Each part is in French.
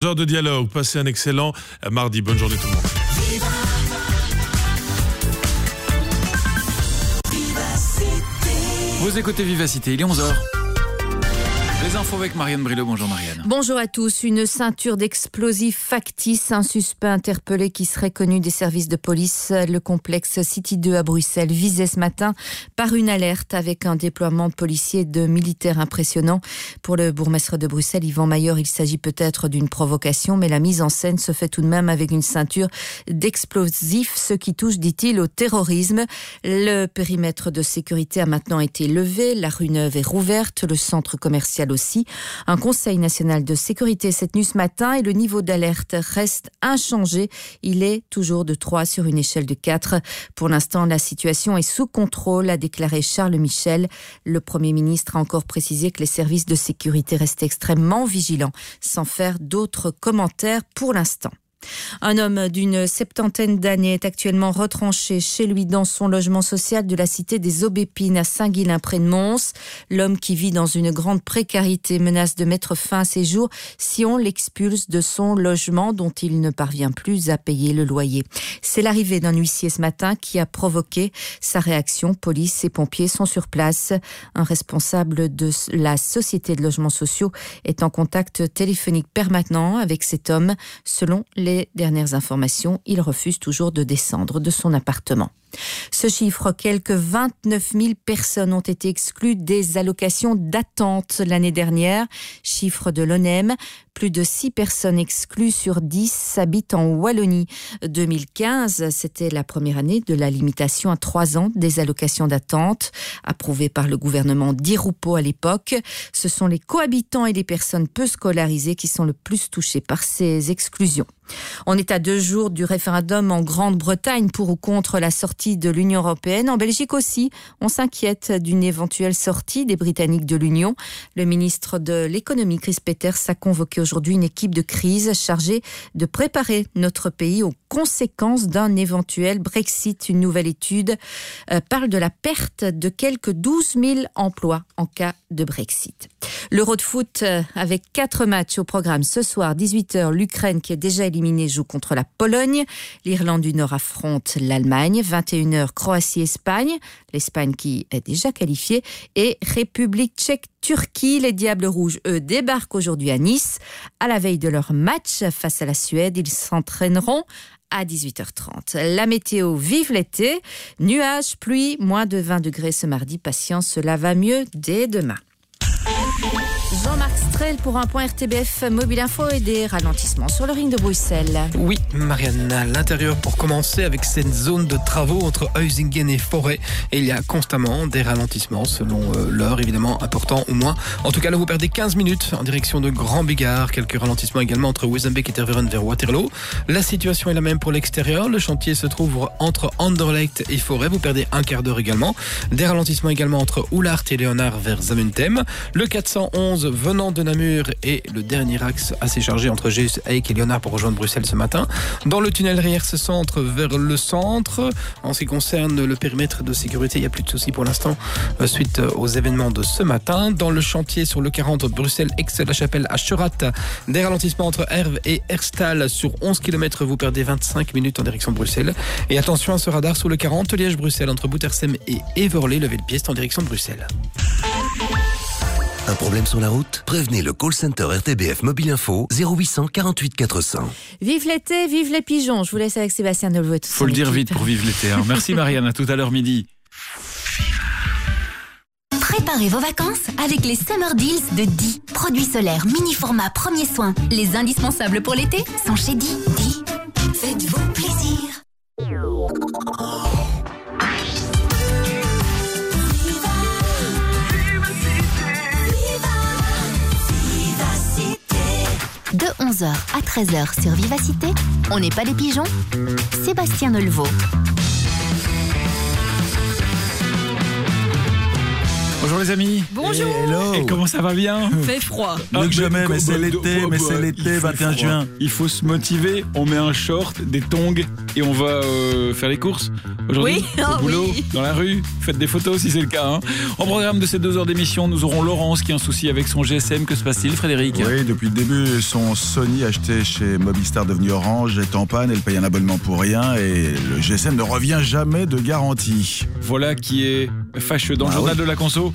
Genre de dialogue, passez un excellent mardi. Bonne journée tout le monde. Vous écoutez Vivacité, il est 11h. Les infos avec Marianne Brillo. Bonjour Marianne. Bonjour à tous. Une ceinture d'explosifs factice, un suspect interpellé qui serait connu des services de police. Le complexe City 2 à Bruxelles visé ce matin par une alerte avec un déploiement et de militaires impressionnant. Pour le bourgmestre de Bruxelles, Yvan Maillard, il s'agit peut-être d'une provocation, mais la mise en scène se fait tout de même avec une ceinture d'explosifs, ce qui touche, dit-il, au terrorisme. Le périmètre de sécurité a maintenant été levé, la rue Neuve est rouverte, le centre commercial aussi Un Conseil national de sécurité cette nuit ce matin et le niveau d'alerte reste inchangé. Il est toujours de 3 sur une échelle de 4. Pour l'instant, la situation est sous contrôle, a déclaré Charles Michel. Le Premier ministre a encore précisé que les services de sécurité restent extrêmement vigilants, sans faire d'autres commentaires pour l'instant. Un homme d'une septantaine d'années est actuellement retranché chez lui dans son logement social de la cité des Aubépines à Saint-Guilain près de Mons. L'homme qui vit dans une grande précarité menace de mettre fin à ses jours si on l'expulse de son logement dont il ne parvient plus à payer le loyer. C'est l'arrivée d'un huissier ce matin qui a provoqué sa réaction. Police et pompiers sont sur place. Un responsable de la société de logements sociaux est en contact téléphonique permanent avec cet homme selon les dernières informations, il refuse toujours de descendre de son appartement. Ce chiffre, quelques 29 000 personnes ont été exclues des allocations d'attente l'année dernière. Chiffre de l'ONEM, plus de 6 personnes exclues sur 10 habitent en Wallonie. 2015, c'était la première année de la limitation à 3 ans des allocations d'attente, approuvée par le gouvernement d'Irupo à l'époque. Ce sont les cohabitants et les personnes peu scolarisées qui sont le plus touchés par ces exclusions. On est à deux jours du référendum en Grande-Bretagne pour ou contre la sortie de l'Union européenne. En Belgique aussi, on s'inquiète d'une éventuelle sortie des Britanniques de l'Union. Le ministre de l'économie, Chris Peters, a convoqué aujourd'hui une équipe de crise chargée de préparer notre pays aux conséquences d'un éventuel Brexit. Une nouvelle étude euh, parle de la perte de quelques 12 000 emplois en cas de Brexit. L'Euro de foot euh, avec quatre matchs au programme ce soir, 18h, l'Ukraine qui est déjà éliminée joue contre la Pologne, l'Irlande du Nord affronte l'Allemagne, 21h, Croatie-Espagne, l'Espagne qui est déjà qualifiée, et République tchèque Turquie. Les Diables Rouges, eux, débarquent aujourd'hui à Nice. À la veille de leur match face à la Suède, ils s'entraîneront à 18h30. La météo, vive l'été. Nuages, pluie, moins de 20 degrés ce mardi. Patience, cela va mieux dès demain. Thank you. Jean-Marc Strel pour un point RTBF Mobile Info et des ralentissements sur le ring de Bruxelles. Oui, Marianne, à l'intérieur pour commencer avec cette zone de travaux entre Heusingen et Forêt. Et il y a constamment des ralentissements selon euh, l'heure, évidemment, important ou moins. En tout cas, là, vous perdez 15 minutes en direction de Grand Bigard. Quelques ralentissements également entre Wezenbeek et Tervuren vers Waterloo. La situation est la même pour l'extérieur. Le chantier se trouve entre Anderlecht et Forêt. Vous perdez un quart d'heure également. Des ralentissements également entre Oulart et Léonard vers Zamentem. Le 411 venant de Namur et le dernier axe assez chargé entre Gés, et Léonard pour rejoindre Bruxelles ce matin. Dans le tunnel ce centre vers le centre. En ce qui concerne le périmètre de sécurité, il n'y a plus de soucis pour l'instant euh, suite aux événements de ce matin. Dans le chantier sur le 40 Bruxelles, Aix-la-Chapelle à Cherat, des ralentissements entre Herve et Herstal sur 11 km. Vous perdez 25 minutes en direction de Bruxelles. Et attention à ce radar sur le 40 Liège-Bruxelles entre Boutersem et Everley, levez le pièce en direction de Bruxelles. Un problème sur la route? Prévenez le call center RTBF Mobile Info 0800 48 400. Vive l'été, vive les pigeons. Je vous laisse avec Sébastien tout Faut le dire vite pour vivre l'été. Hein. Merci Marianne, à tout à l'heure midi. Préparez vos vacances avec les Summer Deals de Di. Produits solaires mini format premier soin. Les indispensables pour l'été sont chez Di. Di, faites-vous plaisir. De 11h à 13h sur Vivacité, on n'est pas des pigeons Sébastien Nelvaux. Bonjour les amis. Bonjour. Hello. Et comment ça va bien Fait froid. Mieux que jamais, mais c'est bah, l'été, bah, mais bah, c'est il l'été, fait 21 froid. juin. Il faut se motiver. On met un short, des tongs et on va euh, faire les courses. Aujourd'hui, Oui, au ah boulot, oui. dans la rue. Faites des photos si c'est le cas. hein. En programme de ces deux heures d'émission, nous aurons Laurence qui a un souci avec son GSM. Que se passe-t-il, Frédéric Oui, depuis le début, son Sony acheté chez Mobistar devenu Orange est en panne, elle paye un abonnement pour rien et le GSM ne revient jamais de garantie. Voilà qui est fâcheux. Dans le Ah journal oui. de la conso,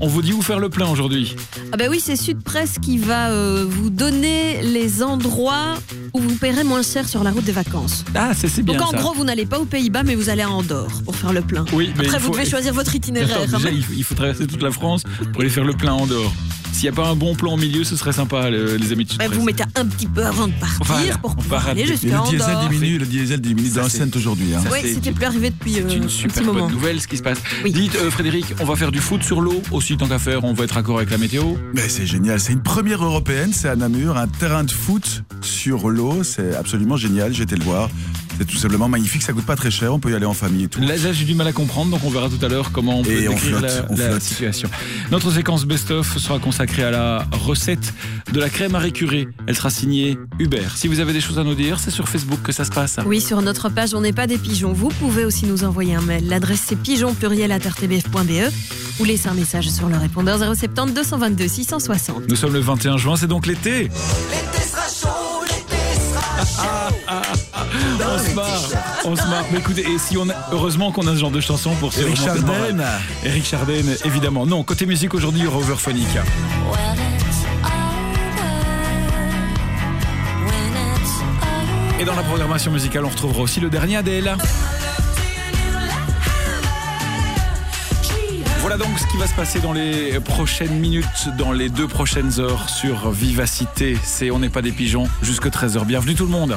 on vous dit où faire le plein aujourd'hui. Ah bah oui, c'est Sud Presse qui va euh, vous donner les endroits où vous paierez moins cher sur la route des vacances. Ah, c'est bien Donc en ça. gros, vous n'allez pas aux Pays-Bas, mais vous allez à Andorre pour faire le plein. Oui, mais Après, vous faut- devez choisir votre itinéraire. Attends, déjà, hein. il faut, il faut traverser toute la France pour aller faire le plein en dehors. S'il n'y a pas un bon plan au milieu, ce serait sympa, le- les amis de Bah, vous mettez un petit peu avant de partir Voilà, pour on pouvoir aller jusqu'à le diesel diminue, le diesel diminue dans Sainte aujourd'hui. hein. ça, Oui, c'était plus arrivé depuis euh, C'est une un super moment. bonne nouvelle ce qui se passe. Oui. Dites euh, Frédéric, on va faire du foot sur l'eau aussi tant qu'à faire, on va être accord avec la météo. Mais c'est génial, c'est une première européenne, c'est à Namur, un terrain de foot sur l'eau, c'est absolument génial, j'ai été le voir. C'est tout simplement magnifique, ça coûte pas très cher, on peut y aller en famille et tout. Là, là, j'ai du mal à comprendre, donc on verra tout à l'heure comment on peut Et on décrire flotte, la, on la flotte. situation. Notre séquence best-of sera consacrée à la recette de la crème à récurer. Elle sera signée Hubert. Si vous avez des choses à nous dire, c'est sur Facebook que ça se passe. Oui, sur notre page On n'est pas des pigeons. Vous pouvez aussi nous envoyer un mail. L'adresse c'est pigeon pluriel rtbf.be ou laisser un message sur le répondeur 070 222 660. Nous sommes le 21 juin, c'est donc l'été. On se marre, on se marre. Mais écoutez, et si on a, heureusement qu'on a ce genre de chanson pour se Eric. Chardin, Eric Chardin, évidemment. Non, côté musique aujourd'hui, il y aura Overphonic. Et dans la programmation musicale, on retrouvera aussi le dernier Adèle. Voilà donc ce qui va se passer dans les prochaines minutes, dans les deux prochaines heures sur Vivacité. C'est On n'est pas des pigeons, jusque 13h. Bienvenue tout le monde.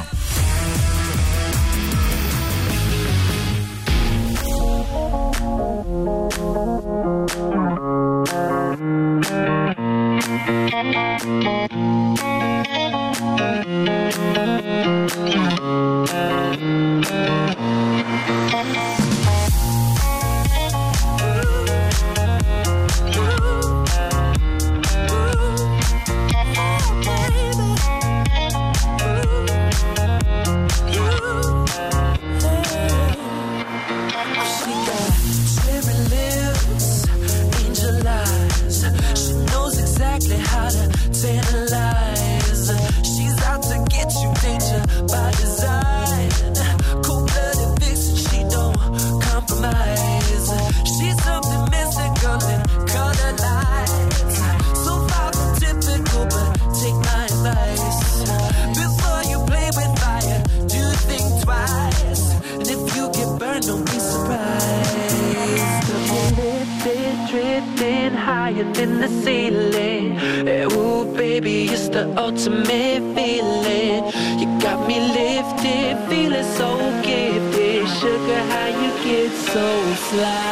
Ultimate feeling. You got me lifted, feeling so gifted. Sugar, how you get so fly?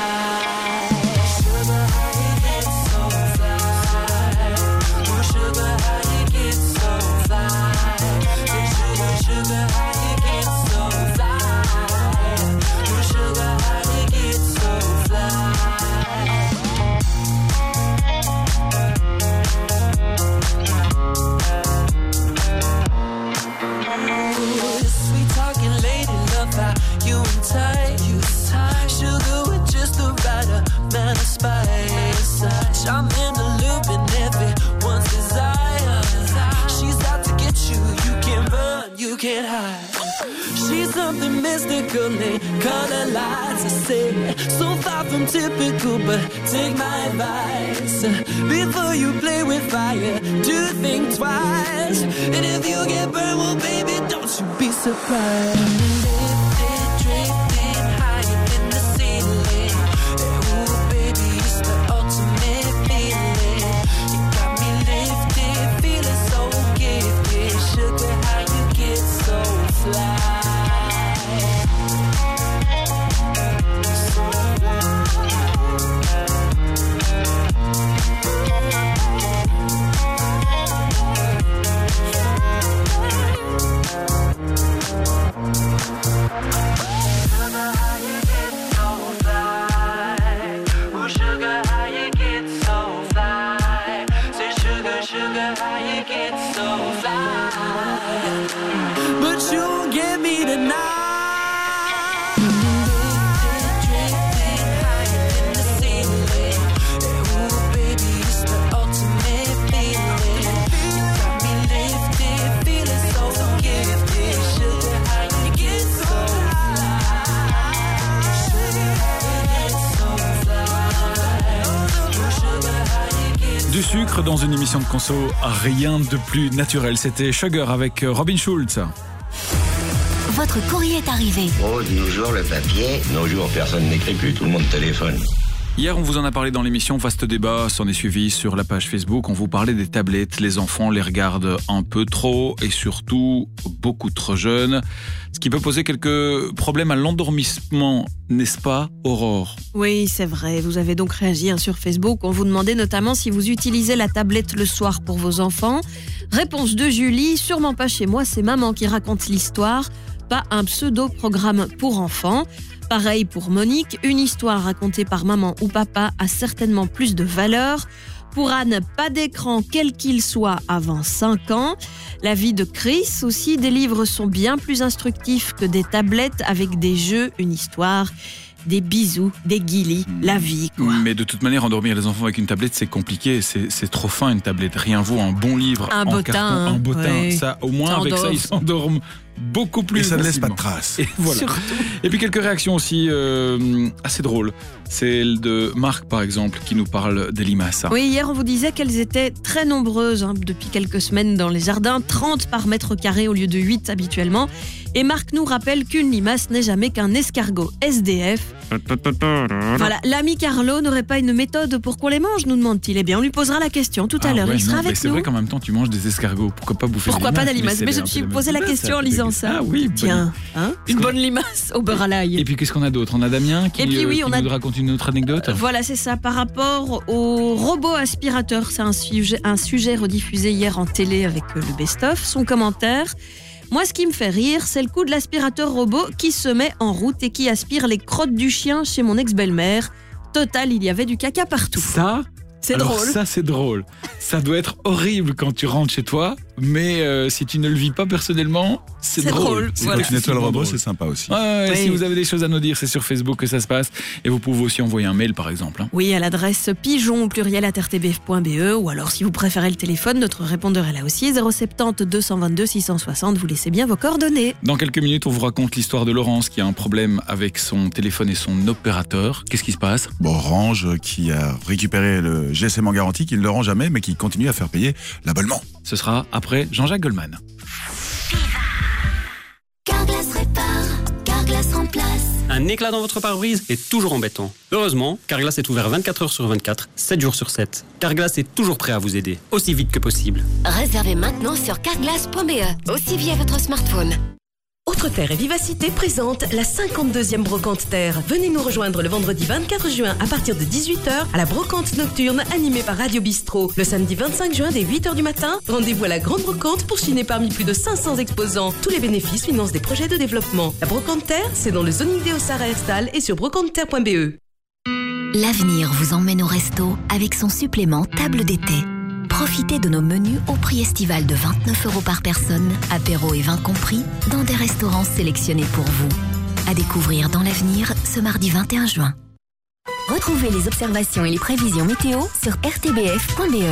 De rien de plus naturel. C'était Sugar avec Robin Schulz. Votre courrier est arrivé. Oh, de nos jours, le papier. Nos jours, personne n'écrit plus, tout le monde téléphone. Hier, on vous en a parlé dans l'émission. Vaste débat s'en est suivi sur la page Facebook. On vous parlait des tablettes. Les enfants les regardent un peu trop et surtout beaucoup trop jeunes. Ce qui peut poser quelques problèmes à l'endormissement, n'est-ce pas, Aurore? Oui, c'est vrai. Vous avez donc réagi hein, sur Facebook. On vous demandait notamment si vous utilisez la tablette le soir pour vos enfants. Réponse de Julie, sûrement pas chez moi, c'est maman qui raconte l'histoire, pas un pseudo-programme pour enfants. Pareil pour Monique, une histoire racontée par maman ou papa a certainement plus de valeur. Pour Anne, pas d'écran quel qu'il soit avant 5 ans. La vie de Chris aussi, des livres sont bien plus instructifs que des tablettes avec des jeux, une histoire, des bisous, des guilis, la vie quoi. Mais de toute manière, endormir les enfants avec une tablette, c'est compliqué. C'est trop fin une tablette. Rien vaut un bon livre Un en bottin, carton, un bottin. ouais. Ça, au moins Ça avec ça, ils s'endorment beaucoup plus. Et ça ne laisse pas de traces. Et voilà. Et puis quelques réactions aussi euh, assez drôles. Celle de Marc, par exemple, qui nous parle des limaces. Oui, hier on vous disait qu'elles étaient très nombreuses hein, depuis quelques semaines dans les jardins, 30 par mètre carré au lieu de 8 habituellement. Et Marc nous rappelle qu'une limace n'est jamais qu'un escargot SDF. Voilà, l'ami Carlo n'aurait pas une méthode pour qu'on les mange, nous demande-t-il. Eh bien, on lui posera la question tout à Ah l'heure. ouais, Il sera non, mais avec c'est nous. vrai qu'en même temps, tu manges des escargots. Pourquoi pas bouffer Pourquoi des pas limaces d'alimace c'est Mais je un me suis la posé la question en c'est lisant ça. Ah oui, bonne Tiens, hein, une bonne limace au beurre à l'ail. Et puis qu'est-ce qu'on a d'autre? On a Damien qui, Et puis euh, oui, qui on a- nous raconte une autre anecdote. Voilà, c'est ça. Par rapport au robot aspirateur, c'est un sujet, un sujet rediffusé hier en télé avec euh, le best-of. Son commentaire. Moi, ce qui me fait rire, c'est le coup de l'aspirateur robot qui se met en route et qui aspire les crottes du chien chez mon ex-belle-mère. Total, il y avait du caca partout. Ça, C'est drôle. Ça, c'est drôle. Ça doit être horrible quand tu rentres chez toi, mais euh, si tu ne le vis pas personnellement, c'est C'est drôle. Et Voilà. Quand tu nettoies le vraiment robot, drôle. c'est sympa aussi. Ouais, ouais, Oui. Si vous avez des choses à nous dire, c'est sur Facebook que ça se passe. Et vous pouvez aussi envoyer un mail, par exemple. hein. Oui, à l'adresse pigeon au pluriel à rtbf.be E, ou alors si vous préférez le téléphone, notre répondeur est là aussi 070 222 660. Vous laissez bien vos coordonnées. Dans quelques minutes, on vous raconte l'histoire de Laurence qui a un problème avec son téléphone et son opérateur. Qu'est-ce qui se passe? Bon, Orange qui a récupéré le GSM en garantie, qui ne le rend jamais, mais qui continue à faire payer l'abonnement. Ce sera après Jean-Jacques Goldman. Carglass répare, Carglass remplace. Un éclat dans votre pare-brise est toujours embêtant. Heureusement, Carglass est ouvert 24 heures sur 24, 7 jours sur 7. Carglass est toujours prêt à vous aider, aussi vite que possible. Réservez maintenant sur carglass.be, aussi via votre smartphone. Autre Terre et Vivacité présente la 52e Brocante Terre. Venez nous rejoindre le vendredi 24 juin à partir de 18h à la Brocante Nocturne animée par Radio Bistrot. Le samedi 25 juin dès 8h du matin, rendez-vous à la Grande Brocante pour chiner parmi plus de 500 exposants. Tous les bénéfices financent des projets de développement. La Brocante Terre, c'est dans le zoning Sarah Herstal et sur brocanteterre.be. L'avenir vous emmène au resto avec son supplément table d'été. Profitez de nos menus au prix estival de 29 euros par personne, apéro et vin compris, dans des restaurants sélectionnés pour vous. À découvrir dans l'avenir ce mardi 21 juin. Retrouvez les observations et les prévisions météo sur rtbf.be.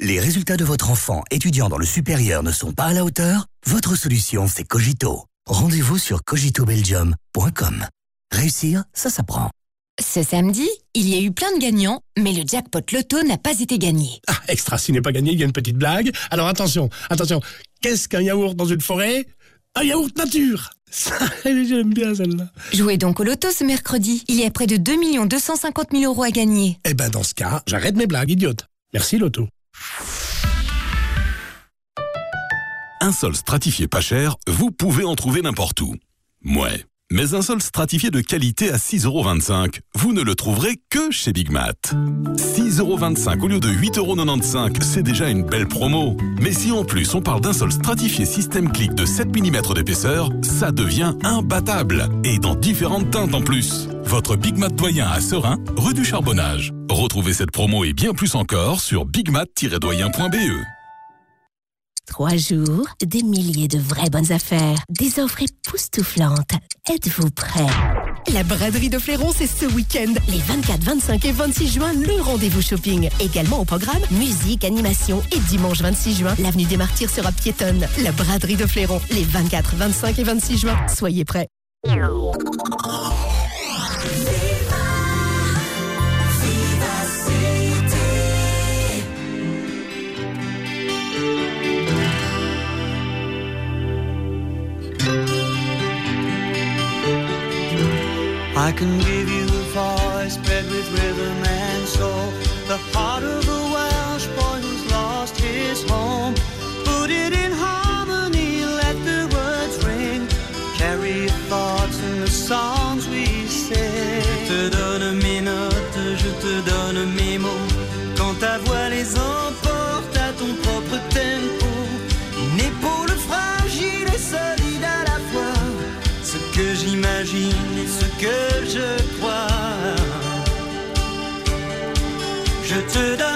Les résultats de votre enfant étudiant dans le supérieur ne sont pas à la hauteur? Votre solution, c'est Cogito. Rendez-vous sur cogitobelgium.com. Réussir, ça s'apprend. Ce samedi, il y a eu plein de gagnants, mais le jackpot loto n'a pas été gagné. Ah, extra, s'il n'est pas gagné, il y a une petite blague. Alors attention, attention. Qu'est-ce qu'un yaourt dans une forêt? Un yaourt nature Ça, J'aime bien celle-là. Jouez donc au loto ce mercredi. Il y a près de 2 250 000 euros à gagner. Eh ben dans ce cas, j'arrête mes blagues, idiote. Merci Loto. Un sol stratifié pas cher, vous pouvez en trouver n'importe où. Ouais. Mais un sol stratifié de qualité à 6,25€, vous ne le trouverez que chez Big Mat. 6,25€ au lieu de 8,95€, c'est déjà une belle promo. Mais si en plus on parle d'un sol stratifié système clic de 7 mm d'épaisseur, ça devient imbattable. Et dans différentes teintes en plus. Votre Big Mat doyen à Serein, rue du Charbonnage. Retrouvez cette promo et bien plus encore sur bigmat-doyen.be. Trois jours, des milliers de vraies bonnes affaires, des offres époustouflantes. Êtes-vous prêts La braderie de Fléron, c'est ce week-end. Les 24, 25 et 26 juin, le rendez-vous shopping. Également au programme, musique, animation. Et dimanche 26 juin, l'avenue des Martyrs sera piétonne. La braderie de Fléron, les 24, 25 et 26 juin. Soyez prêts. I can give que je crois. Je te donne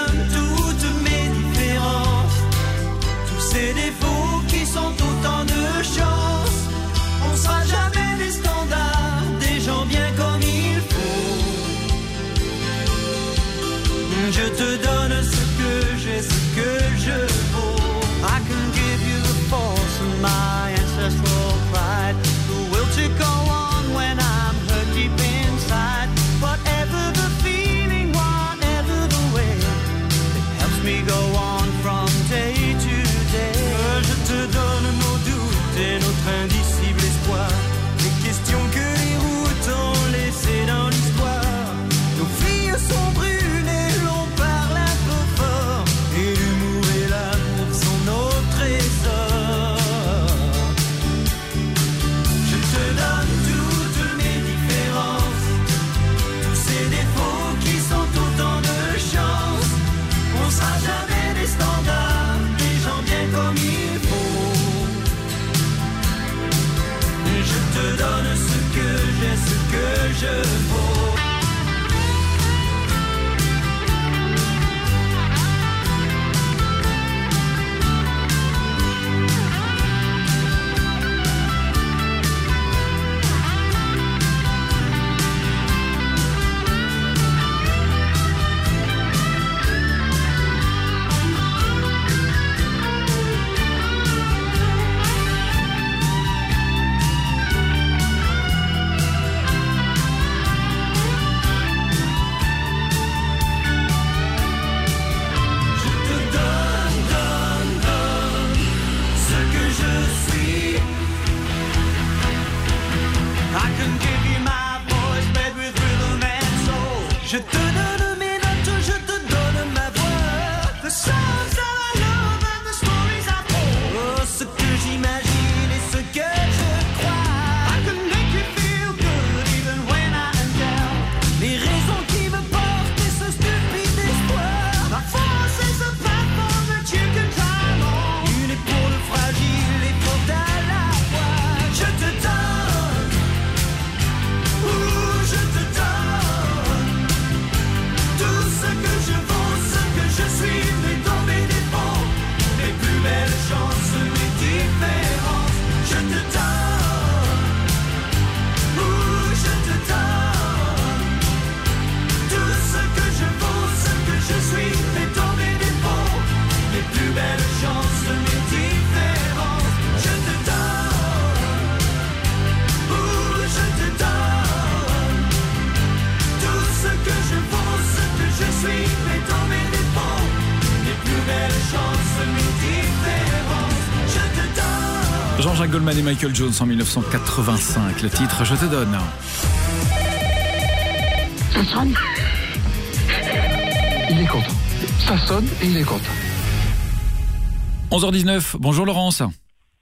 Jean-Jacques Goldman et Michael Jones en 1985. Le titre Je te donne. Ça sonne? Il est content. Ça sonne et il est content. 11h19, bonjour Laurence.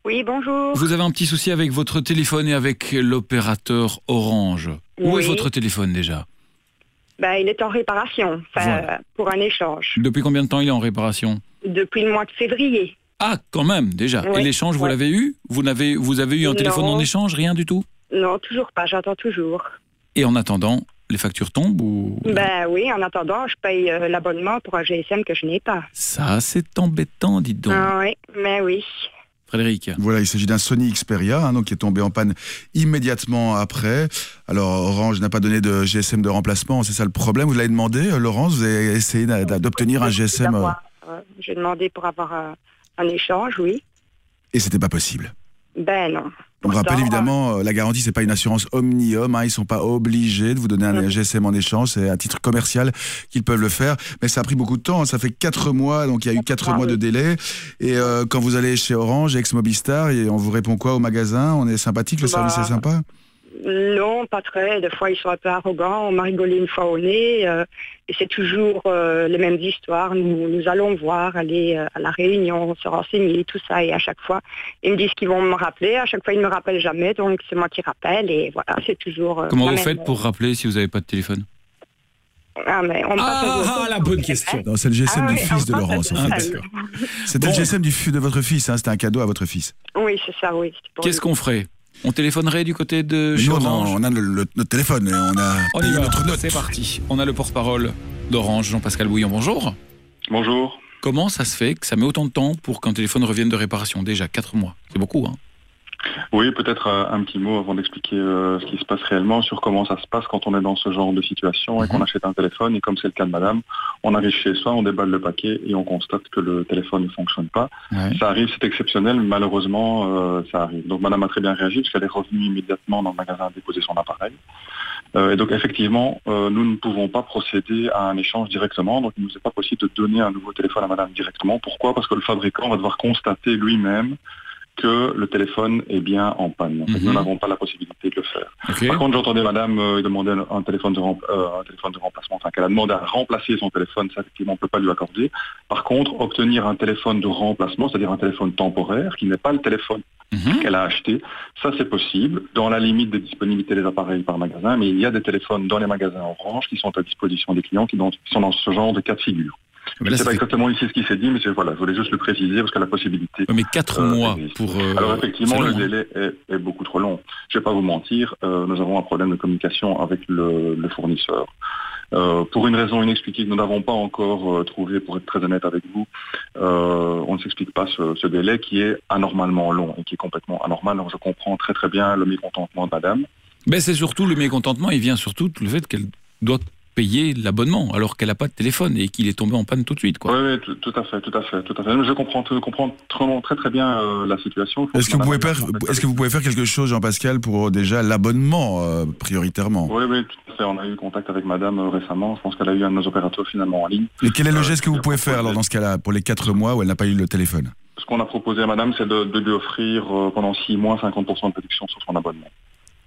Oui, bonjour. Vous avez un petit souci avec votre téléphone et avec l'opérateur Orange. Où est votre téléphone déjà? Ben, il est en réparation, Voilà. pour un échange, Depuis combien de temps il est en réparation? Depuis le mois de février. Ah, quand même, déjà. Oui, Et l'échange, vous l'avez eu? Vous, n'avez- vous avez eu un téléphone en échange Rien du tout? Non, toujours pas, j'attends toujours. Et en attendant, les factures tombent ou... Ben oui, en attendant, je paye euh, l'abonnement pour un GSM que je n'ai pas. Ça, c'est embêtant, dites donc. Ah oui, mais oui. Frédéric. Voilà, il s'agit d'un Sony Xperia, hein, donc qui est tombé en panne immédiatement après. Alors Orange n'a pas donné de GSM de remplacement, c'est ça le problème? Vous l'avez demandé, euh, Laurence, vous avez essayé d'obtenir un GSM euh, euh, J'ai demandé pour avoir euh, un échange, oui. et c'était pas possible. Ben non. On rappelle évidemment, euh, la garantie, c'est pas une assurance omnium, hein, ils sont pas obligés de vous donner un GSM en échange, c'est à titre commercial qu'ils peuvent le faire, mais ça a pris beaucoup de temps, hein, ça fait quatre mois, donc il y a eu quatre mois de délai, et euh, quand vous allez chez Orange, ex-Mobistar, et on vous répond quoi au magasin? On est sympathique, le Bah, service est sympa? Non, pas très. Des fois, ils sont un peu arrogants. On m'a rigolé une fois au nez. euh, et c'est toujours euh, les mêmes histoires. Nous, nous allons voir, aller euh, à la réunion, se renseigner, tout ça. Et à chaque fois, ils me disent qu'ils vont me rappeler. À chaque fois, ils ne me rappellent jamais. Donc, c'est moi qui rappelle. Et voilà, c'est toujours... euh, Comment vous même- faites pour rappeler si vous n'avez pas de téléphone? Ah, mais on Ah, ah, la bonne question. C'est le GSM Ah du oui, fils de Laurence, en fait. C'était le GSM du fils de votre fils, hein, c'était un cadeau à votre fils. Oui, c'est ça, oui. Qu'est-ce qu'on ferait? On téléphonerait du côté de chez nous, on a, Orange on a le- le- notre téléphone et on a On y payé va, notre note. c'est parti. On a le porte-parole d'Orange, Jean-Pascal Bouillon, bonjour. Bonjour. Comment ça se fait que ça met autant de temps pour qu'un téléphone revienne de réparation? Déjà 4 mois, c'est beaucoup. Hein Oui, peut-être un petit mot avant d'expliquer euh, ce qui se passe réellement sur comment ça se passe quand on est dans ce genre de situation et Mhm. qu'on achète un téléphone. Et comme c'est le cas de madame, on arrive chez soi, on déballe le paquet et on constate que le téléphone ne fonctionne pas. Ça arrive, c'est exceptionnel, mais malheureusement, euh, ça arrive. Donc madame a très bien réagi parce qu'elle est revenue immédiatement dans le magasin déposer son appareil. Euh, et donc effectivement, nous ne pouvons pas procéder à un échange directement. Donc il ne nous est pas possible de donner un nouveau téléphone à madame directement. Pourquoi? Parce que le fabricant va devoir constater lui-même que le téléphone est bien en panne. Nous n'avons pas la possibilité de le faire. Par contre, j'entendais madame euh, demander un, un téléphone de rem- euh, un téléphone de remplacement, enfin qu'elle a demandé à remplacer son téléphone, ça effectivement on ne peut pas lui accorder. Par contre, obtenir un téléphone de remplacement, c'est-à-dire un téléphone temporaire, qui n'est pas le téléphone qu'elle a acheté, ça c'est possible, dans la limite des disponibilités des appareils par magasin, mais il y a des téléphones dans les magasins Orange qui sont à disposition des clients qui, dans- qui sont dans ce genre de cas de figure. Mais là, c'est pas fait- exactement ici ce qui s'est dit, mais voilà, je voulais juste le préciser parce que la possibilité. Mais 4 mois pour. euh, Alors effectivement, le long, hein. délai est, est beaucoup trop long. Je vais pas vous mentir, euh, nous avons un problème de communication avec le, le fournisseur. Euh, pour une raison inexpliquée que nous n'avons pas encore euh, trouvée, pour être très honnête avec vous, euh, on ne s'explique pas ce, ce délai qui est anormalement long et qui est complètement anormal. Alors je comprends très très bien le mécontentement de madame. Mais c'est surtout le mécontentement, il vient surtout du fait qu'elle doit payer l'abonnement alors qu'elle n'a pas de téléphone et qu'il est tombé en panne tout de suite. Quoi. Oui, oui, tout, tout à fait, tout à fait, tout à fait. Je comprends, je comprends très, très, très bien euh, la situation. Est-ce que, vous pouvez faire, est-ce que vous pouvez faire quelque chose, Jean-Pascal, pour euh, déjà l'abonnement euh, prioritairement? Oui, oui, tout à fait. On a eu contact avec madame euh, récemment. Je pense qu'elle a eu un de nos opérateurs finalement en ligne. Et quel est le Euh, geste que vous pouvez faire alors dans ce cas-là, pour les 4 mois où elle n'a pas eu le téléphone? Ce qu'on a proposé à madame, c'est de, de lui offrir euh, pendant six mois 50% de réduction sur son abonnement.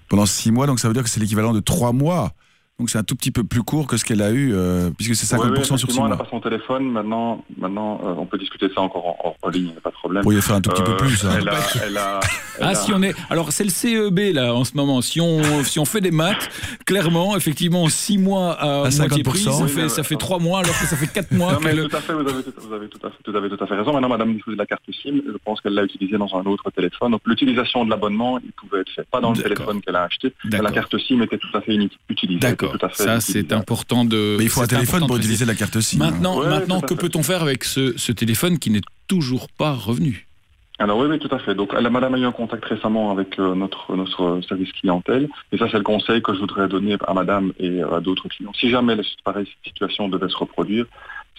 Pendant 6 mois, donc ça veut dire que c'est l'équivalent de 3 mois. Donc c'est un tout petit peu plus court que ce qu'elle a eu, euh, puisque c'est 50% Oui, oui, sur 6 effectivement, Elle n'a pas son téléphone. Maintenant, maintenant euh, on peut discuter de ça encore en, en- ligne, il n'y a pas de problème. Vous pourriez faire un tout petit peu plus, hein. Elle a, elle a- elle Ah, a- si on est. Alors, c'est le CEB, là, en ce moment. Si on, si on fait des maths, clairement, effectivement, 6 mois à, À moitié 50%. prix, ça Oui, fait, mais- ça fait 3 mois, alors que ça fait 4 mois Non, mais tout à fait, vous avez tout, vous avez tout à fait, vous avez tout à fait raison. Maintenant, madame diffuse de la carte SIM. Je pense qu'elle l'a utilisée dans un autre téléphone. Donc, l'utilisation de l'abonnement, il pouvait être fait. Pas dans le téléphone qu'elle a acheté. La carte SIM était tout à fait ini- utilisée. D'accord, ça c'est important de. Mais il faut un téléphone pour utiliser la carte SIM. Maintenant, Ouais, maintenant que peut-on faire avec ce, ce téléphone qui n'est toujours pas revenu? Alors oui, oui, tout à fait. Donc la madame a eu un contact récemment avec euh, notre, notre service clientèle. Et ça, c'est le conseil que je voudrais donner à madame et euh, à d'autres clients. Si jamais la- pareille situation devait se reproduire,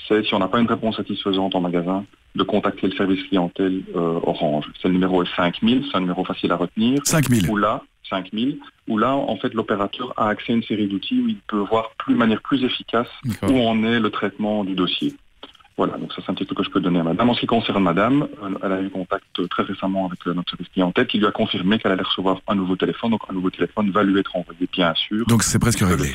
c'est si on n'a pas une réponse satisfaisante en magasin, de contacter le service clientèle euh, Orange. C'est le numéro est 5000, c'est un numéro facile à retenir. 5000. Où là, 5000, où là, en fait, l'opérateur a accès à une série d'outils où il peut voir plus, de manière plus efficace où en est le traitement du dossier. Voilà, donc ça c'est un petit truc que je peux donner à madame. En ce qui concerne madame, elle a eu contact euh, très récemment avec euh, notre service clientèle qui lui a confirmé qu'elle allait recevoir un nouveau téléphone. Donc un nouveau téléphone va lui être envoyé, bien sûr. Donc c'est presque réglé.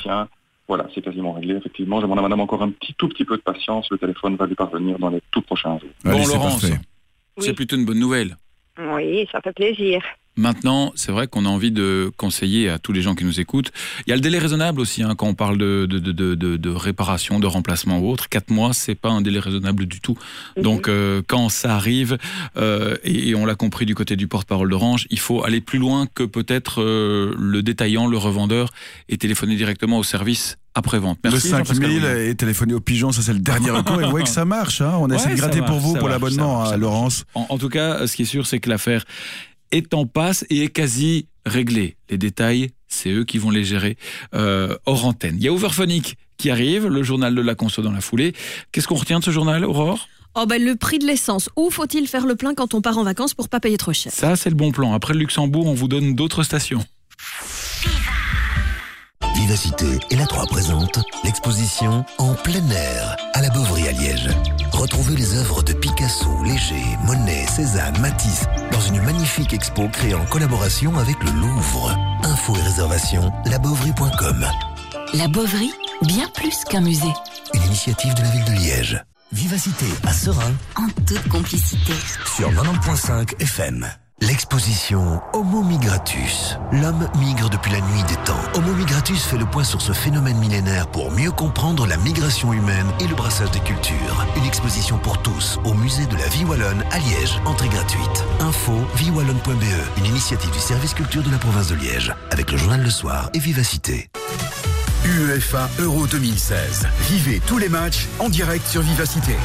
voilà, c'est quasiment réglé, effectivement. Je demande à madame encore un petit tout petit peu de patience. Le téléphone va lui parvenir dans les tout prochains jours. Bon, Laurence, c'est plutôt une bonne nouvelle. Oui, ça fait plaisir. Maintenant, c'est vrai qu'on a envie de conseiller à tous les gens qui nous écoutent. Il y a le délai raisonnable aussi, hein, quand on parle de, de, de, de, réparation, de remplacement ou autre. Quatre mois, c'est pas un délai raisonnable du tout. Donc, euh, quand ça arrive, euh, et, et on l'a compris du côté du porte-parole d'Orange, il faut aller plus loin que peut-être euh, le détaillant, le revendeur, et téléphoner directement au service après-vente. Le Merci. Jean-Pascal 5000 Bouillon. et téléphoner au pigeon, ça c'est le dernier recours. Et vous voyez que ça marche. Hein on Ouais, essaie de gratter pour vous pour l'abonnement ça Laurence. En, en tout cas, ce qui est sûr, c'est que l'affaire est en passe et est quasi réglée. Les détails, c'est eux qui vont les gérer euh, hors antenne. Il y a Overphonic qui arrive, le journal de la conso dans la foulée. Qu'est-ce qu'on retient de ce journal, Aurore? Oh ben le prix de l'essence. Où faut-il faire le plein quand on part en vacances pour pas payer trop cher? Ça, c'est le bon plan. Après le Luxembourg, on vous donne d'autres stations. Vivacité et la 3 présente l'exposition En plein air à la Beauvry à Liège. Retrouvez les œuvres de Picasso, Léger, Monet, Cézanne, Matisse dans une magnifique expo créée en collaboration avec le Louvre. Infos et réservations, labeauvry.com. La Beauvry, bien plus qu'un musée. Une initiative de la ville de Liège. Vivacité à Serein En toute complicité. sur 90.5 FM. L'exposition Homo migratus. L'homme migre depuis la nuit des temps. Homo migratus fait le point sur ce phénomène millénaire pour mieux comprendre la migration humaine et le brassage des cultures. Une exposition pour tous au musée de la vie wallonne à Liège. Entrée gratuite. Info viewallonne.be. Une initiative du service culture de la province de Liège avec le journal Le Soir et Vivacité. UEFA Euro 2016. Vivez tous les matchs en direct sur Vivacité.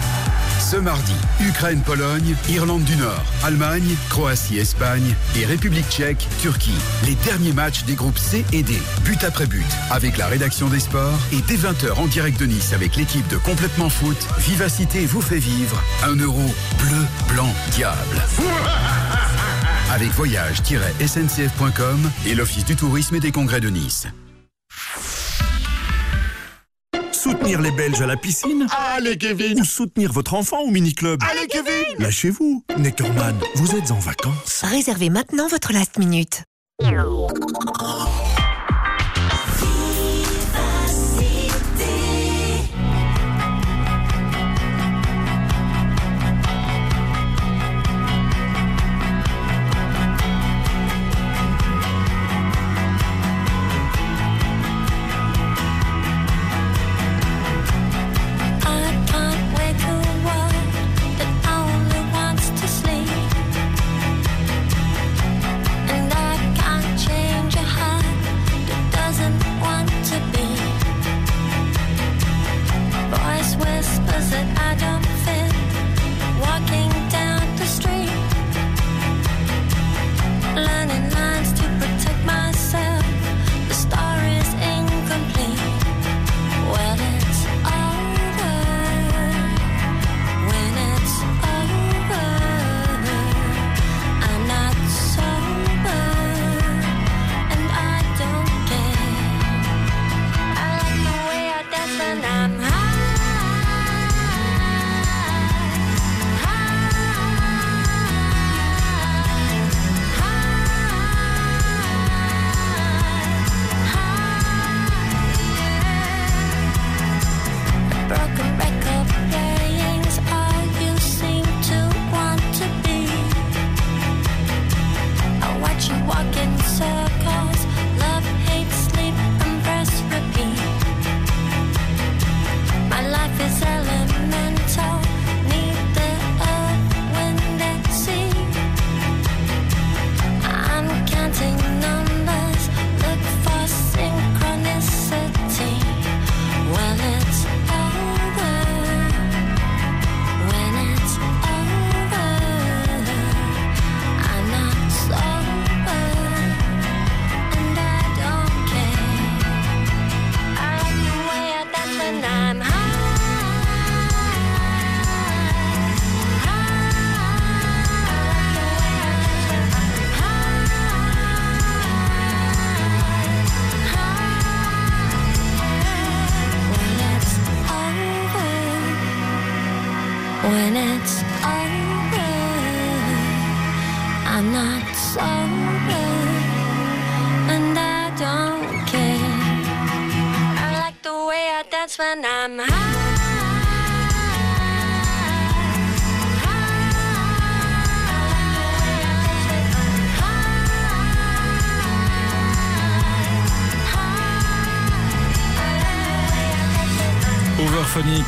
Ce mardi, Ukraine-Pologne, Irlande du Nord, Allemagne, Croatie-Espagne et République tchèque, Turquie. Les derniers matchs des groupes C et D, but après but, avec la rédaction des sports et dès 20h en direct de Nice avec l'équipe de Complètement Foot, Vivacité vous fait vivre un euro bleu, blanc, diable. Avec voyage-sncf.com et l'Office du tourisme et des congrès de Nice. Soutenir les Belges à la piscine. Allez Kevin. Ou soutenir votre enfant au mini-club. Allez Kevin. Lâchez-vous. Neckerman, vous êtes en vacances. Réservez maintenant votre last minute.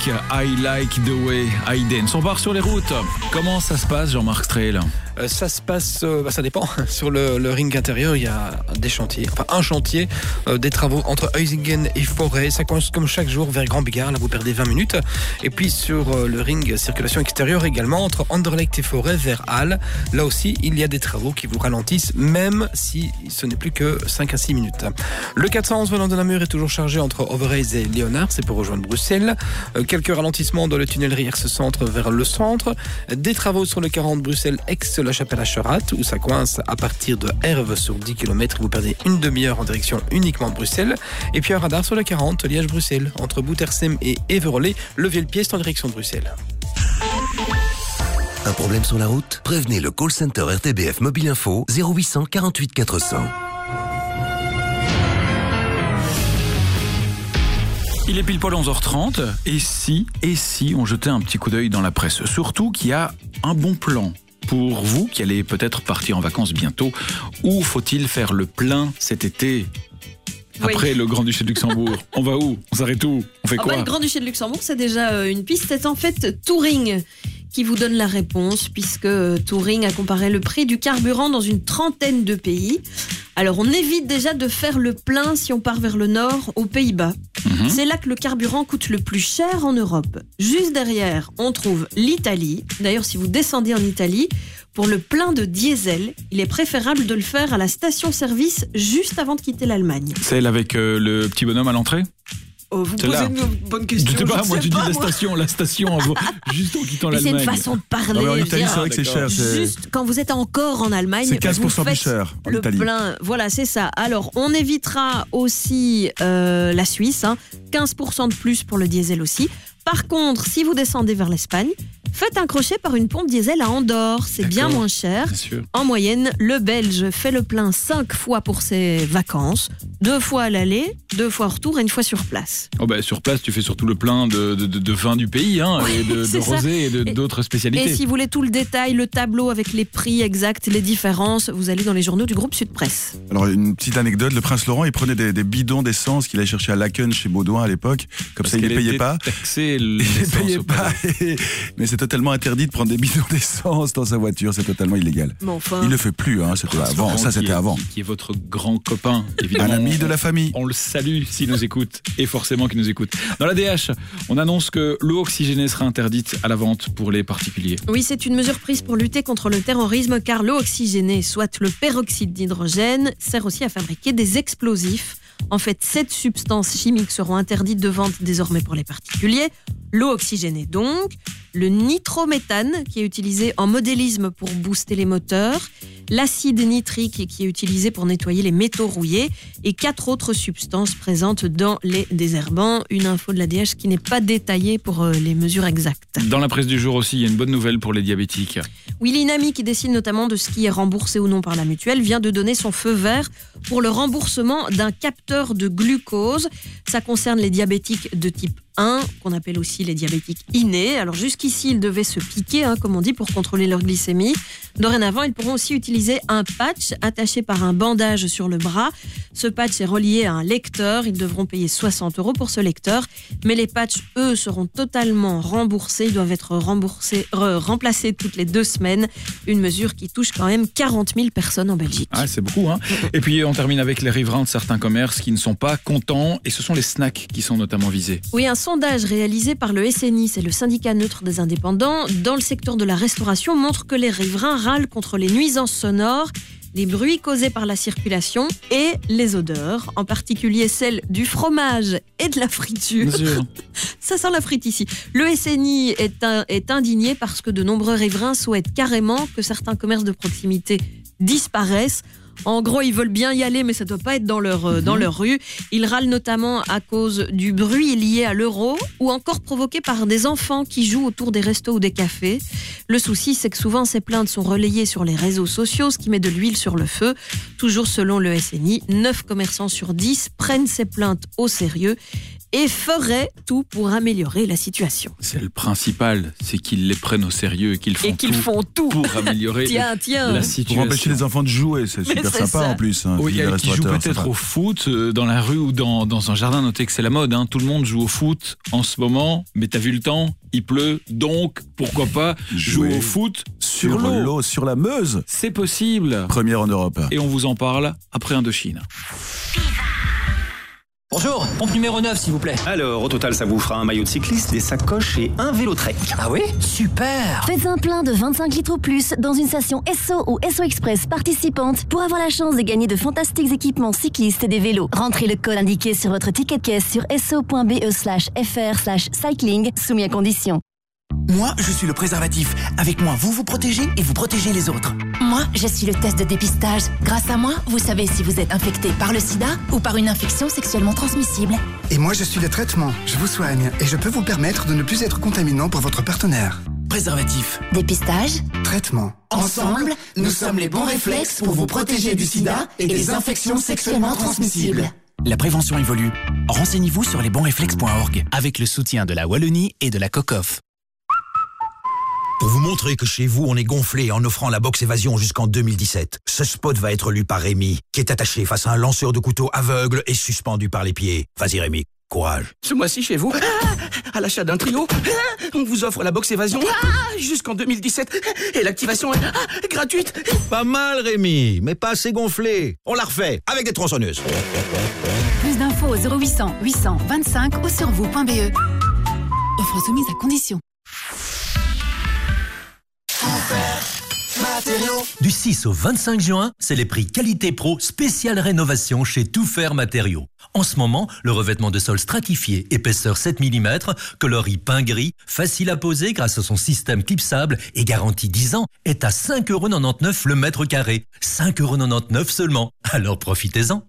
I like the way I dance. On part sur les routes. Comment ça se passe, Jean-Marc Strehl Euh, ça se passe, euh, bah, ça dépend. Sur le, le ring intérieur, il y a des chantiers, enfin un chantier, euh, des travaux entre Heusingen et Forêt. Ça commence comme chaque jour vers Grand Bigard, là vous perdez 20 minutes. Et puis sur euh, le ring circulation extérieure également, entre Anderlecht et Forêt vers Halle. Là aussi, il y a des travaux qui vous ralentissent, même si ce n'est plus que 5 à 6 minutes. Le 411 venant de Namur est toujours chargé entre Overijse et Léonard, c'est pour rejoindre Bruxelles. Euh, quelques ralentissements dans le tunnel Riers centre vers le centre. Des travaux sur le 40 Bruxelles-Aix La Chapelle à Cherat, où ça coince à partir de Herve sur 10 km. Vous perdez une demi-heure en direction uniquement de Bruxelles. Et puis un radar sur la 40, Liège-Bruxelles, entre Boutersem et Everollet, levez le pied, en direction de Bruxelles. Un problème sur la route? Prévenez le call center RTBF Mobile Info 0800 48 400. Il est pile poil 11h30. Et si, et si on jetait un petit coup d'œil dans la presse? Surtout qu'il y a un bon plan pour vous qui allez peut-être partir en vacances bientôt. Où faut-il faire le plein cet été Oui. après le Grand-Duché de Luxembourg, on va où? On s'arrête où? On fait Ah quoi? bah, le Grand-Duché de Luxembourg, c'est déjà euh, une piste. C'est en fait Touring qui vous donne la réponse, puisque euh, Touring a comparé le prix du carburant dans une trentaine de pays. Alors, on évite déjà de faire le plein si on part vers le nord, aux Pays-Bas. Mhm. C'est là que le carburant coûte le plus cher en Europe. Juste derrière, on trouve l'Italie. D'ailleurs, si vous descendez en Italie, pour le plein de diesel, il est préférable de le faire à la station-service juste avant de quitter l'Allemagne. Celle avec euh, le petit bonhomme à l'entrée? Oh, vous C'est là. posez une bonne question. Je sais pas, je moi sais tu dis la station, la station juste en quittant Mais c'est l'Allemagne. une façon de parler. En Italie, c'est vrai que c'est cher. Juste quand vous êtes encore en Allemagne, C'est 15% vous plus cher en le Italie. plein. Voilà, c'est ça. Alors, on évitera aussi euh, la Suisse, hein. 15% de plus pour le diesel aussi. Par contre, si vous descendez vers l'Espagne, faites un crochet par une pompe diesel à Andorre. C'est bien moins cher. Bien sûr. En moyenne, le Belge fait le plein 5 fois pour ses vacances, deux fois à l'aller, deux fois au retour et une fois sur place. Oh bah, sur place, tu fais surtout le plein de, de, de- de vin du pays, hein, et de, rosé et d'autres spécialités. Et si vous voulez tout le détail, le tableau avec les prix exacts, les différences, vous allez dans les journaux du groupe Sud Presse. Alors, une petite anecdote, le prince Laurent, il prenait des, des bidons d'essence qu'il allait chercher à Laken chez Baudouin à l'époque. Comme Parce ça, il les qu'elle payait pas. taxée, Il les payait pas. Mais c'est totalement interdit de prendre des bidons d'essence dans sa voiture. C'est totalement illégal. Mais enfin, Il le fait plus, hein. C'était avant. Ça, qui c'était est- avant. Qui, qui est votre grand copain, évidemment. Un ami de la famille. On le salue s'il nous écoute, et forcément qu'il nous écoute. Dans la DH, on annonce que l'eau oxygénée sera interdite à la vente pour les particuliers. Oui, c'est une mesure prise pour lutter contre le terrorisme car l'eau oxygénée, soit le peroxyde d'hydrogène, sert aussi à fabriquer des explosifs. En fait, sept substances chimiques seront interdites de vente désormais pour les particuliers. L'eau oxygénée donc, le nitrométhane qui est utilisé en modélisme pour booster les moteurs, l'acide nitrique qui est utilisé pour nettoyer les métaux rouillés et quatre autres substances présentes dans les désherbants. Une info de la DH qui n'est pas détaillée pour euh, les mesures exactes. Dans la presse du jour aussi, il y a une bonne nouvelle pour les diabétiques. Oui, l'INAMI, qui décide notamment de ce qui est remboursé ou non par la mutuelle, vient de donner son feu vert pour le remboursement d'un capteur de glucose. Ça concerne les diabétiques de type 1, qu'on appelle aussi les diabétiques innés. Alors jusqu'ici, ils devaient se piquer, hein, comme on dit, pour contrôler leur glycémie. Dorénavant, ils pourront aussi utiliser un patch attaché par un bandage sur le bras. Ce patch est relié à un lecteur. Ils devront payer 60 euros pour ce lecteur. Mais les patchs, eux, seront totalement remboursés. Ils doivent être remboursés, re- remplacés toutes les deux semaines. Une mesure qui touche quand même 40 000 personnes en Belgique. Ah, c'est beaucoup, hein. Et puis on termine avec les riverains de certains commerces qui ne sont pas contents, et ce sont les snacks qui sont notamment visés. Oui, un sondage réalisé par le SNI, c'est le syndicat neutre des indépendants, dans le secteur de la restauration montre que les riverains râlent contre les nuisances sonores, les bruits causés par la circulation et les odeurs, en particulier celles du fromage et de la friture. Ça sent la frite ici. Le SNI est, un- est indigné parce que de nombreux riverains souhaitent carrément que certains commerces de proximité disparaissent. En gros, ils veulent bien y aller, mais ça doit pas être dans leur, euh, dans leur rue. Ils râlent notamment à cause du bruit lié à l'euro ou encore provoqué par des enfants qui jouent autour des restos ou des cafés. Le souci, c'est que souvent ces plaintes sont relayées sur les réseaux sociaux, ce qui met de l'huile sur le feu. Toujours selon le SNI, 9 commerçants sur 10 prennent ces plaintes au sérieux et feraient tout pour améliorer la situation. C'est le principal, c'est qu'ils les prennent au sérieux et qu'ils font, Et qu'ils tout font tout pour améliorer Tiens, tiens. la Pour situation. empêcher les enfants de jouer, c'est Mais super c'est sympa en plus. hein, Oui, qui jouent restaurateurs, peut-être au foot euh, dans la rue ou dans, dans un jardin. Notez que c'est la mode. Hein. Tout le monde joue au foot en ce moment. Mais t'as vu le temps Il pleut. Donc, pourquoi pas jouer Jouer au foot sur, Sur l'eau l'eau, sur la Meuse. C'est possible. Première en Europe. Et on vous en parle après Indochine. Bonjour, pompe numéro 9 s'il vous plaît. Alors, au total, ça vous fera un maillot de cycliste, des sacoches et un vélo trek. Ah oui Super Faites un plein de 25 litres ou plus dans une station Esso ou Esso Express participante pour avoir la chance de gagner de fantastiques équipements cyclistes et des vélos. Rentrez le code indiqué sur votre ticket de caisse sur esso.be slash fr slash cycling, soumis à condition. Moi, je suis le préservatif. Avec moi, vous vous protégez et vous protégez les autres. Moi, je suis le test de dépistage. Grâce à moi, vous savez si vous êtes infecté par le sida ou par une infection sexuellement transmissible. Et moi, je suis le traitement. Je vous soigne et je peux vous permettre de ne plus être contaminant pour votre partenaire. Préservatif. Dépistage Traitement. Ensemble, nous sommes les bons réflexes pour vous protéger du sida et des infections sexuellement transmissibles. La prévention évolue. Renseignez-vous sur lesbonsréflexes.org avec le soutien de la Wallonie et de la COCOF. Pour vous montrer que chez vous, on est gonflé en offrant la box évasion jusqu'en 2017, ce spot va être lu par Rémi, qui est attaché face à un lanceur de couteau aveugle et suspendu par les pieds. Vas-y Rémi, courage. Ce mois-ci chez vous, à l'achat d'un trio, on vous offre la box évasion jusqu'en 2017 et l'activation est gratuite. Pas mal Rémi, mais pas assez gonflé. On la refait avec des tronçonneuses. Plus d'infos au 0800 800 25 ou sur vous.be. Offre soumise à condition. Du 6 au 25 juin, c'est les prix Qualité Pro spéciale rénovation chez Tout Faire Matériaux. En ce moment, le revêtement de sol stratifié, épaisseur 7 mm, coloris peint gris, facile à poser grâce à son système clipsable et garantie 10 ans, est à 5,99€ le mètre carré. 5,99€ seulement. Alors profitez-en.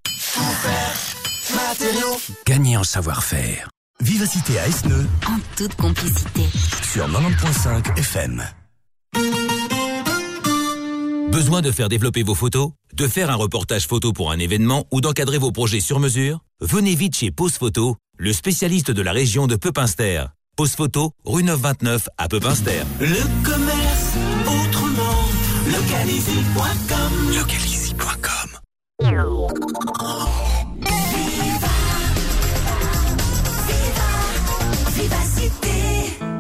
Gagner en savoir-faire. Vivacité à Esneux En toute complicité. sur 90.5 FM. Besoin de faire développer vos photos De faire un reportage photo pour un événement ou d'encadrer vos projets sur mesure? Venez vite chez Pose Photo, le spécialiste de la région de Peupinster. Pose Photo, rue 929 à Peupinster. Le commerce autrement. Localizy.com. Localizy.com. Vivacité.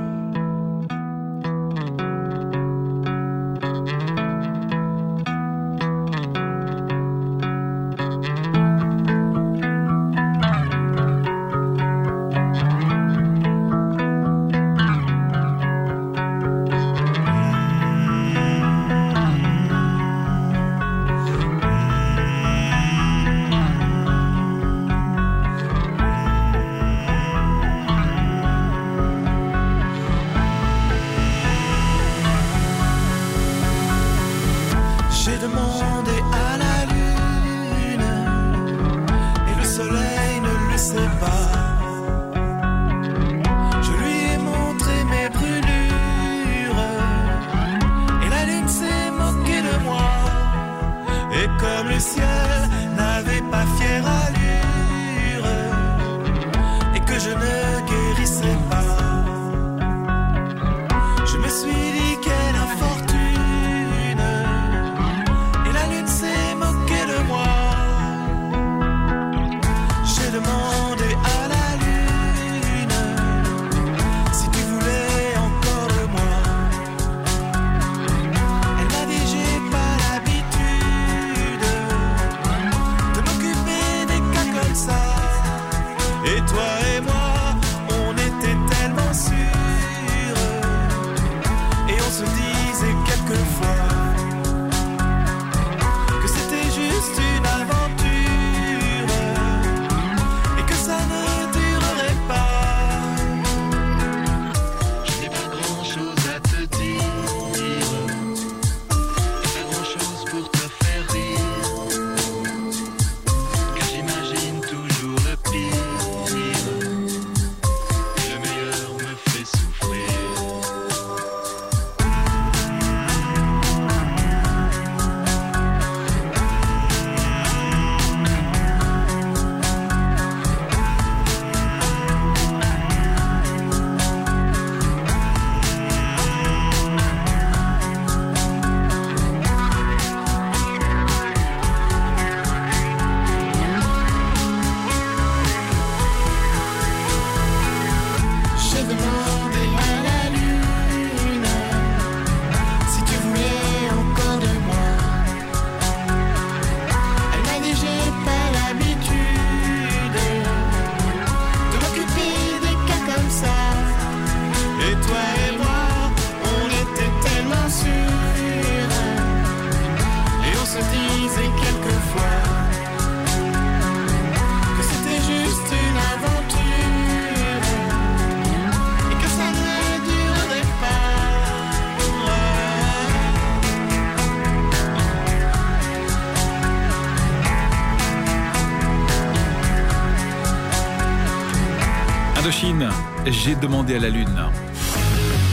J'ai demandé à la lune.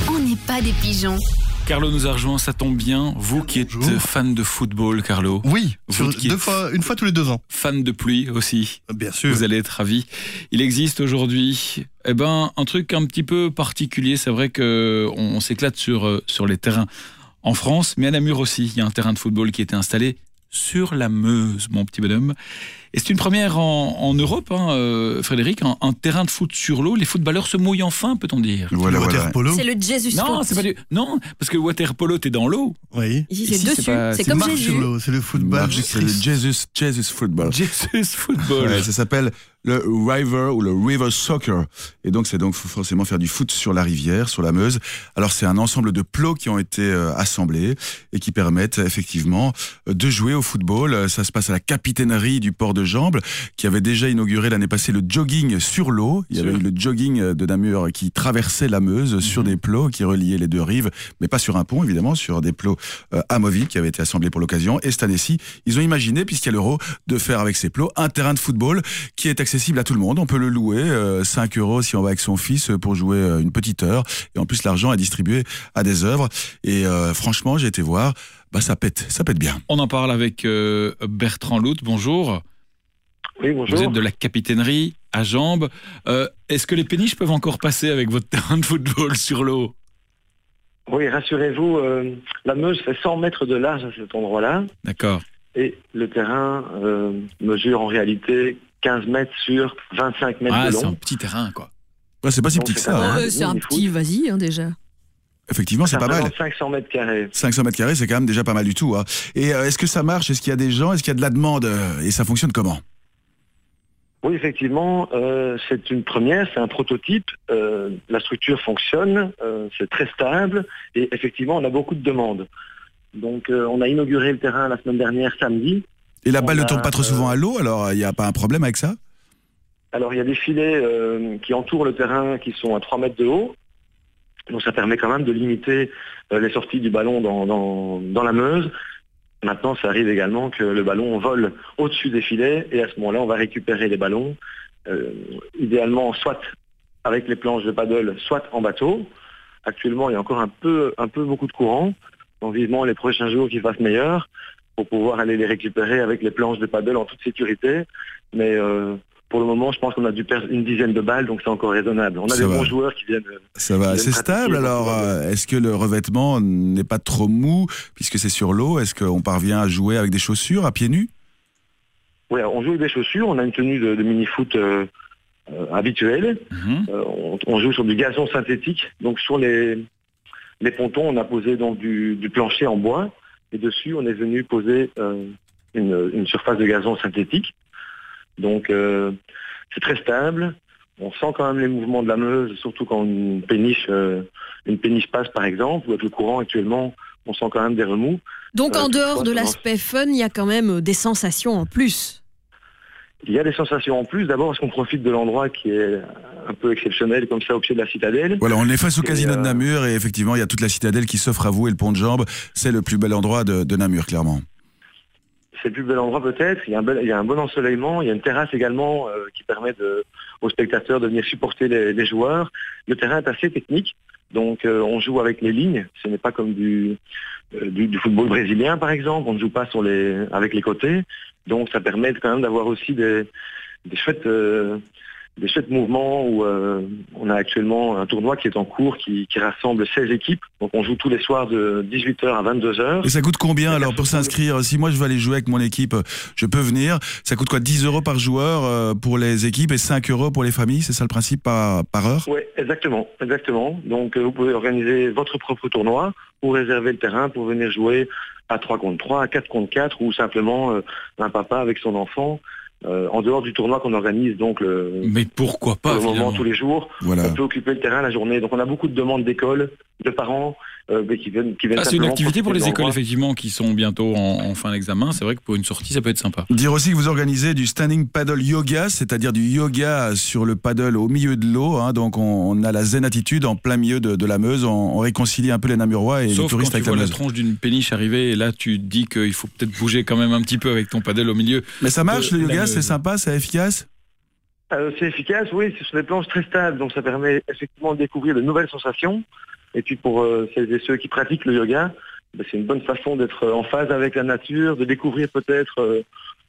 On n'est pas des pigeons. Carlo nous a rejoint, ça tombe bien. Vous qui êtes fan de football, Carlo. Oui, Vous sur- qui deux fois, une fois tous les deux ans. Fan de pluie aussi. Bien sûr. Vous allez être ravi. Il existe aujourd'hui, eh ben, un truc un petit peu particulier. C'est vrai que on, on s'éclate sur euh, sur les terrains en France, mais à Namur aussi, il y a un terrain de football qui a été installé sur la Meuse, mon petit bonhomme. Et c'est une première en, en Europe, hein, euh, Frédéric, un, un terrain de foot sur l'eau. Les footballeurs se mouillent enfin, peut-on dire Voilà, Le water polo. C'est le Jesus Non, c'est pas du... Non, parce que le water polo, t'es dans l'eau. Oui. Ici, c'est c'est dessus. pas- C'est comme Jésus. Sur l'eau, c'est le football. C'est le Jesus, Jesus Football. Jesus Football. Ouais, ça s'appelle le River ou le River Soccer. Et donc, c'est donc faut forcément faire du foot sur la rivière, sur la Meuse. Alors, c'est un ensemble de plots qui ont été euh, assemblés et qui permettent effectivement euh, de jouer au football. Ça se passe à la capitainerie du port de Jambes, qui avait déjà inauguré l'année passée le jogging sur l'eau. Il y avait eu le jogging de Namur qui traversait la Meuse sur des plots qui reliaient les deux rives, mais pas sur un pont, évidemment, sur des plots euh, amovibles qui avaient été assemblés pour l'occasion. Et cette année-ci, ils ont imaginé, puisqu'il y a l'euro, de faire avec ces plots un terrain de football qui est accessible à tout le monde. On peut le louer, euh, 5 euros si on va avec son fils euh, pour jouer euh, une petite heure. Et en plus, l'argent est distribué à des œuvres. Et euh, franchement, j'ai été voir, bah ça pète, ça pète bien. On en parle avec euh, Bertrand Lout. Bonjour. Oui, bonjour. Vous êtes de la capitainerie à Jambes. Euh, Est-ce que les péniches peuvent encore passer avec votre terrain de football sur l'eau? Oui, rassurez-vous, euh, la Meuse fait 100 mètres de large à cet endroit-là D'accord. et le terrain euh, mesure en réalité 15 mètres sur 25 mètres Ah, de c'est un long. petit terrain, quoi. Ouais, c'est pas si Donc, petit que c'est ça. un- hein. Euh, c'est un petit, vas-y, hein, déjà. Effectivement, c'est pas mal. représente 500 mètres carrés. 500 mètres carrés, c'est quand même déjà pas mal du tout. hein. Et euh, est-ce que ça marche? Est-ce qu'il y a des gens? Est-ce qu'il y a de la demande? Euh, Et ça fonctionne comment? Oui, effectivement, euh, c'est une première, c'est un prototype. euh, la structure fonctionne, euh, c'est très stable et effectivement, on a beaucoup de demandes. Donc, euh, on a inauguré le terrain la semaine dernière, samedi. Et la balle ne tombe pas trop souvent euh, à l'eau, alors il n'y a pas un problème avec ça? Alors il y a des filets euh, qui entourent le terrain qui sont à 3 mètres de haut. Donc ça permet quand même de limiter euh, les sorties du ballon dans, dans, dans la Meuse. Maintenant, ça arrive également que le ballon vole au-dessus des filets et à ce moment-là, on va récupérer les ballons, euh, idéalement soit avec les planches de paddle, soit en bateau. Actuellement, il y a encore un peu, un peu beaucoup de courant. Donc vivement les prochains jours qui fassent meilleurs pour pouvoir aller les récupérer avec les planches de paddle en toute sécurité. Mais euh, pour le moment, je pense qu'on a dû perdre une dizaine de balles, donc c'est encore raisonnable. On a des bons joueurs qui viennent. euh, Ça va pratiquer stable, alors euh, est-ce que le revêtement n'est pas trop mou puisque c'est sur l'eau? Est-ce qu'on parvient à jouer avec des chaussures à pieds nus? Oui, on joue avec des chaussures, on a une tenue de, de mini-foot euh, euh, habituelle. Mhm. On, on joue sur du gazon synthétique. Donc sur les, les pontons, on a posé donc du, du plancher en bois. Et dessus, on est venu poser euh, une, une surface de gazon synthétique. Donc euh, c'est très stable. On sent quand même les mouvements de la Meuse, surtout quand une péniche, euh, une péniche passe par exemple, ou avec le courant actuellement, on sent quand même des remous. Donc, en dehors de l'aspect fun, il y a quand même des sensations en plus. Il y a des sensations en plus. D'abord, parce qu'on profite de l'endroit qui est un peu exceptionnel, comme ça, au pied de la citadelle. Voilà, on est face au Et, casino de euh, Namur et effectivement, il y a toute la citadelle qui s'offre à vous et le pont de Jambes. C'est le plus bel endroit de, de Namur, clairement. C'est le plus bel endroit peut-être. Il y a un, bel- il y a un bon ensoleillement. Il y a une terrasse également euh, qui permet de- aux spectateurs de venir supporter les, les joueurs. Le terrain est assez technique. Donc euh, on joue avec les lignes. Ce n'est pas comme du, euh, football brésilien par exemple. On ne joue pas avec les côtés. Donc ça permet quand même d'avoir aussi des, des chouettes, euh, des chouettes mouvements où euh, on a actuellement un tournoi qui est en cours qui, qui rassemble 16 équipes. Donc on joue tous les soirs de 18h à 22h. Et ça coûte combien alors pour s'inscrire? Si moi je veux aller jouer avec mon équipe, je peux venir. Ça coûte quoi? 10 euros par joueur euh, pour les équipes et 5 euros pour les familles? C'est ça le principe par, par heure? Oui, exactement, exactement. Donc euh, vous pouvez organiser votre propre tournoi ou réserver le terrain pour venir jouer à 3 contre 3, à 4 contre 4 ou simplement euh, un papa avec son enfant. Euh, en dehors du tournoi qu'on organise donc le, Mais pourquoi pas le moment tous les jours, Voilà. on peut occuper le terrain la journée. Donc on a beaucoup de demandes d'écoles, de parents mais qui viennent qui viennent Ah, c'est une activité pour les écoles effectivement qui sont bientôt en, en fin d'examen. C'est vrai que pour une sortie, ça peut être sympa. Dire aussi que vous organisez du standing paddle yoga, c'est-à-dire du yoga sur le paddle au milieu de l'eau. hein. donc on, on a la zen attitude en plein milieu de, de la Meuse. On, on réconcilie un peu les Namurois et les Sauf quand touristes tu avec la vois la Meuse. tronche d'une péniche arriver et là tu te dis qu'il faut peut-être bouger quand même un petit peu avec ton paddle au milieu. Mais ça marche le la yoga, c'est sympa, c'est efficace? Euh, c'est efficace, oui, ce sont des planches très stables, donc ça permet effectivement de découvrir de nouvelles sensations. Et puis pour euh, celles et ceux qui pratiquent le yoga, ben, c'est une bonne façon d'être en phase avec la nature, de découvrir peut-être euh,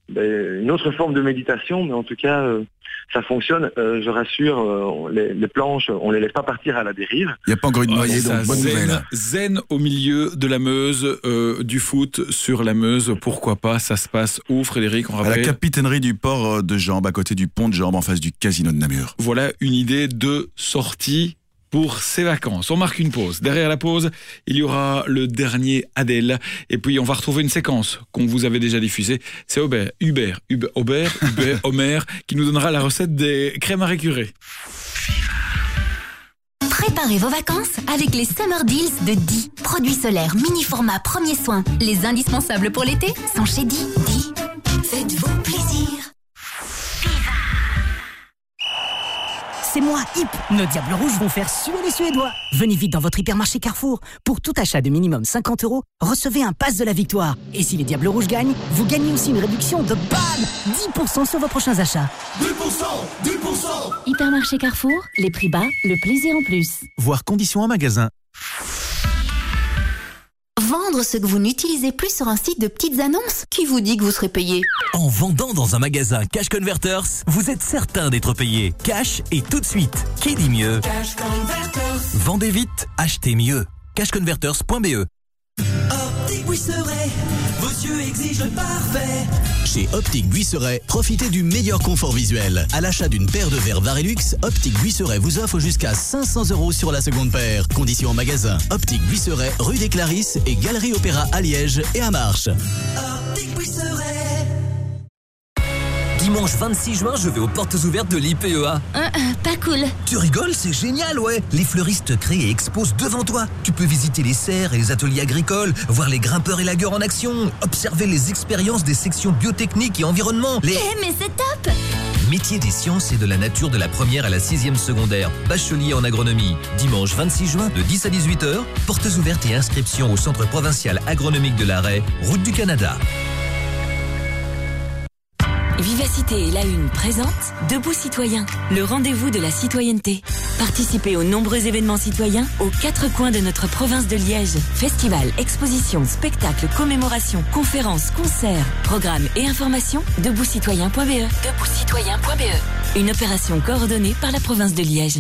ben, une autre forme de méditation, mais en tout cas, euh, ça fonctionne. Euh, je rassure, euh, les, les planches, on les laisse pas partir à la dérive. Il n'y a pas encore une noyée, ça, donc bonne zen, nouvelle. zen au milieu de la Meuse, euh, du foot sur la Meuse, pourquoi pas, ça se passe où Frédéric, on À la capitainerie du port euh, de Jambes, à côté du pont de Jambes, en face du casino de Namur. Voilà une idée de sortie pour ces vacances. On marque une pause. Derrière la pause, il y aura le dernier Adèle. Et puis, on va retrouver une séquence qu'on vous avait déjà diffusée. C'est Aubert, Hubert, Hubert, Aubert, Hubert, Homer, qui nous donnera la recette des crèmes à récurer. Préparez vos vacances avec les Summer Deals de Di. Produits solaires mini format premier soin. Les indispensables pour l'été sont chez Di. Di. Faites-vous plaisir. C'est moi, Hip. Nos Diables Rouges vont faire suer les Suédois. Venez vite dans votre hypermarché Carrefour. Pour tout achat de minimum 50 euros, recevez un pass de la victoire. Et si les Diables Rouges gagnent, vous gagnez aussi une réduction de BAM 10% sur vos prochains achats. 10% 10% Hypermarché Carrefour, les prix bas, le plaisir en plus. Voir conditions en magasin. Vendre ce que vous n'utilisez plus sur un site de petites annonces Qui vous dit que vous serez payé? En vendant dans un magasin Cash Converters, vous êtes certain d'être payé. Cash et tout de suite. Qui dit mieux? Cash Converters. Vendez vite, achetez mieux. Cashconverters.be Optique Buisseret, vos yeux exigent le parfait. Chez Optique Buisseret, profitez du meilleur confort visuel. À l'achat d'une paire de verres Varilux, Optique Buisseret vous offre jusqu'à 500 euros sur la seconde paire. Conditions en magasin. Optique Buisseret, rue des Clarisses et Galerie Opéra à Liège et à Marche. Optique Buisseret. Dimanche 26 juin, je vais aux portes ouvertes de l'IPEA. pas cool. Tu rigoles, c'est génial, ouais. Les fleuristes créent et exposent devant toi. Tu peux visiter les serres et les ateliers agricoles, voir les grimpeurs et lagueurs en action, observer les expériences des sections biotechniques et environnement. Les Eh mais c'est top métiers des sciences et de la nature de la première à la sixième secondaire. Bachelier en agronomie. Dimanche 26 juin de 10 à 18h. Portes ouvertes et inscriptions au Centre provincial agronomique de l'Arrêt, route du Canada. Vivacité et la Une présente Debout citoyen, le rendez-vous de la citoyenneté. Participez aux nombreux événements citoyens aux quatre coins de notre province de Liège. Festivals, expositions, spectacles, commémorations, conférences, concerts, programmes et informations deboutcitoyen.be. Deboutcitoyen.be. Une opération coordonnée par la province de Liège.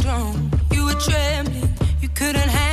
strong. You were trembling, you couldn't handle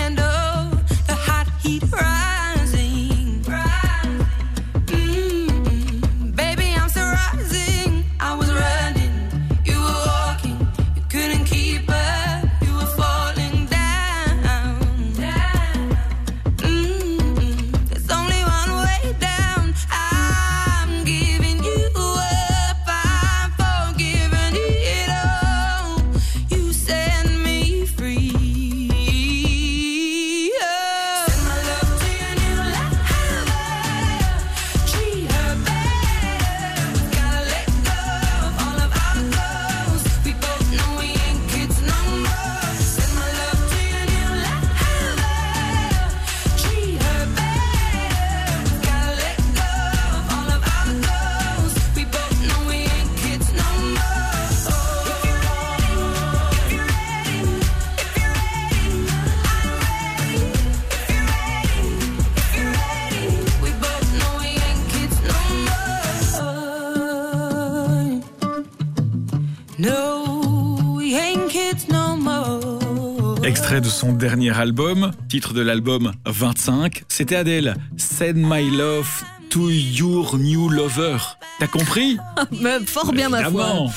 son dernier album, titre de l'album 25, c'était Adèle. Send my love to your new lover. T'as compris? Mais Fort bien, ma foi. Évidemment.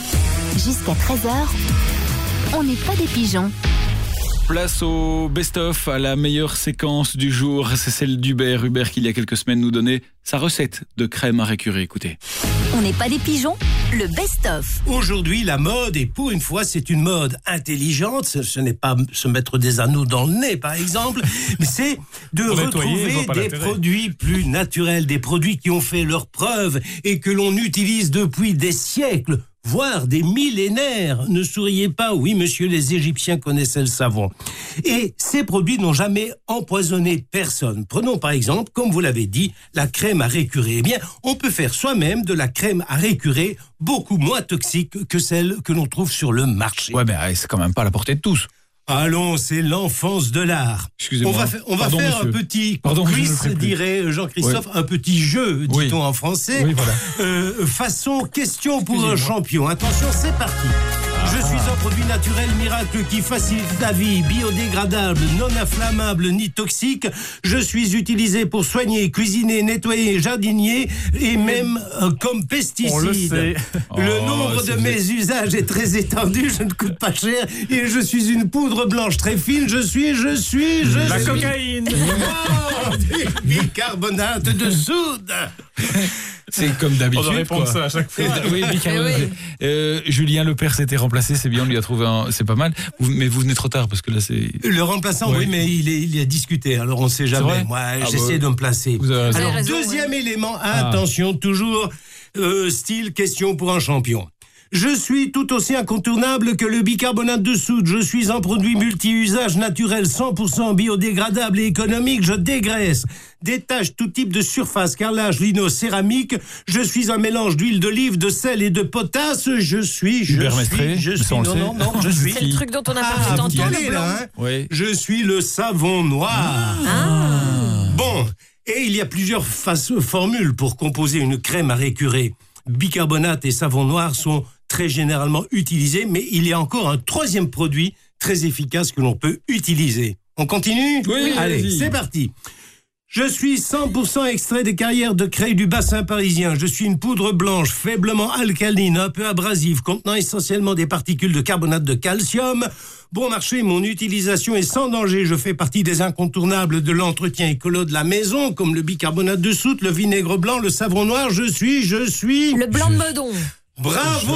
Jusqu'à 13h, on n'est pas des pigeons. Place au best-of, à la meilleure séquence du jour. C'est celle d'Hubert. Hubert qui, il y a quelques semaines, nous donnait sa recette de crème à récurer. Écoutez. On n'est pas des pigeons, le best-of. Aujourd'hui, la mode, et pour une fois, c'est une mode intelligente. Ce, ce n'est pas se mettre des anneaux dans le nez, par exemple, mais c'est de retrouver des produits plus naturels, des produits qui ont fait leurs preuves et que l'on utilise depuis des siècles voire des millénaires. Ne souriez pas, oui monsieur, les Égyptiens connaissaient le savon. Et ces produits n'ont jamais empoisonné personne. Prenons par exemple, comme vous l'avez dit, la crème à récurer. Eh bien, on peut faire soi-même de la crème à récurer beaucoup moins toxique que celle que l'on trouve sur le marché. Ouais, mais c'est quand même pas à la portée de tous. Allons, c'est l'enfance de l'art. Excusez-moi. On va, on va Pardon, faire un monsieur. petit Pardon, je quiz, plus. dirait Jean-Christophe, un petit jeu, Oui. dit-on en français. Oui, voilà. Euh, façon question pour un champion. Attention, c'est parti. Je suis un produit naturel miracle qui facilite la vie, biodégradable, non inflammable ni toxique. Je suis utilisé pour soigner, cuisiner, nettoyer, jardinier et même euh, comme pesticide. On le sait. Le Oh, nombre de mes usages est très étendu, je ne coûte pas cher et je suis une poudre blanche très fine. Je suis, je suis, je La suis. cocaïne. Oh, du bicarbonate de soude. C'est comme d'habitude. On doit répondre quoi. ça à chaque fois. Euh, Oui, bicarbonate. Euh, Julien Lepers s'était remplacé, c'est bien, on lui a trouvé un. C'est pas mal. Vous- mais vous venez trop tard parce que là, c'est. Le remplaçant, oui, Oui. mais il, est, il a discuté, alors on ne sait jamais. Moi, Ah j'essaie bah, de me placer. vous avez raison. Alors, raison, deuxième élément, Ah. attention, toujours euh, style question pour un champion. Je suis tout aussi incontournable que le bicarbonate de soude. Je suis un produit multi-usage naturel 100% biodégradable et économique. Je dégraisse, détache tout type de surface, carrelage, lino, céramique. Je suis un mélange d'huile d'olive, de sel et de potasse. Je suis, je Hubert suis, je suis, non, non, non, je suis. C'est le truc dont on a Ah, parlé vous tantôt, le blanc. là, hein Oui. je suis le savon noir. Bon, et il y a plusieurs formules pour composer une crème à récurer. Bicarbonate et savon noir sont très généralement utilisés, mais il y a encore un troisième produit très efficace que l'on peut utiliser. On continue? Oui, Allez, c'est parti. Je suis 100% extrait des carrières de craie du bassin parisien. Je suis une poudre blanche, faiblement alcaline, un peu abrasive, contenant essentiellement des particules de carbonate de calcium. Bon marché, mon utilisation est sans danger. Je fais partie des incontournables de l'entretien écolo de la maison, comme le bicarbonate de soude, le vinaigre blanc, le savon noir. Je suis, je suis... Le blanc de Meudon. Bravo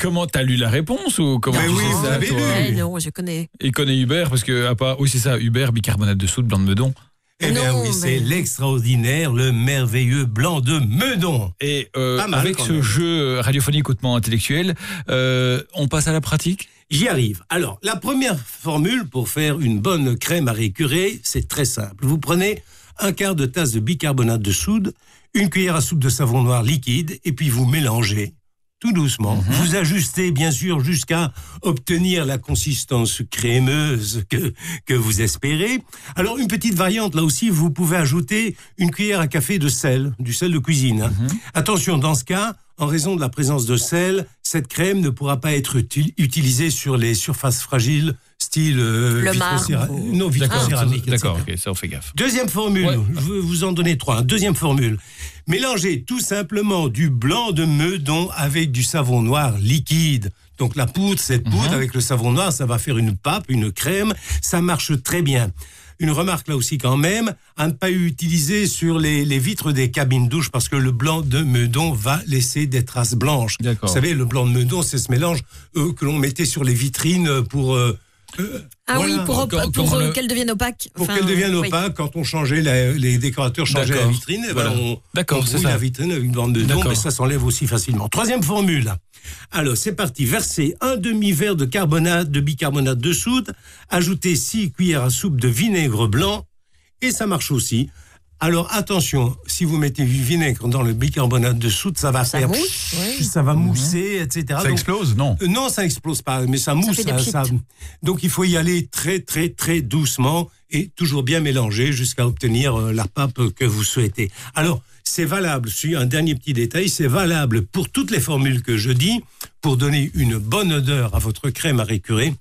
Comment t'as lu la réponse ou comment Mais tu oui, sais ça, toi Eh non, je connais. Il connaît Hubert parce que à part oui c'est ça Hubert bicarbonate de soude blanc de Meudon. Eh bien oui, mais- c'est l'extraordinaire, le merveilleux blanc de Meudon. Et euh, Pas mal, avec quand ce même. jeu radiophonique hautement intellectuel, euh, on passe à la pratique? J'y arrive. Alors, la première formule pour faire une bonne crème à récurer, c'est très simple. Vous prenez un quart de tasse de bicarbonate de soude, une cuillère à soupe de savon noir liquide, et puis vous mélangez tout doucement. Mhm. Vous ajustez, bien sûr, jusqu'à obtenir la consistance crémeuse que, que vous espérez. Alors, une petite variante, là aussi, vous pouvez ajouter une cuillère à café de sel, du sel de cuisine. Mhm. Attention, dans ce cas, en raison de la présence de sel, cette crème ne pourra pas être uti- utilisée sur les surfaces fragiles, style euh, Le marbre. non, vitrocéramique, etc. D'accord, ok, ça on fait gaffe. Deuxième formule, Ouais. je vais vous en donner trois. Deuxième formule, mélangez tout simplement du blanc de meudon avec du savon noir liquide. Donc la poudre, cette Mhm. poudre avec le savon noir, ça va faire une pâte, une crème, ça marche très bien. Une remarque là aussi quand même, à ne pas utiliser sur les, les vitres des cabines douches parce que le blanc de meudon va laisser des traces blanches. Vous savez, le blanc de meudon, c'est ce mélange euh, que l'on mettait sur les vitrines pour... euh, Ah voilà. oui, pour, pour euh, le- qu'elle devienne opaque. Pour Enfin, qu'elle devienne oui. opaque, quand on changeait la- les décorateurs changeaient la vitrine, eh ben, Voilà. on, D'accord, on c'est brouille ça. la vitrine avec une bande de don, D'accord. mais ça s'enlève aussi facilement. Troisième formule. Alors, c'est parti. Versez un demi-verre de carbonate, de bicarbonate de soude, ajoutez six cuillères à soupe de vinaigre blanc, et ça marche aussi. Alors attention, si vous mettez du vinaigre dans le bicarbonate de soude, ça va Ça faire, mousse, oui. ça va mousser, etc. Ça Donc, explose Non. euh, Non, ça explose pas, mais ça mousse. fait des ça- ça- Donc il faut y aller très très très doucement et toujours bien mélanger jusqu'à obtenir euh, la pâte que vous souhaitez. Alors c'est valable. Si un dernier petit détail, c'est valable pour toutes les formules que je dis pour donner une bonne odeur à votre crème à récurer.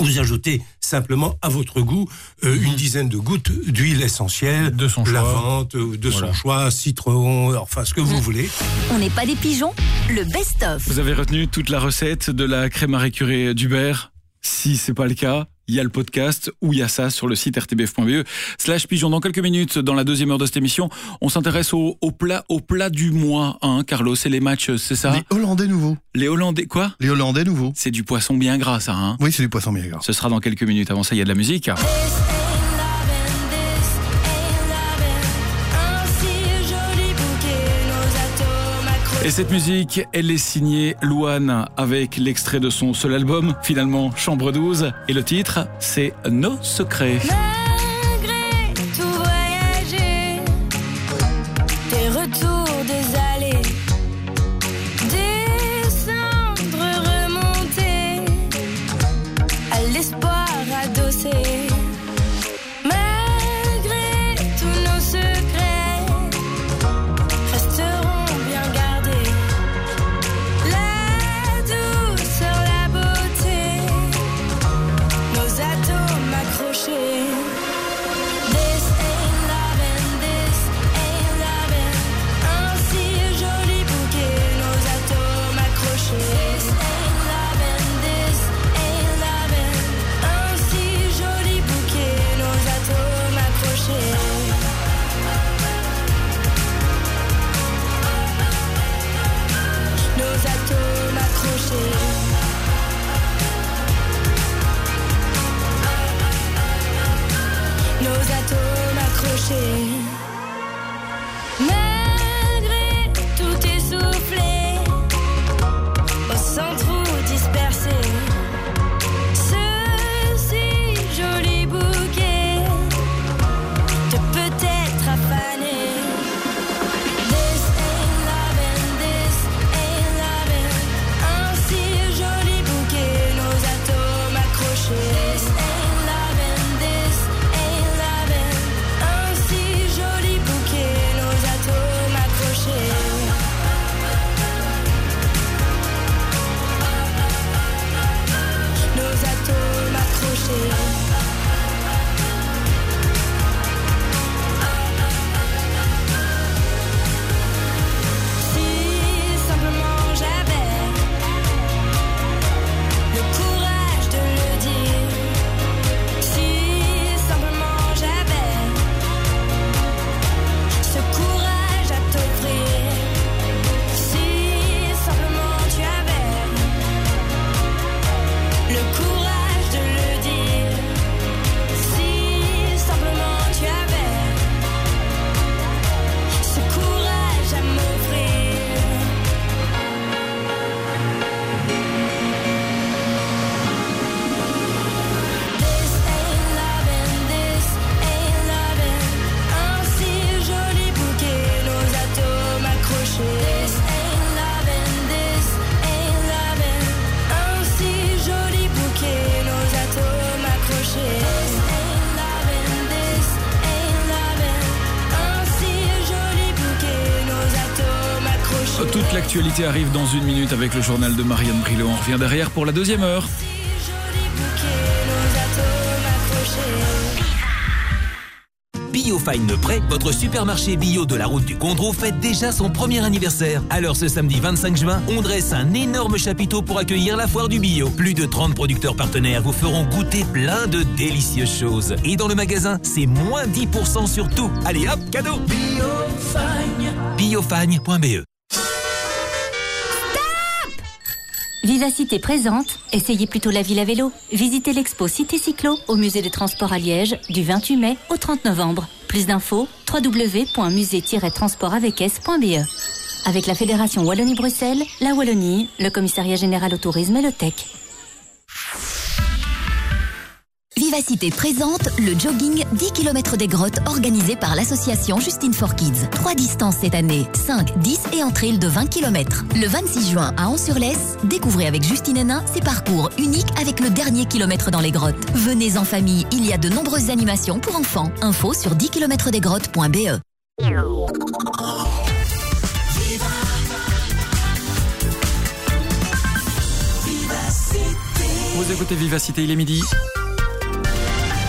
Vous ajoutez simplement à votre goût euh, une dizaine de gouttes d'huile essentielle, de son choix. lavande, euh, de Voilà. son choix, citron, enfin ce que vous voulez. On n'est pas des pigeons Le best-of. Vous avez retenu toute la recette de la crème à récurer d'Hubert? Si c'est pas le cas, il y a le podcast ou il y a ça sur le site rtbf.be slash pigeon. Dans quelques minutes, dans la deuxième heure de cette émission, on s'intéresse au, au plat au plat du mois, hein, Carlos. C'est les matchs, c'est ça Les Hollandais nouveaux. Les Hollandais, quoi Les Hollandais nouveaux. C'est du poisson bien gras, ça. Hein oui, c'est du poisson bien gras. Ce sera dans quelques minutes. Avant ça, il y a de la musique. Et cette musique, elle est signée Louane avec l'extrait de son seul album, finalement Chambre 12. Et le titre, c'est Nos secrets. Arrive dans une minute avec le journal de Marianne Brillo. On revient derrière pour la deuxième heure. Biofine Prêt, votre supermarché bio de la route du Condro, fête déjà son premier anniversaire. Alors ce samedi 25 juin, on dresse un énorme chapiteau pour accueillir la foire du bio. Plus de 30 producteurs partenaires vous feront goûter plein de délicieuses choses. Et dans le magasin, c'est moins 10% sur tout. Allez hop, cadeau Biofagne.be Vivacité présente, essayez plutôt la ville à vélo. Visitez l'expo Cité Cyclo au musée des Transports à Liège du 28 mai au 30 novembre. Plus d'infos www.musée-transportavecS.be Avec la Fédération Wallonie-Bruxelles, la Wallonie, le Commissariat Général au Tourisme et le TEC. Vivacité présente le jogging 10 km des grottes organisé par l'association Justine for Kids. Trois distances cette année, 5, 10 et en trail de 20 km. Le 26 juin à Ans-sur-Lesse, découvrez avec Justine Hénin ces parcours uniques avec le dernier kilomètre dans les grottes. Venez en famille, il y a de nombreuses animations pour enfants. Info sur 10 km desgrottes.be. Vous écoutez Vivacité, il est midi.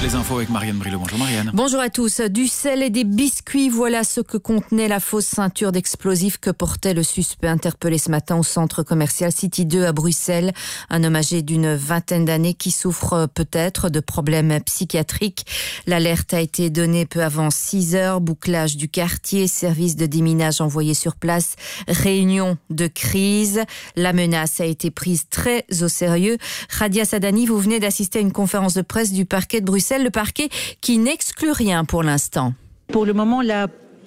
Les infos avec Marianne Brillo. Bonjour Marianne. Bonjour à tous. Du sel et des biscuits, voilà ce que contenait la fausse ceinture d'explosifs que portait le suspect interpellé ce matin au centre commercial City 2 à Bruxelles. Un homme âgé d'une vingtaine d'années qui souffre peut-être de problèmes psychiatriques. L'alerte a été donnée peu avant 6 heures. Bouclage du quartier, service de déminage envoyé sur place, réunion de crise. La menace a été prise très au sérieux. Radia Sadani, vous venez d'assister à une conférence de presse du parquet de Bruxelles le parquet qui n'exclut rien pour l'instant.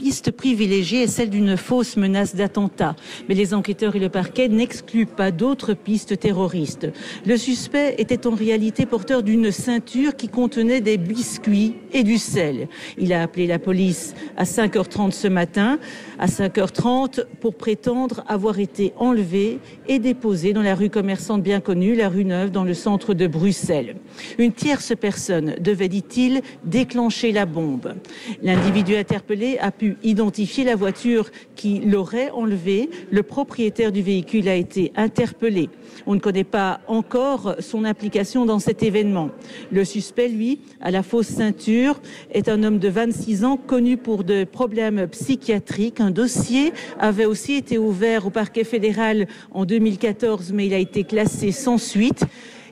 Piste privilégiée est celle d'une fausse menace d'attentat. Mais les enquêteurs et le parquet n'excluent pas d'autres pistes terroristes. Le suspect était en réalité porteur d'une ceinture qui contenait des biscuits et du sel. Il a appelé la police à 5h30 ce matin, à 5h30 pour prétendre avoir été enlevé et déposé dans la rue commerçante bien connue, la rue Neuve, dans le centre de Bruxelles. Une tierce personne devait, dit-il, déclencher la bombe. L'individu interpellé a pu identifier la voiture qui l'aurait enlevé. Le propriétaire du véhicule a été interpellé. On ne connaît pas encore son implication dans cet événement. Le suspect, lui, à la fausse ceinture, est un homme de 26 ans connu pour des problèmes psychiatriques. Un dossier avait aussi été ouvert au parquet fédéral en 2014, mais il a été classé sans suite.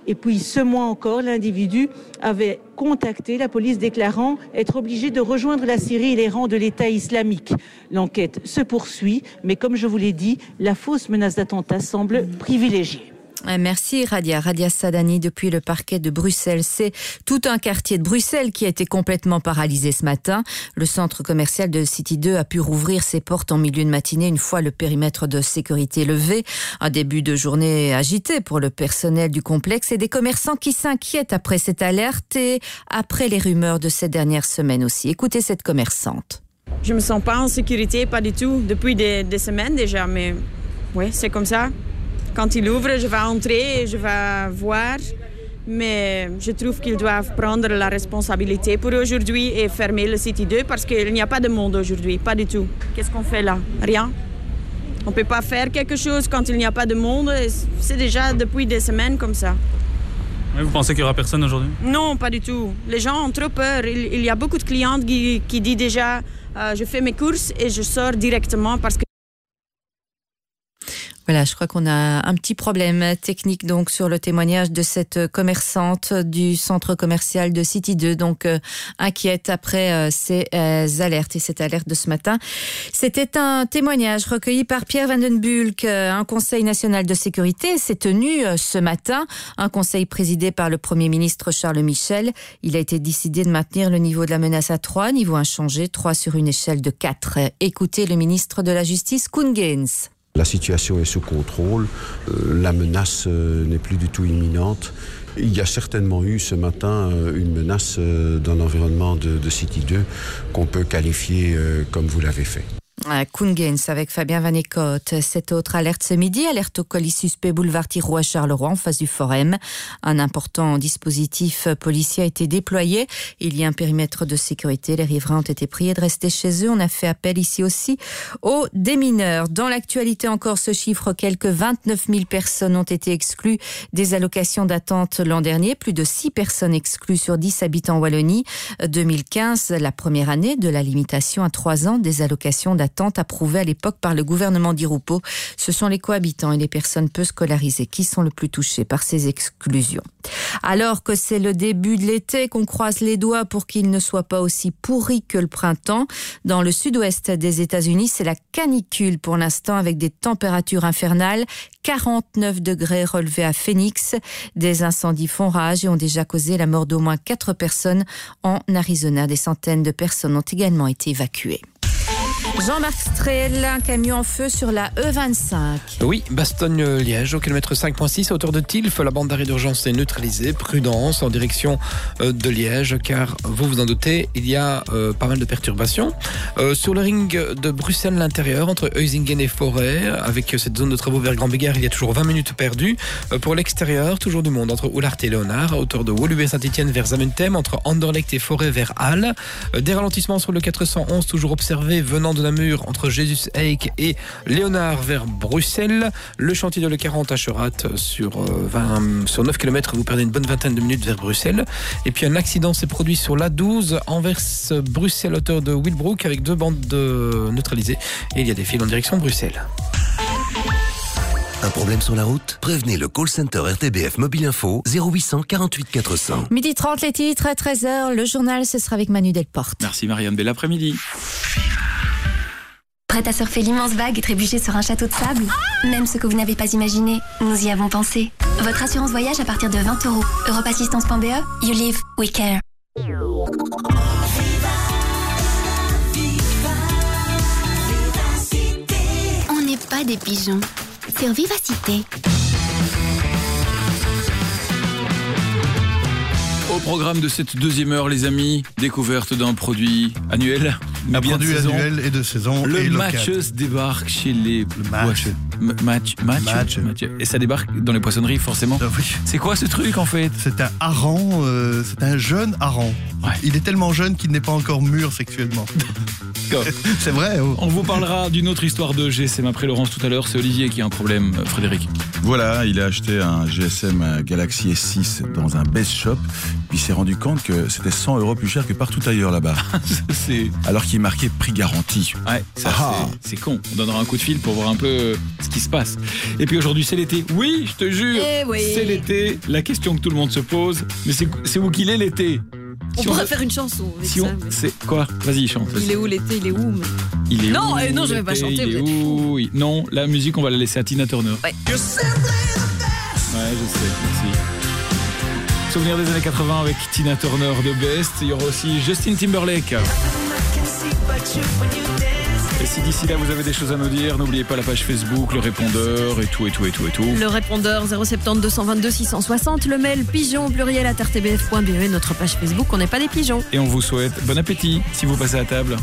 Et puis ce mois encore, l'individu avait contacté la police déclarant être obligé de rejoindre la Syrie et les rangs de l'État islamique. L'enquête se poursuit, mais comme je vous l'ai dit, la fausse menace d'attentat semble privilégiée. Merci Radia. Radia Sadani depuis le parquet de Bruxelles. C'est tout un quartier de Bruxelles qui a été complètement paralysé ce matin. Le centre commercial de City 2 a pu rouvrir ses portes en milieu de matinée une fois le périmètre de sécurité levé. Un début de journée agité pour le personnel du complexe et des commerçants qui s'inquiètent après cette alerte et après les rumeurs de ces dernières semaines aussi. Écoutez cette commerçante. Je me sens pas en sécurité, pas du tout, depuis des, des semaines déjà, mais oui, c'est comme ça. Quand il ouvre, je vais entrer et je vais voir. Mais je trouve qu'ils doivent prendre la responsabilité pour aujourd'hui et fermer le City 2 parce qu'il n'y a pas de monde aujourd'hui, pas du tout. Qu'est-ce qu'on fait là? Rien. On ne peut pas faire quelque chose quand il n'y a pas de monde. C'est déjà depuis des semaines comme ça. Vous pensez qu'il n'y aura personne aujourd'hui? Non, pas du tout. Les gens ont trop peur. Il, il y a beaucoup de clientes qui, qui disent déjà euh, je fais mes courses et je sors directement parce que Voilà, je crois qu'on a un petit problème technique donc sur le témoignage de cette commerçante du centre commercial de City 2, donc euh, inquiète après euh, ces euh, alertes et cette alerte de ce matin. C'était un témoignage recueilli par Pierre Van den Bulck. Euh, Un conseil national de sécurité s'est tenu ce matin, un conseil présidé par le Premier ministre Charles Michel. Il a été décidé de maintenir le niveau de la menace à 3, niveau inchangé, 3 sur une échelle de 4. Écoutez le ministre de la Justice, Koen Gaines. La situation est sous contrôle, euh, la menace euh, n'est plus du tout imminente. Il y a certainement eu ce matin euh, une menace dans l'environnement de, de City 2 qu'on peut qualifier comme vous l'avez fait. Kungens avec Fabien Van Ecotte. Cette autre alerte ce midi, alerte au colis suspect boulevard Thiroux à Charleroi en face du Forum. Un important dispositif policier a été déployé. Il y a un périmètre de sécurité. Les riverains ont été priés de rester chez eux. On a fait appel ici aussi aux démineurs. Dans l'actualité encore, ce chiffre, quelques 29 000 personnes ont été exclues des allocations d'attente l'an dernier. Plus de 6 personnes exclues sur 10 habitants Wallonie. 2015, la première année de la limitation à 3 ans des allocations d'attente approuvée à l'époque par le gouvernement d'Irupo. Ce sont les cohabitants et les personnes peu scolarisées qui sont le plus touchés par ces exclusions. Alors que c'est le début de l'été, qu'on croise les doigts pour qu'il ne soit pas aussi pourri que le printemps, dans le sud-ouest des États-Unis, c'est la canicule pour l'instant avec des températures infernales. 49 degrés relevés à Phoenix. Des incendies font rage et ont déjà causé la mort d'au moins 4 personnes en Arizona. Des centaines de personnes ont également été évacuées. Jean-Marc un camion en feu sur la E E25. Oui, Bastogne-Liège, au kilomètre 5.6, à hauteur de Tilf. La bande d'arrêt d'urgence est neutralisée. Prudence en direction euh, de Liège, car vous vous en doutez, il y a euh, pas mal de perturbations. Euh, sur le ring de Bruxelles, l'intérieur, entre Heusingen et Forêt, avec cette zone de travaux vers Grand-Bégard, il y a toujours 20 minutes perdues. Pour l'extérieur, toujours du monde entre Oulart et Léonard, à hauteur de Woluwe Saint-Etienne vers Zamentem, entre Anderlecht et Forêt vers Halle. Des ralentissements sur le 411, toujours observés venant de Namur entre Jesus Eik et Léonard vers Bruxelles. Le chantier de le 40 à Cherat sur, euh, 20 sur 9 km, vous perdez une bonne vingtaine de minutes vers Bruxelles. Et puis un accident s'est produit sur l'A12 envers Bruxelles, hauteur de Willbrook, avec deux bandes de neutralisées. Et il y a des fils en direction de Bruxelles. Un problème sur la route? Prévenez le call center RTBF Mobile Info 0800 48 400. Midi 30, les titres à 13h. Le journal, ce sera avec Manu Delporte. Merci Marianne, bel après-midi. Prête à surfer l'immense vague et trébucher sur un château de sable Même ce que vous n'avez pas imaginé, nous y avons pensé. Votre assurance voyage à partir de 20 euros. Europassistance.be, you live, we care. On n'est pas des pigeons. Sur Vivacité. Au programme de cette deuxième heure, les amis, découverte d'un produit annuel. Un produit saison. annuel et de saison. Le et local. Matches débarque chez les match. match, match, Match. match. Et ça débarque dans les poissonneries, forcément. C'est quoi ce truc en fait? C'est un hareng, euh, c'est un jeune hareng. Il est tellement jeune qu'il n'est pas encore mûr sexuellement. c'est vrai. oh. On vous parlera d'une autre histoire de GSM après Laurence tout à l'heure. C'est Olivier qui a un problème, euh, Frédéric. Voilà, il a acheté un GSM Galaxy S6 dans un best shop, il s'est rendu compte que c'était 100 euros plus cher que partout ailleurs là-bas. c'est... Alors qu'il marquait prix garanti. Ouais, ça Ah. c'est, con. On donnera un coup de fil pour voir un peu euh, ce qui se passe. Et puis aujourd'hui c'est l'été. Oui, je te jure, Eh oui. c'est l'été. La question que tout le monde se pose, mais c'est, où qu'il est l'été? On Si pourrait on- faire une chanson avec si ça. on- mais- C'est quoi? Vas-y, chante. Il est où l'été? Il est où mais- Il est Non, où, eh non, je vais pas chanter, Il est où? Oui. Non, la musique, on va la laisser à Tina Turner. Ouais. Ouais, je sais, merci. Souvenir des années 80 avec Tina Turner de Best. Il y aura aussi Justin Timberlake. Et si d'ici là vous avez des choses à nous dire, n'oubliez pas la page Facebook, le répondeur et tout et tout et tout et tout. Le répondeur 070 222 660, le mail pigeon pluriel à rtbf.be et notre page Facebook On n'est pas des pigeons. Et on vous souhaite bon appétit si vous passez à table.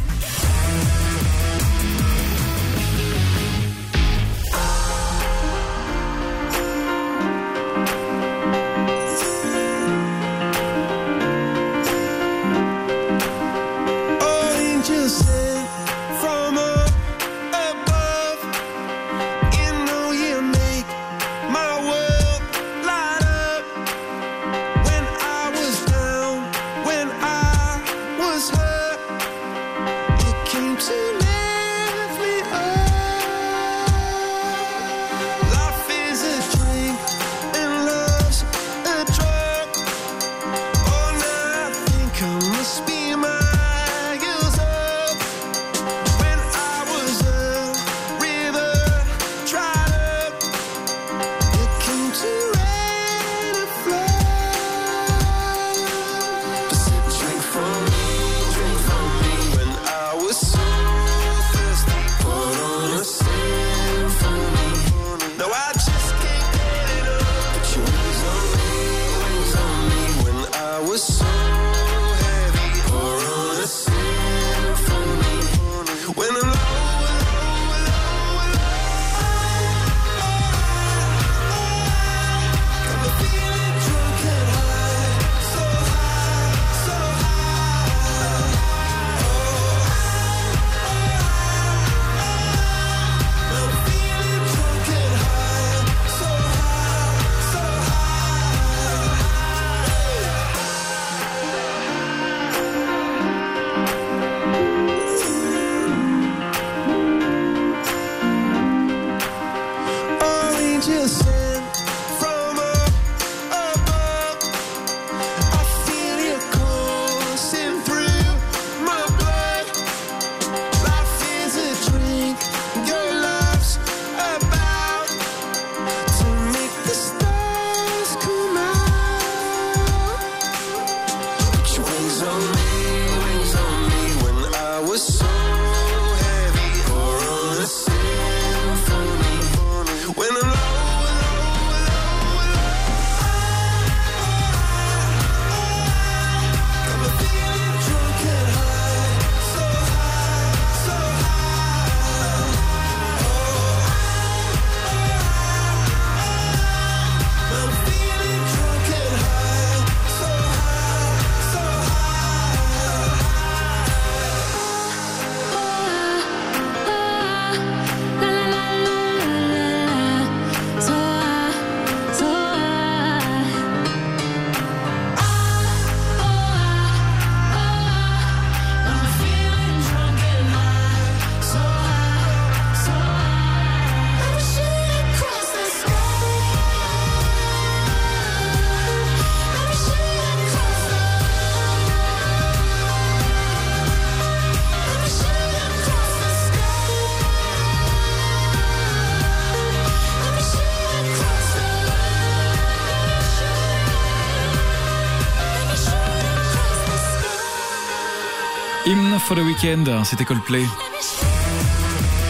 For the Weekend, c'était Coldplay.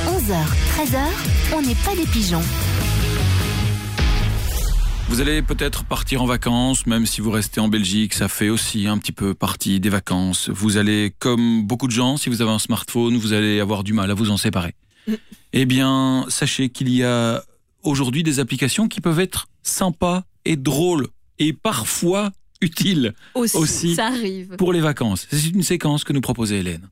11h, 13h, on n'est pas des pigeons. Vous allez peut-être partir en vacances, même si vous restez en Belgique, ça fait aussi un petit peu partie des vacances. Vous allez, comme beaucoup de gens, si vous avez un smartphone, vous allez avoir du mal à vous en séparer. Eh bien, sachez qu'il y a aujourd'hui des applications qui peuvent être sympas et drôles et parfois utiles Aussi, ça arrive. pour les vacances. C'est une séquence que nous proposait Hélène.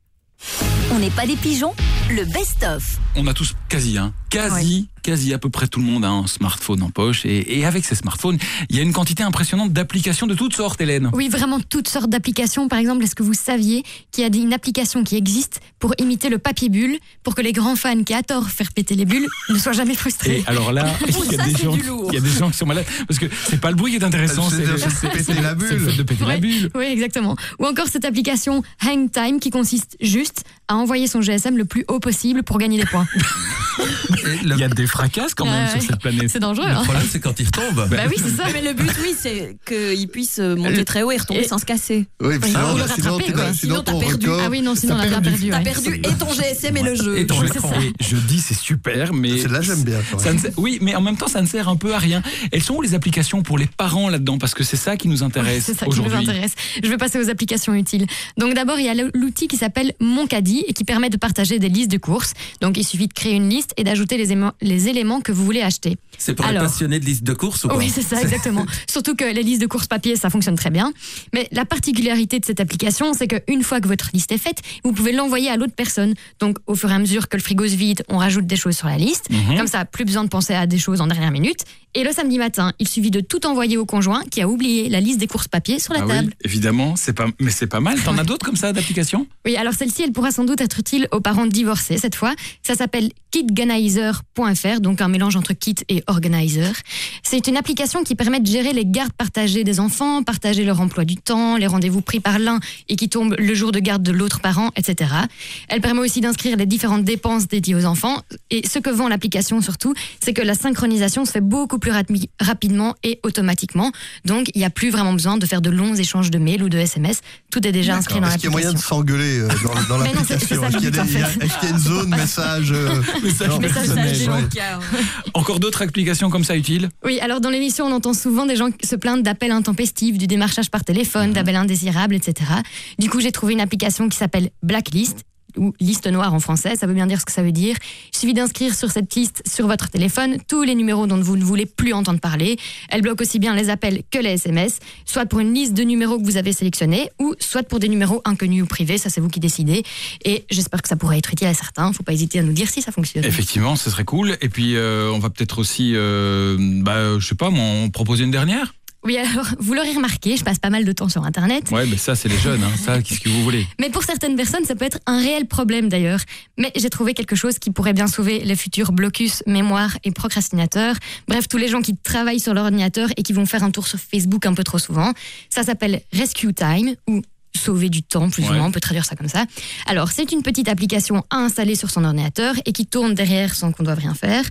On n'est pas des pigeons, le best-of. On a tous quasi, hein, quasi, quasi à peu près tout le monde a un smartphone en poche. Et, et avec ces smartphones, il y a une quantité impressionnante d'applications de toutes sortes, Hélène. Oui, vraiment toutes sortes d'applications. Par exemple, est-ce que vous saviez qu'il y a une application qui existe pour imiter le papier bulle, pour que les grands fans qui adorent faire péter les bulles ne soient jamais frustrés? Et alors là, il y, a des gens, du lourd. il y a des gens qui sont malades parce que c'est pas le bruit qui est intéressant, C'est de- péter la bulle. de péter la bulle. Oui, exactement. Ou encore cette application Hang Time qui consiste juste à envoyer son GSM le plus haut possible pour gagner des points. Il y a des fracasses quand même sur cette planète. C'est dangereux. hein. c'est quand il retombe. Bah oui, c'est ça. Mais le but, oui, c'est qu'il puisse euh, monter très haut et retomber sans se casser. Oui, Oui, sinon, le sinon, rattraper, sinon, Sinon, t'as ton perdu. record, Ah oui, non, sinon on t'as perdu. T'as ouais. perdu et ton GSM et le jeu. Et ton écran, je dis c'est super, mais C'est la j'aime bien. quand ça même. ne sert- oui, mais en même temps ça ne sert un peu à rien. Elles sont où les applications pour les parents là-dedans? Parce que c'est ça qui nous intéresse C'est ça qui nous aujourd'hui. intéresse. Je vais passer aux applications utiles. Donc d'abord, il y a l'outil qui s'appelle Mon Caddie et qui permet de partager des listes de courses. Donc il suffit de créer une liste et d'ajouter les, les éléments que vous voulez acheter. C'est pour les Alors. passionnés de liste de courses ou quoi Oui, c'est ça, exactement. Surtout que les listes de courses papier, ça fonctionne très bien. Mais la particularité de cette application, c'est qu'une fois que votre liste est faite, vous pouvez l'envoyer à l'autre personne. Donc, au fur et à mesure que le frigo se vide, on rajoute des choses sur la liste. Mhm. Comme ça, plus besoin de penser à des choses en dernière minute. Et le samedi matin, il suffit de tout envoyer au conjoint qui a oublié la liste des courses papier sur la Ah table. oui, évidemment, c'est pas, mais c'est pas mal. T'en as d'autres comme ça d'applications Oui, alors celle-ci, elle pourra sans doute être utile aux parents divorcés cette fois. Ça s'appelle kitganizer.fr, donc un mélange entre kit et organizer. C'est une application qui permet de gérer les gardes partagées des enfants, partager leur emploi du temps, les rendez-vous pris par l'un et qui tombent le jour de garde de l'autre parent, etc. Elle permet aussi d'inscrire les différentes dépenses dédiées aux enfants. Et ce que vend l'application surtout, c'est que la synchronisation se fait beaucoup plus rapi- rapidement et automatiquement. Donc, il n'y a plus vraiment besoin de faire de longs échanges de mails ou de SMS. Tout est déjà inscrit dans Est-ce qu'il y a moyen l'application. de s'engueuler euh, dans, l'application? Est-ce qu'il y, a une zone message euh, Message ouais. Encore d'autres applications comme ça utiles? Oui, alors dans l'émission, on entend souvent des gens se plaindre d'appels intempestifs, du démarchage par téléphone, d'appels indésirables, etc. Du coup, j'ai trouvé une application qui s'appelle Blacklist ou liste noire en français, ça veut bien dire ce que ça veut dire. Il suffit d'inscrire sur cette liste sur votre téléphone tous les numéros dont vous ne voulez plus entendre parler. Elle bloque aussi bien les appels que les SMS, soit pour une liste de numéros que vous avez sélectionnés ou soit pour des numéros inconnus ou privés, ça c'est vous qui décidez. Et j'espère que ça pourrait être utile à certains, faut pas hésiter à nous dire si ça fonctionne. Effectivement, ce serait cool. Et puis, euh, on va peut-être aussi, euh, bah, je sais pas, en proposer une dernière? Oui, alors vous l'aurez remarqué, je passe pas mal de temps sur Internet. Ouais, mais ça, c'est les jeunes, hein. ça, qu'est-ce que vous voulez? Mais pour certaines personnes, ça peut être un réel problème d'ailleurs. Mais j'ai trouvé quelque chose qui pourrait bien sauver les futurs blocus, mémoire et procrastinateurs. Bref, tous les gens qui travaillent sur leur ordinateur et qui vont faire un tour sur Facebook un peu trop souvent. Ça s'appelle Rescue Time ou sauver du temps, plus ou moins, on peut traduire ça comme ça. Alors, c'est une petite application à installer sur son ordinateur et qui tourne derrière sans qu'on doive rien faire.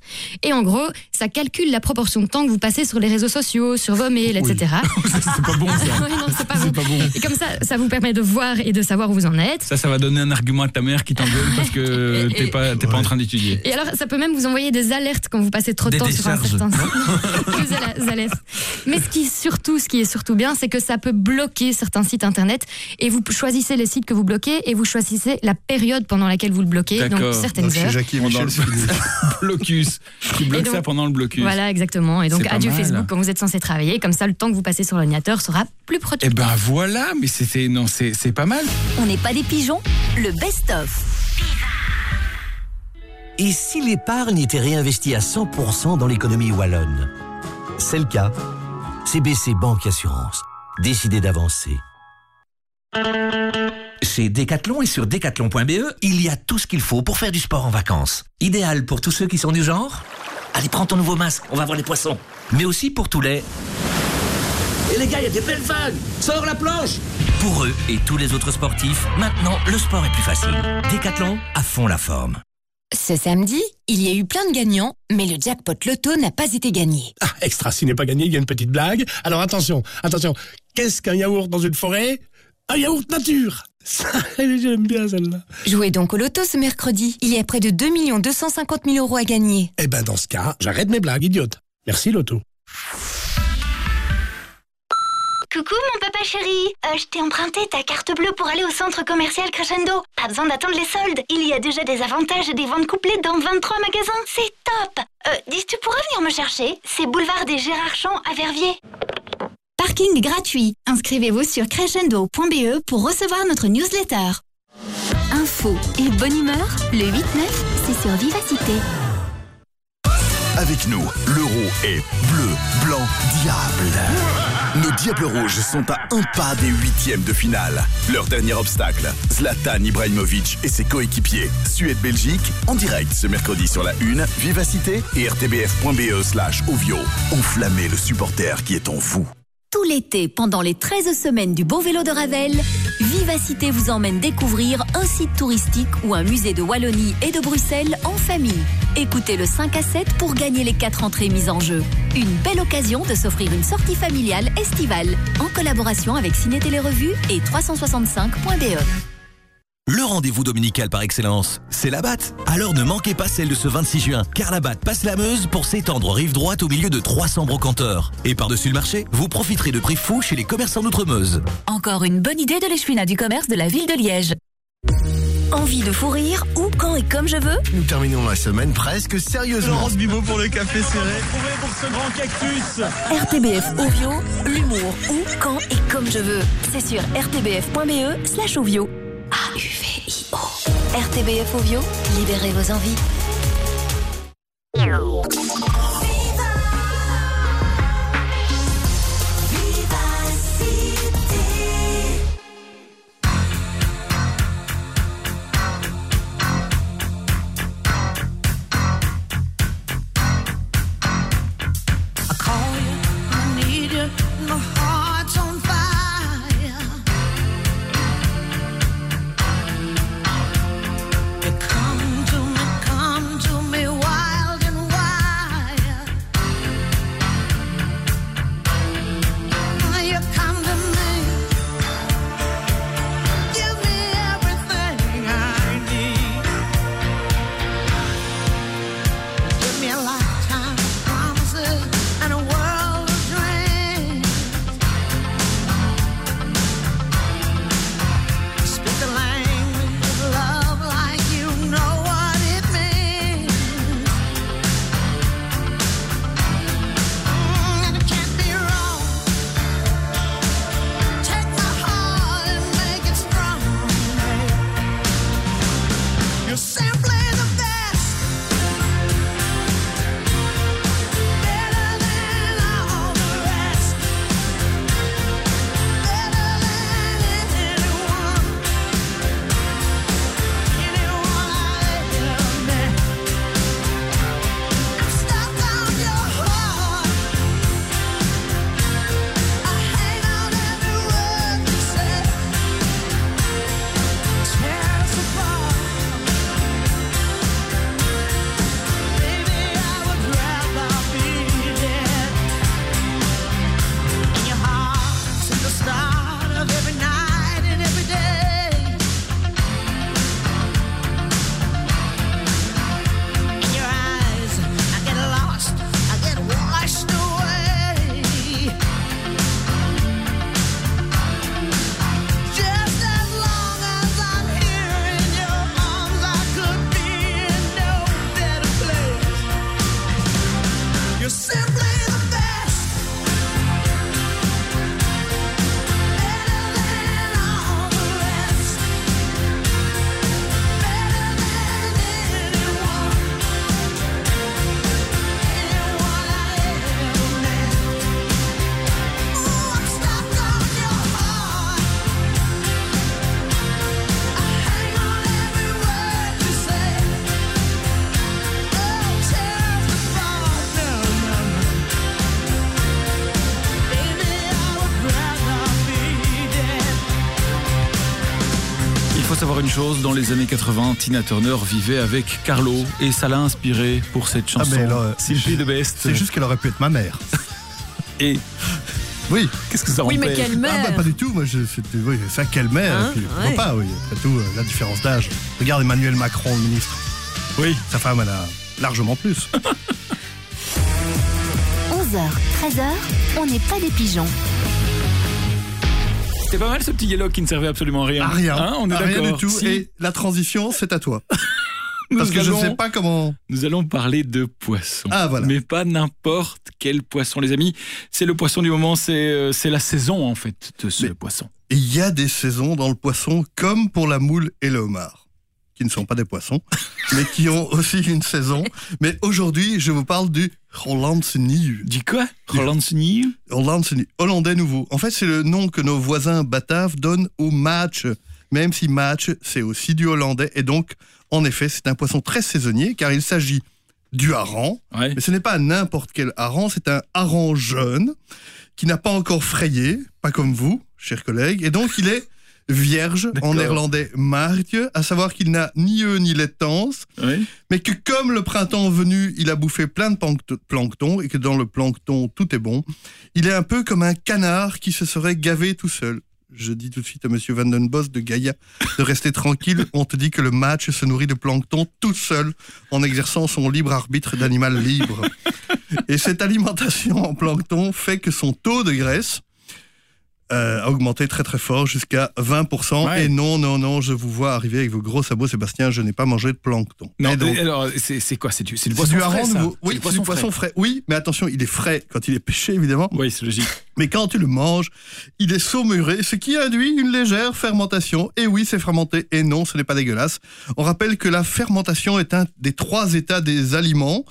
Et en gros, ça calcule la proportion de temps que vous passez sur les réseaux sociaux, sur vos mails, etc. c'est pas bon, ça. Ouais, non, c'est pas bon. Et comme ça, ça vous permet de voir et de savoir où vous en êtes. Ça, ça va donner un argument à ta mère qui t'engueule parce que t'es pas, t'es pas en train d'étudier. Et alors, ça peut même vous envoyer des alertes quand vous passez trop de Des temps sur un certain site. Mais ce qui surtout, ce qui est surtout bien, c'est que ça peut bloquer certains sites internet et vous choisissez les sites que vous bloquez et vous choisissez la période pendant laquelle vous le bloquez, donc certaines Donc, heures. Jackie et Pendant Michel, le- c'est fini. blocus. Tu bloques Et donc- ça pendant le blocus. Voilà, exactement. Et donc, adieu mal. Facebook quand vous êtes censé travailler. Comme ça, le temps que vous passez sur l'ordinateur sera plus Eh productif. ben voilà, mais c'était non, c'est c'est pas mal. On n'est pas des pigeons, le best-of. Et si l'épargne était réinvestie à 100% dans l'économie wallonne? C'est le cas. CBC Banque Assurance. Décidez d'avancer. Chez Decathlon et sur decathlon.be, il y a tout ce qu'il faut pour faire du sport en vacances. Idéal pour tous ceux qui sont du genre? Allez, prends ton nouveau masque, on va voir les poissons. Mais aussi pour tous les... Et les gars, il y a des belles vagues Sors la planche Pour eux et tous les autres sportifs, maintenant, le sport est plus facile. Decathlon, à fond la forme. Ce samedi, il y a eu plein de gagnants, mais le jackpot loto n'a pas été gagné. Ah, extra, s'il n'est pas gagné, il y a une petite blague. Alors attention, attention. Qu'est-ce qu'un yaourt dans une forêt? Un yaourt nature J'aime bien celle-là. Jouez donc au loto ce mercredi. Il y a près de 2 250 000 euros à gagner. Eh ben dans ce cas, j'arrête mes blagues, idiote. Merci Loto. Coucou mon papa chéri Euh, Je t'ai emprunté ta carte bleue pour aller au centre commercial Crescendo. Pas besoin d'attendre les soldes. Il y a déjà des avantages et des ventes couplées dans 23 magasins. C'est top euh, Dis, tu pourrais venir me chercher C'est boulevard des Gérardchamps à Verviers. Parking gratuit. Inscrivez-vous sur crescendo.be pour recevoir notre newsletter. Info et bonne humeur, le 8-9, c'est sur Vivacité. Avec nous, l'euro est bleu, blanc, diable. Nos Diables Rouges sont à un pas des huitièmes de finale. Leur dernier obstacle, Zlatan Ibrahimovic et ses coéquipiers. Suède-Belgique, en direct ce mercredi sur la Une, Vivacité et rtbf.be slash Ovio. Enflammez le supporter qui est en vous. Tout l'été, pendant les 13 semaines du Beau Vélo de Ravel, Vivacité vous emmène découvrir un site touristique ou un musée de Wallonie et de Bruxelles en famille. Écoutez le 5 à 7 pour gagner les 4 entrées mises en jeu. Une belle occasion de s'offrir une sortie familiale estivale en collaboration avec Ciné Télé Revue et 365.be. Le rendez-vous dominical par excellence, c'est la batte. Alors ne manquez pas celle de ce 26 juin, car la batte passe la Meuse pour s'étendre rive droite au milieu de 300 brocanteurs. Et par-dessus le marché, vous profiterez de prix fous chez les commerçants d'Outre-Meuse. Encore une bonne idée de l'échevina du commerce de la ville de Liège. Envie de fou rire où, quand et comme je veux? Nous terminons la semaine presque sérieusement. Laurence Bimot pour le café serré. pour ce grand cactus. RTBF Ovio, l'humour où, quand et comme je veux. C'est sur rtbf.be slash Ovio. A-U-V-I-O. RTBF Ovio, libérez vos envies. Les années 80, Tina Turner vivait avec Carlo et ça l'a inspiré pour cette chanson. Ah, mais alors, Simply the best. C'est juste qu'elle aurait pu être ma mère. Et Oui. Qu'est-ce que ça Oui, mais quelle mère Ah bah pas du tout, moi je, c'était, oui, ça quelle mère, Hein et puis, pourquoi Ouais. pas, oui, après tout, euh, la différence d'âge. Regarde Emmanuel Macron, le ministre. Oui. Sa femme, elle a largement plus. 11h, 13h, on n'est pas des pigeons. C'est pas mal ce petit dialogue qui ne servait absolument à rien. À rien, Hein, on est à rien du tout. Si. Et la transition, c'est à toi. Parce que je ne sais pas comment. Nous allons parler de poissons. Ah, voilà. Mais pas n'importe quel poisson, les amis. C'est le poisson du moment, c'est euh, la saison en fait de ce poisson. Il y a des saisons dans le poisson, comme pour la moule et le homard, qui ne sont pas des poissons, mais qui ont aussi une saison. Mais aujourd'hui, je vous parle du Hollandse Nieuw. Du quoi? Hollandse Nieuw Hollandse Nieuw. Hollandais nouveau. En fait, c'est le nom que nos voisins bataves donnent au match. Même si match, c'est aussi du hollandais. Et donc, en effet, c'est un poisson très saisonnier, car il s'agit du hareng. Mais ce n'est pas n'importe quel hareng, c'est un hareng jeune qui n'a pas encore frayé, pas comme vous, chers collègues, et donc il est vierge en néerlandais maartje, à savoir qu'il n'a ni œufs ni laitance, mais que comme le printemps venu, il a bouffé plein de plancton- plancton et que dans le plancton tout est bon, il est un peu comme un canard qui se serait gavé tout seul. Je dis tout de suite à Monsieur Van den Bos de Gaïa de rester tranquille. On te dit que le match se nourrit de plancton tout seul en exerçant son libre arbitre d'animal libre. Et cette alimentation en plancton fait que son taux de graisse euh, a augmenté très très fort jusqu'à 20%. Et non, non, non, je vous vois arriver avec vos gros sabots, Sébastien, je n'ai pas mangé de plancton. Non, donc, alors c'est quoi? C'est du, c'est du poisson du frais. Oui, c'est du poisson frais. Oui, mais attention, il est frais quand il est pêché, évidemment. Oui, c'est logique. Mais quand tu le manges, il est saumuré, ce qui induit une légère fermentation. Et oui, c'est fermenté. Et non, ce n'est pas dégueulasse. On rappelle que la fermentation est un des trois états des aliments.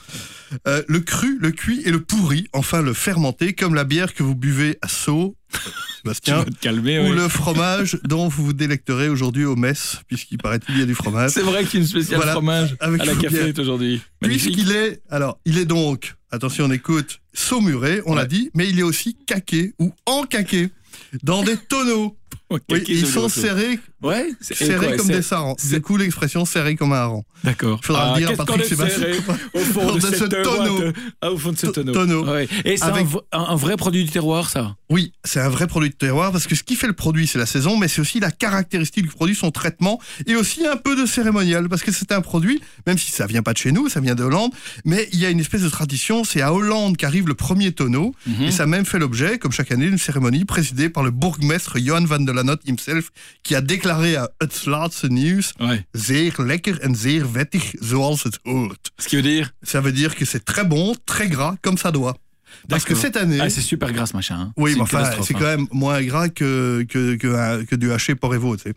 Euh, le cru, le cuit et le pourri. Enfin, le fermenté, comme la bière que vous buvez à Sceaux, te calmer, ou le fromage dont vous vous délecterez aujourd'hui au mess, puisqu'il paraît-il y a du fromage. C'est vrai qu'il y a une spéciale Voilà, fromage avec à la café aujourd'hui. Puisqu'il est, alors, il est donc, attention, on écoute, saumuré, on l'a dit, mais il est aussi caqué ou encaqué dans des tonneaux. Oui, ils sont serrés, Ouais, serrés quoi, comme des sarans. Du coup, l'expression serré comme un hareng. D'accord. Il faudra Ah, le dire à Patrick Sébastien. serré au fond de, ce tonneau. Ah, au fond de ce tonneau. tonneau. Ouais. Et c'est Avec- un, vrai produit du terroir, ça? Oui, c'est un vrai produit de terroir parce que ce qui fait le produit, c'est la saison, mais c'est aussi la caractéristique du produit, son traitement et aussi un peu de cérémonial parce que c'est un produit, même si ça vient pas de chez nous, ça vient de Hollande, mais il y a une espèce de tradition, c'est à Hollande qu'arrive le premier tonneau Mhm. et ça a même fait l'objet, comme chaque année, d'une cérémonie présidée par le bourgmestre Johan van der Lanot himself qui a déclaré à Het Laatste Nieuws zeer lekker en zeer vettig zoals het hoort. Ce qui veut dire Ça veut dire que c'est très bon, très gras, comme ça doit. Parce que cette année, Ah, c'est super gras ce machin. hein. oui, C'est mais enfin, c'est hein. quand même moins gras que, que, que, du haché porc et veau, tu sais.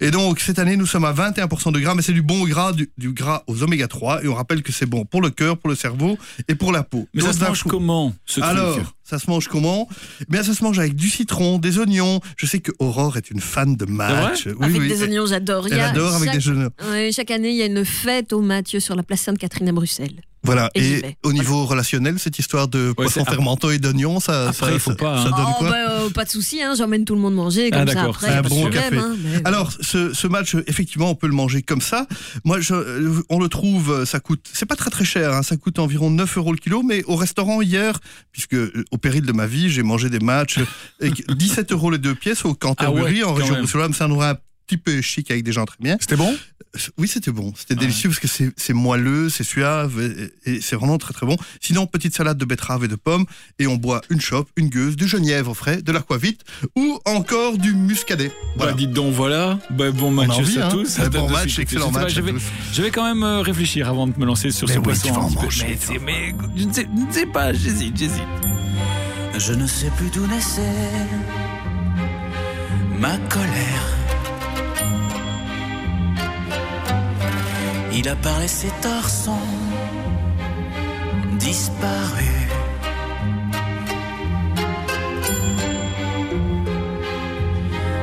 Et donc, cette année, nous sommes à 21% de gras, mais c'est du bon gras, du, du gras aux oméga 3, et on rappelle que c'est bon pour le cœur, pour le cerveau et pour la peau. Mais ça se mange coup- comment, ce truc Alors, ça se mange comment? Eh bien, ça se mange avec du citron, des oignons. Je sais que Aurore est une fan de match. Oui, avec oui. des oignons, j'adore. Elle a adore avec chaque- des oignons. Chaque année, il y a une fête au Mathieu sur la place Sainte-Catherine à Bruxelles. Voilà. Et au niveau relationnel, cette histoire de poisson fermenté et d'oignons, ça, Après, ça, il faut ça- pas, ça hein. donne Oh, quoi bah, euh, pas de souci, hein, j'emmène tout le monde manger Ah, comme ça après. un de bon problème, café. hein, mais- Alors, ce, ce match, effectivement, on peut le manger comme ça. Moi, je, euh, on le trouve, euh, ça coûte, c'est pas très très cher, hein, ça coûte environ 9 euros le kilo, mais au restaurant hier, puisque euh, au péril de ma vie, j'ai mangé des matchs, avec 17 euros les deux pièces au Canterbury, Ah ouais, en région bruxelloise, c'est un endroit un petit peu chic avec des gens très bien. C'était bon? Oui, c'était bon. C'était délicieux parce que c'est c'est moelleux, c'est suave et, et c'est vraiment très très bon. Sinon, petite salade de betterave et de pommes et on boit une chope, une gueuse, du genièvre frais, de l'aquavite ou encore du muscadet. Voilà. dites donc, voilà. Bah, bon match envie, à hein. tous. Ouais, bon Je match, excellent match Je à vais, tous. je vais quand même euh, réfléchir avant de me lancer sur Mais ce oui, poisson. tu vas un en petit peu. manger, Mais, tu c'est- mais je ne sais, je ne sais pas, j'hésite, j'hésite. Je ne sais plus d'où naissait ma colère. Il a parlé ses torsons disparus.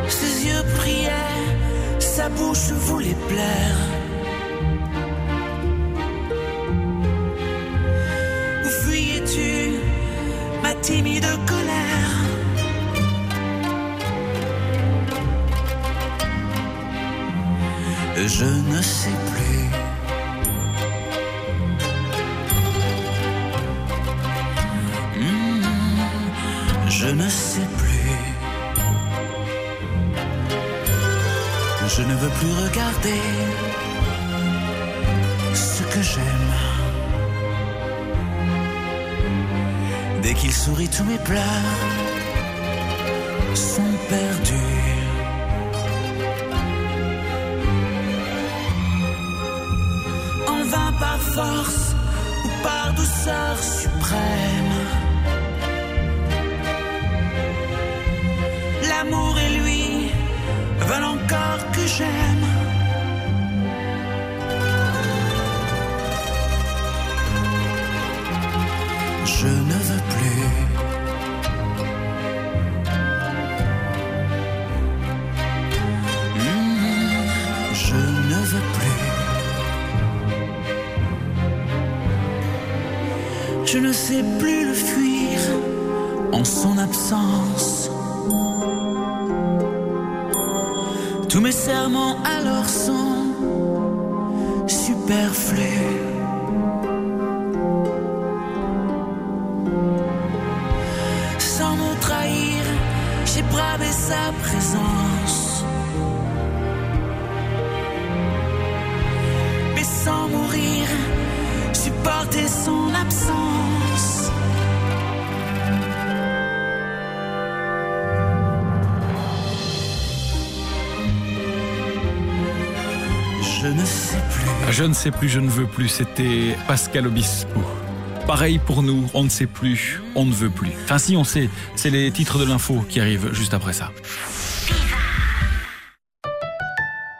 Ses yeux priaient, sa bouche voulait plaire. Où fuyais-tu, ma timide colère? Je ne sais plus. Je ne sais plus. Je ne veux plus regarder ce que j'aime. Dès qu'il sourit, tous mes pleurs sont perdus. En vain par force ou par douceur suprême. L'amour et lui veulent encore que j'aime. Je ne veux plus. Hmm, Je ne veux plus. Je ne sais plus le fuir en son absence. Tous mes serments alors sont superflus. Sans me trahir, j'ai bravé sa présence. Je ne sais plus, je ne veux plus. C'était Pascal Obispo. Pareil pour nous, on ne sait plus, on ne veut plus. Enfin si, on sait, c'est les titres de l'info qui arrivent juste après ça.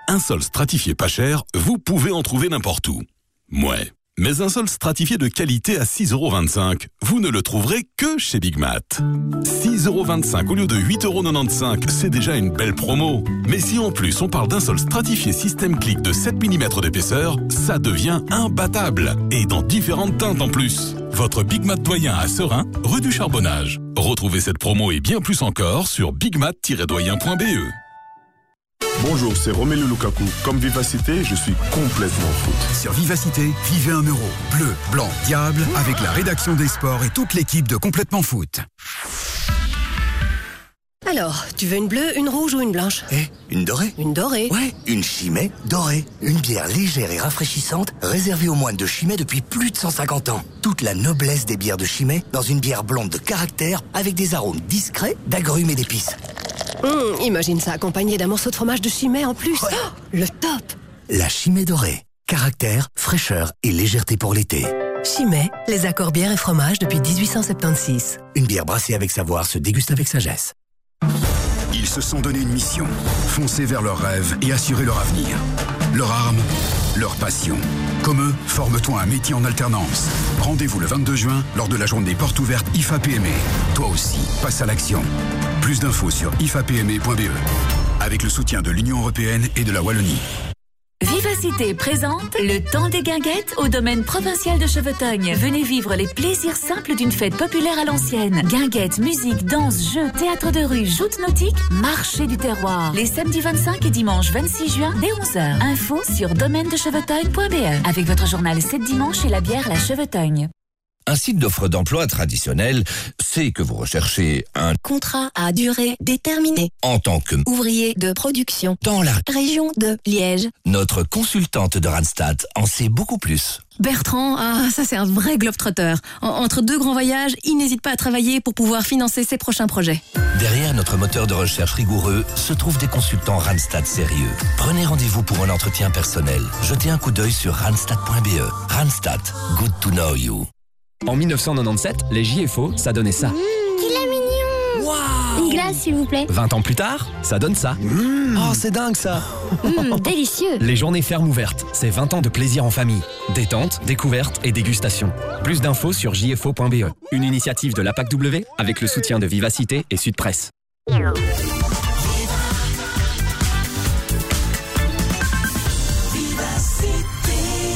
Un sol stratifié pas cher, vous pouvez en trouver n'importe où. Ouais. Mais un sol stratifié de qualité à 6,25€, vous ne le trouverez que chez Big Mat. 6,25€ au lieu de 8,95€, c'est déjà une belle promo. Mais si en plus on parle d'un sol stratifié système clic de 7 mm d'épaisseur, ça devient imbattable. Et dans différentes teintes en plus. Votre Big Mat doyen à Serein, rue du Charbonnage. Retrouvez cette promo et bien plus encore sur bigmat-doyen.be. Bonjour, c'est Romelu Lukaku. Comme Vivacité, je suis complètement foot. Sur Vivacité, vivez un euro. Bleu, blanc, diable, avec la rédaction des sports et toute l'équipe de Complètement Foot. Alors, tu veux une bleue, une rouge ou une blanche? Eh, une dorée Une dorée Ouais, une Chimay dorée. Une bière légère et rafraîchissante, réservée aux moines de Chimay depuis plus de 150 ans. Toute la noblesse des bières de Chimay dans une bière blonde de caractère avec des arômes discrets d'agrumes et d'épices. Hum, Imagine ça accompagné d'un morceau de fromage de chimay en plus. Oh, le top La Chimay dorée. Caractère, fraîcheur et légèreté pour l'été. Chimay, les accords bière et fromage depuis 1876. Une bière brassée avec savoir se déguste avec sagesse. Ils se sont donné une mission. Foncer vers leurs rêves et assurer leur avenir. Leur arme, leur passion. Comme eux, forme-toi un métier en alternance. Rendez-vous le 22 juin lors de la journée porte ouverte IFA PME. Toi aussi, passe à l'action. Plus d'infos sur ifapme.be. E. Avec le soutien de l'Union Européenne et de la Wallonie. Vivacité présente le temps des guinguettes au domaine provincial de Chevetogne. Venez vivre les plaisirs simples d'une fête populaire à l'ancienne. Guinguettes, musique, danse, jeux, théâtre de rue, joutes nautiques, marché du terroir. Les samedis 25 et dimanche 26 juin dès 11h. Info sur domaine de chevetogne.be avec votre journal 7 dimanche et la bière La Chevetogne. Un site d'offre d'emploi traditionnel, c'est que vous recherchez un Contrat à durée déterminée. en tant que Ouvrier de production. dans la Région de Liège. notre consultante de Randstad en sait beaucoup plus. Bertrand, ah, ça c'est un vrai globetrotter. En- entre deux grands voyages, il n'hésite pas à travailler pour pouvoir financer ses prochains projets. Derrière notre moteur de recherche rigoureux se trouvent des consultants Randstad sérieux. Prenez rendez-vous pour un entretien personnel. Jetez un coup d'œil sur randstad.be. Randstad, good to know you. En 1997, les JFO, ça donnait ça. Il est mignon Une glace, s'il vous plaît. 20 ans plus tard, ça donne ça. Oh, c'est dingue ça Mmh, délicieux Les journées fermes ouvertes, c'est 20 ans de plaisir en famille. Détente, découverte et dégustation. Plus d'infos sur jfo.be. Une initiative de l'APAC W avec le soutien de Vivacité et Sud Presse.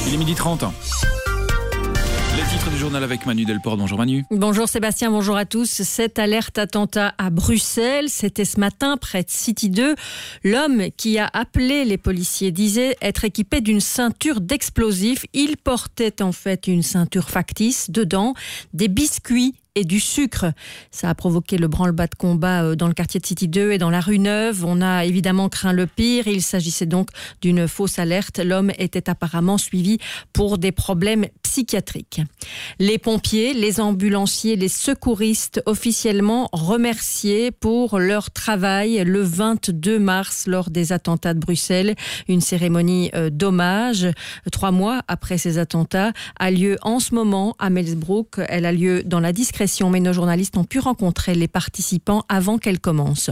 Il est midi 30. Les titres du journal avec Manu Delport. Bonjour Manu. Bonjour Sébastien, bonjour à tous. Cette alerte attentat à Bruxelles, c'était ce matin près de City 2. L'homme qui a appelé les policiers disait être équipé d'une ceinture d'explosifs. Il portait en fait une ceinture factice. Dedans, des biscuits et du sucre. Ça a provoqué le branle-bas de combat euh, dans le quartier de City 2 et dans la rue Neuve. On a évidemment craint le pire. Il s'agissait donc d'une fausse alerte. L'homme était apparemment suivi pour des problèmes psychiatriques. Les pompiers, les ambulanciers, les secouristes officiellement remerciés pour leur travail le 22 mars lors des attentats de Bruxelles. Une cérémonie euh, d'hommage, trois mois après ces attentats, a lieu en ce moment à Melsbrook. Elle a lieu dans la discrétion, mais nos journalistes ont pu rencontrer les participants avant qu'elle commence.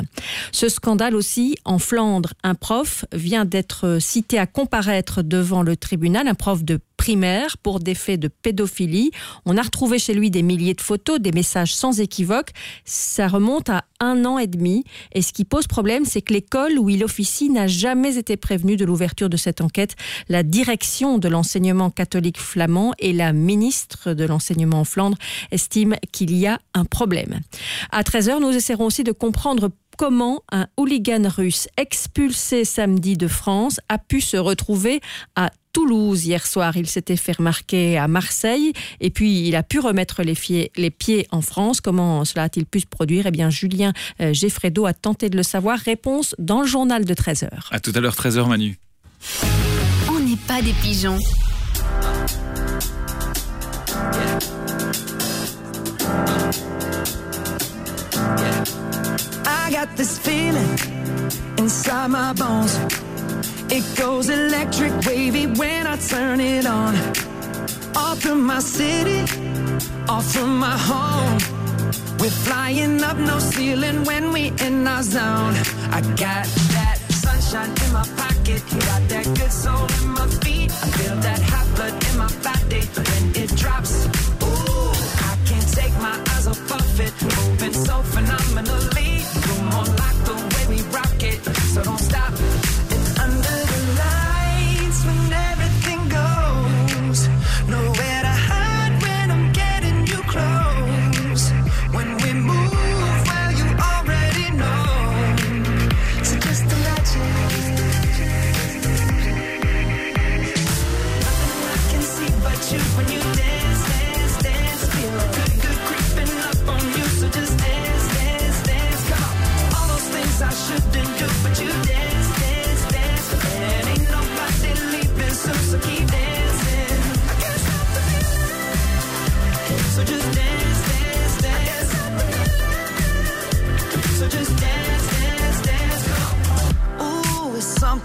Ce scandale aussi en Flandre. Un prof vient d'être cité à comparaître devant le tribunal, un prof de primaire pour des faits de pédophilie. On a retrouvé chez lui des milliers de photos, des messages sans équivoque. Ça remonte à un an et demi. Et ce qui pose problème, c'est que l'école où il officie n'a jamais été prévenue de l'ouverture de cette enquête. La direction de l'enseignement catholique flamand et la ministre de l'enseignement en Flandre estiment qu'il y a un problème. À 13h, nous essaierons aussi de comprendre comment un hooligan russe expulsé samedi de France a pu se retrouver à Toulouse hier soir. Il s'était fait remarquer à Marseille et puis il a pu remettre les, pieds, les pieds en France. Comment cela a-t-il pu se produire? Eh bien, Julien euh, Geffredo a tenté de le savoir. Réponse dans le journal de 13h. À tout à l'heure, 13h, Manu. On n'est pas des pigeons. Got this feeling inside my bones. It goes electric wavy when I turn it on. Off from my city, off from my home. We're flying up no ceiling when we in our zone. I got that sunshine in my pocket, got that good soul in my feet. I feel that hot blood in my body when it drops. Ooh, I can't take my eyes off of it, moving so phenomenally. So don't stop.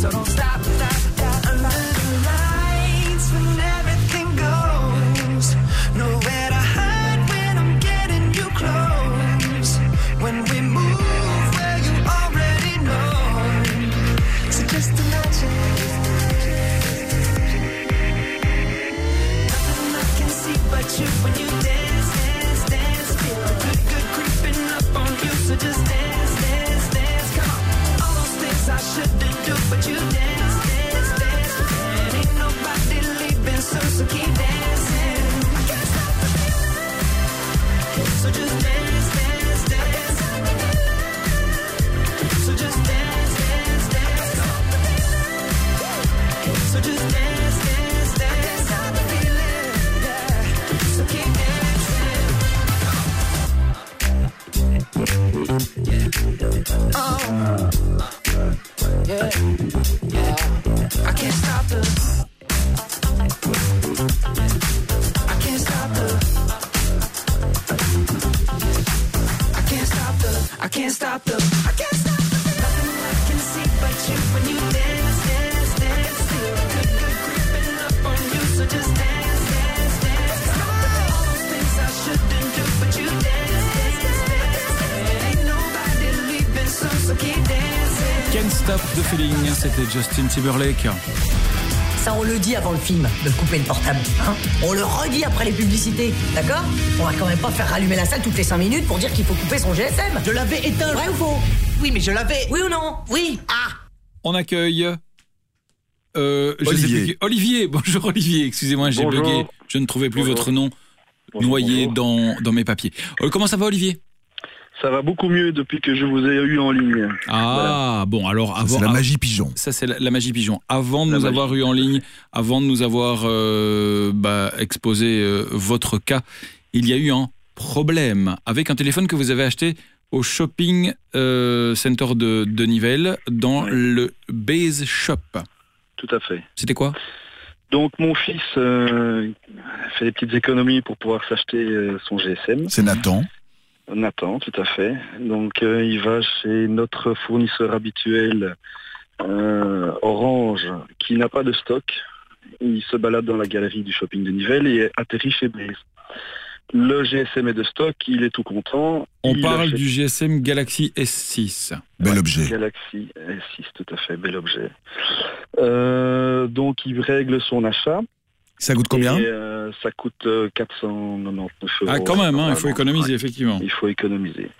So don't stop. Justin Timberlake. Ça, on le dit avant le film, de couper le portable. hein. on le redit après les publicités, d'accord? On va quand même pas faire rallumer la salle toutes les 5 minutes pour dire qu'il faut couper son GSM. Je l'avais éteint. Vrai ou faux Oui, mais je l'avais. Oui ou non? Oui. Ah On accueille. euh, je sais Olivier. bonjour Olivier, excusez-moi, j'ai Bonjour. bugué. Je ne trouvais plus Bonjour. votre nom Bonjour, noyé bonjour. Dans, dans mes papiers. Euh, comment ça va Olivier? Ça va beaucoup mieux depuis que je vous ai eu en ligne. Ah, bon, alors avant. c'est la magie pigeon. Ça, c'est la, la magie pigeon. Avant de La nous magie avoir eu en ligne, avant de nous avoir euh, bah, exposé euh, votre cas, il y a eu un problème avec un téléphone que vous avez acheté au shopping euh, center de, de Nivelles dans le Base Shop. Tout à fait. C'était quoi? Donc mon fils euh, fait des petites économies pour pouvoir s'acheter euh, son GSM. C'est Nathan. Nathan, tout à fait. Donc euh, il va chez notre fournisseur habituel euh, Orange qui n'a pas de stock. Il se balade dans la galerie du shopping de Nivelles et atterrit chez Blaze. Le GSM est de stock, il est tout content. On Il parle achète- du GSM Galaxy S6. Bel objet. Galaxy S6, tout à fait, bel objet. Euh, donc il règle son achat. Ça coûte combien Et, euh, Ça coûte euh, 499 euros. Ah, quand même, hein, il faut économiser, Ouais. effectivement. Il faut économiser.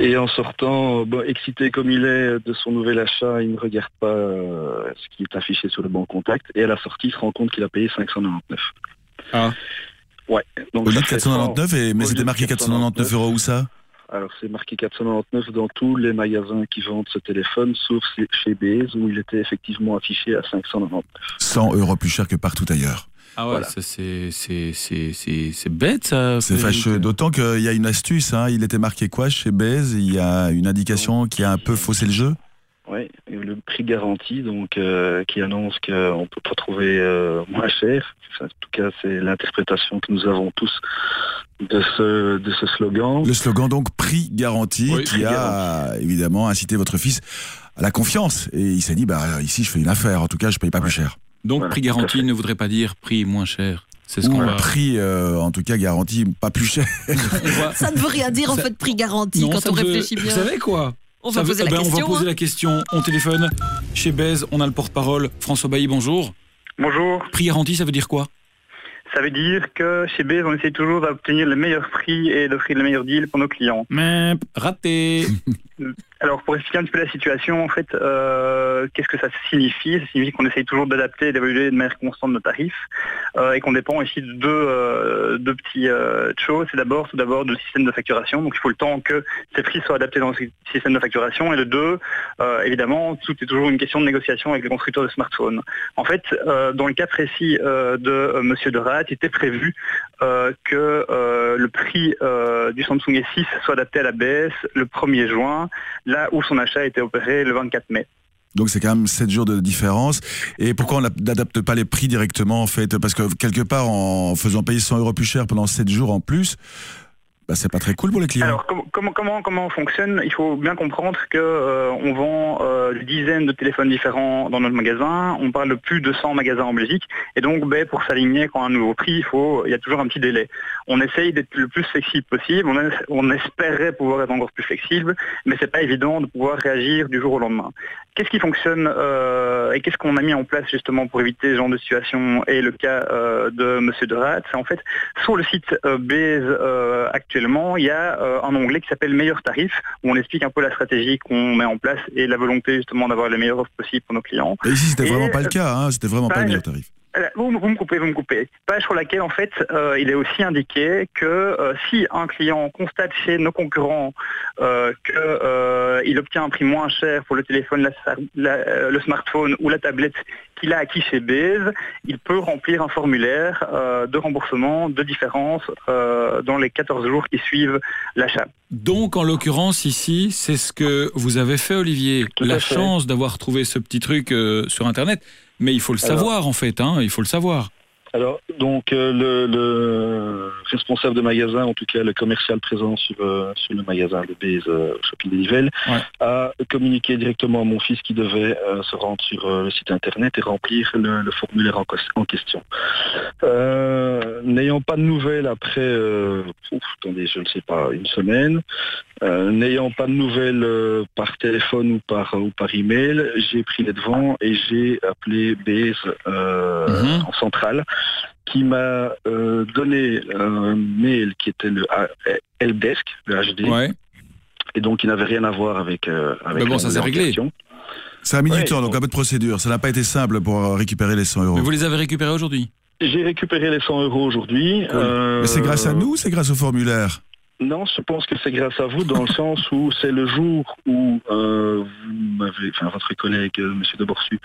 Et en sortant, euh, bon, excité comme il est de son nouvel achat, il ne regarde pas euh, ce qui est affiché sur le banc contact. Et à la sortie, il se rend compte qu'il a payé 599. Ah. Ouais. Donc Au lieu ça de fait 499, et, mais c'était marqué 499 euros où ça? Alors c'est marqué 499 dans tous les magasins qui vendent ce téléphone, sauf chez- chez Baze où il était effectivement affiché à 599. 100 euros plus cher que partout ailleurs. Ah ouais, Voilà. c'est c'est c'est c'est c'est bête ça. C'est fâcheux, d'autant qu'il y a une astuce. hein. Il était marqué quoi chez Baze? Il y a une indication qui a un peu faussé le jeu? Oui, le prix garanti donc euh, qui annonce qu'on ne peut pas trouver euh, moins cher. Enfin, en tout cas, c'est l'interprétation que nous avons tous de ce, de ce slogan. Le slogan donc prix garanti Oui, qui prix a évidemment incité votre fils à la confiance. Et il s'est dit, bah ici je fais une affaire, en tout cas je paye pas plus cher. Donc prix garanti ne voudrait pas dire prix moins cher. C'est ce qu'on va. prix euh, en tout cas garanti pas plus cher. Ça ne veut rien dire en Ça- fait prix garanti Non, quand on veut- réfléchit bien. Vous savez quoi On va veut- poser la eh ben, question. On va poser hein. la question. On téléphone chez Baise. On a le porte-parole François Bailly. Bonjour. Bonjour. Prix garanti, ça veut dire quoi Ça veut dire que chez Baze, on essaie toujours d'obtenir le meilleur prix et d'offrir le meilleur deal pour nos clients. Mais raté. Alors pour expliquer un petit peu la situation, en fait, euh, qu'est-ce que ça signifie? Ça signifie qu'on essaye toujours d'adapter et d'évaluer de manière constante nos tarifs euh, et qu'on dépend ici de deux, euh, deux petites euh, choses. C'est d'abord tout d'abord du système de facturation, donc il faut le temps que ces prix soient adaptés dans le système de facturation. Et de deux, évidemment, tout est toujours une question de négociation avec les constructeurs de smartphones. En fait, dans le cas précis de Monsieur de Raat, il était prévu que le prix du Samsung S6 soit adapté à la baisse le 1er juin, là où son achat a été opéré le 24 mai. Donc c'est quand même 7 jours de différence. Et pourquoi on n'adapte pas les prix directement en fait? Parce que quelque part en faisant payer 100 euros plus cher pendant 7 jours en plus, bah, c'est pas très cool pour les clients. Alors com- comment comment on fonctionne? Il faut bien comprendre que euh, on vend euh, des dizaines de téléphones différents dans notre magasin. On parle de plus de 100 magasins en Belgique et donc ben, pour s'aligner quand un nouveau prix, il faut il y a toujours un petit délai. On essaye d'être le plus flexible possible. On, on espérait pouvoir être encore plus flexible, mais c'est pas évident de pouvoir réagir du jour au lendemain. Qu'est-ce qui fonctionne euh, et qu'est-ce qu'on a mis en place justement pour éviter ce genre de situation et le cas euh, de Monsieur Derat C'est en fait sur le site euh, Baze euh, actuellement, il y a un onglet qui s'appelle Meilleur tarif où on explique un peu la stratégie qu'on met en place et la volonté justement d'avoir les meilleures offres possibles pour nos clients. Et ici c'était vraiment pas le cas, hein, c'était vraiment pas le page- meilleur tarif. Euh, Vous, vous me coupez, vous me coupez. Page sur laquelle en fait euh, il est aussi indiqué que euh, si un client constate chez nos concurrents euh, qu'il obtient un prix moins cher pour le téléphone, la- la- le smartphone ou la tablette qu'il a acquis chez Baze, il peut remplir un formulaire de remboursement de différence dans les 14 jours qui suivent l'achat. Donc, en l'occurrence, ici, c'est ce que vous avez fait, Olivier. Tout La chance d'avoir trouvé ce petit truc sur Internet. Mais il faut le Alors- savoir, en fait. Hein, il faut le savoir. Alors, donc, euh, le, le responsable de magasin, en tout cas le commercial présent sur, euh, sur le magasin, le Baze euh, Shopping des Nivelles, a communiqué directement à mon fils qui devait se rendre sur le site internet et remplir le, le formulaire en, question. N'ayant pas de nouvelles après, ouf, attendez, je ne sais pas, une semaine, n'ayant pas de nouvelles par téléphone ou par, ou par email, j'ai pris les devants et j'ai appelé Baze euh, en centrale qui m'a euh, donné un mail qui était le helpdesk, le HD, et donc il n'avait rien à voir avec, euh, avec Mais bon, la ça s'est réglé. question. Ça a mis Ouais, du temps, donc un peu de procédure. Ça n'a pas été simple pour récupérer les 100 euros. Mais vous les avez récupérés aujourd'hui? J'ai récupéré les 100 euros aujourd'hui. euh, Mais c'est grâce à nous ou c'est grâce au formulaire? Non, je pense que c'est grâce à vous dans le sens où c'est le jour où euh, vous m'avez, enfin votre collègue euh, Monsieur de Borsu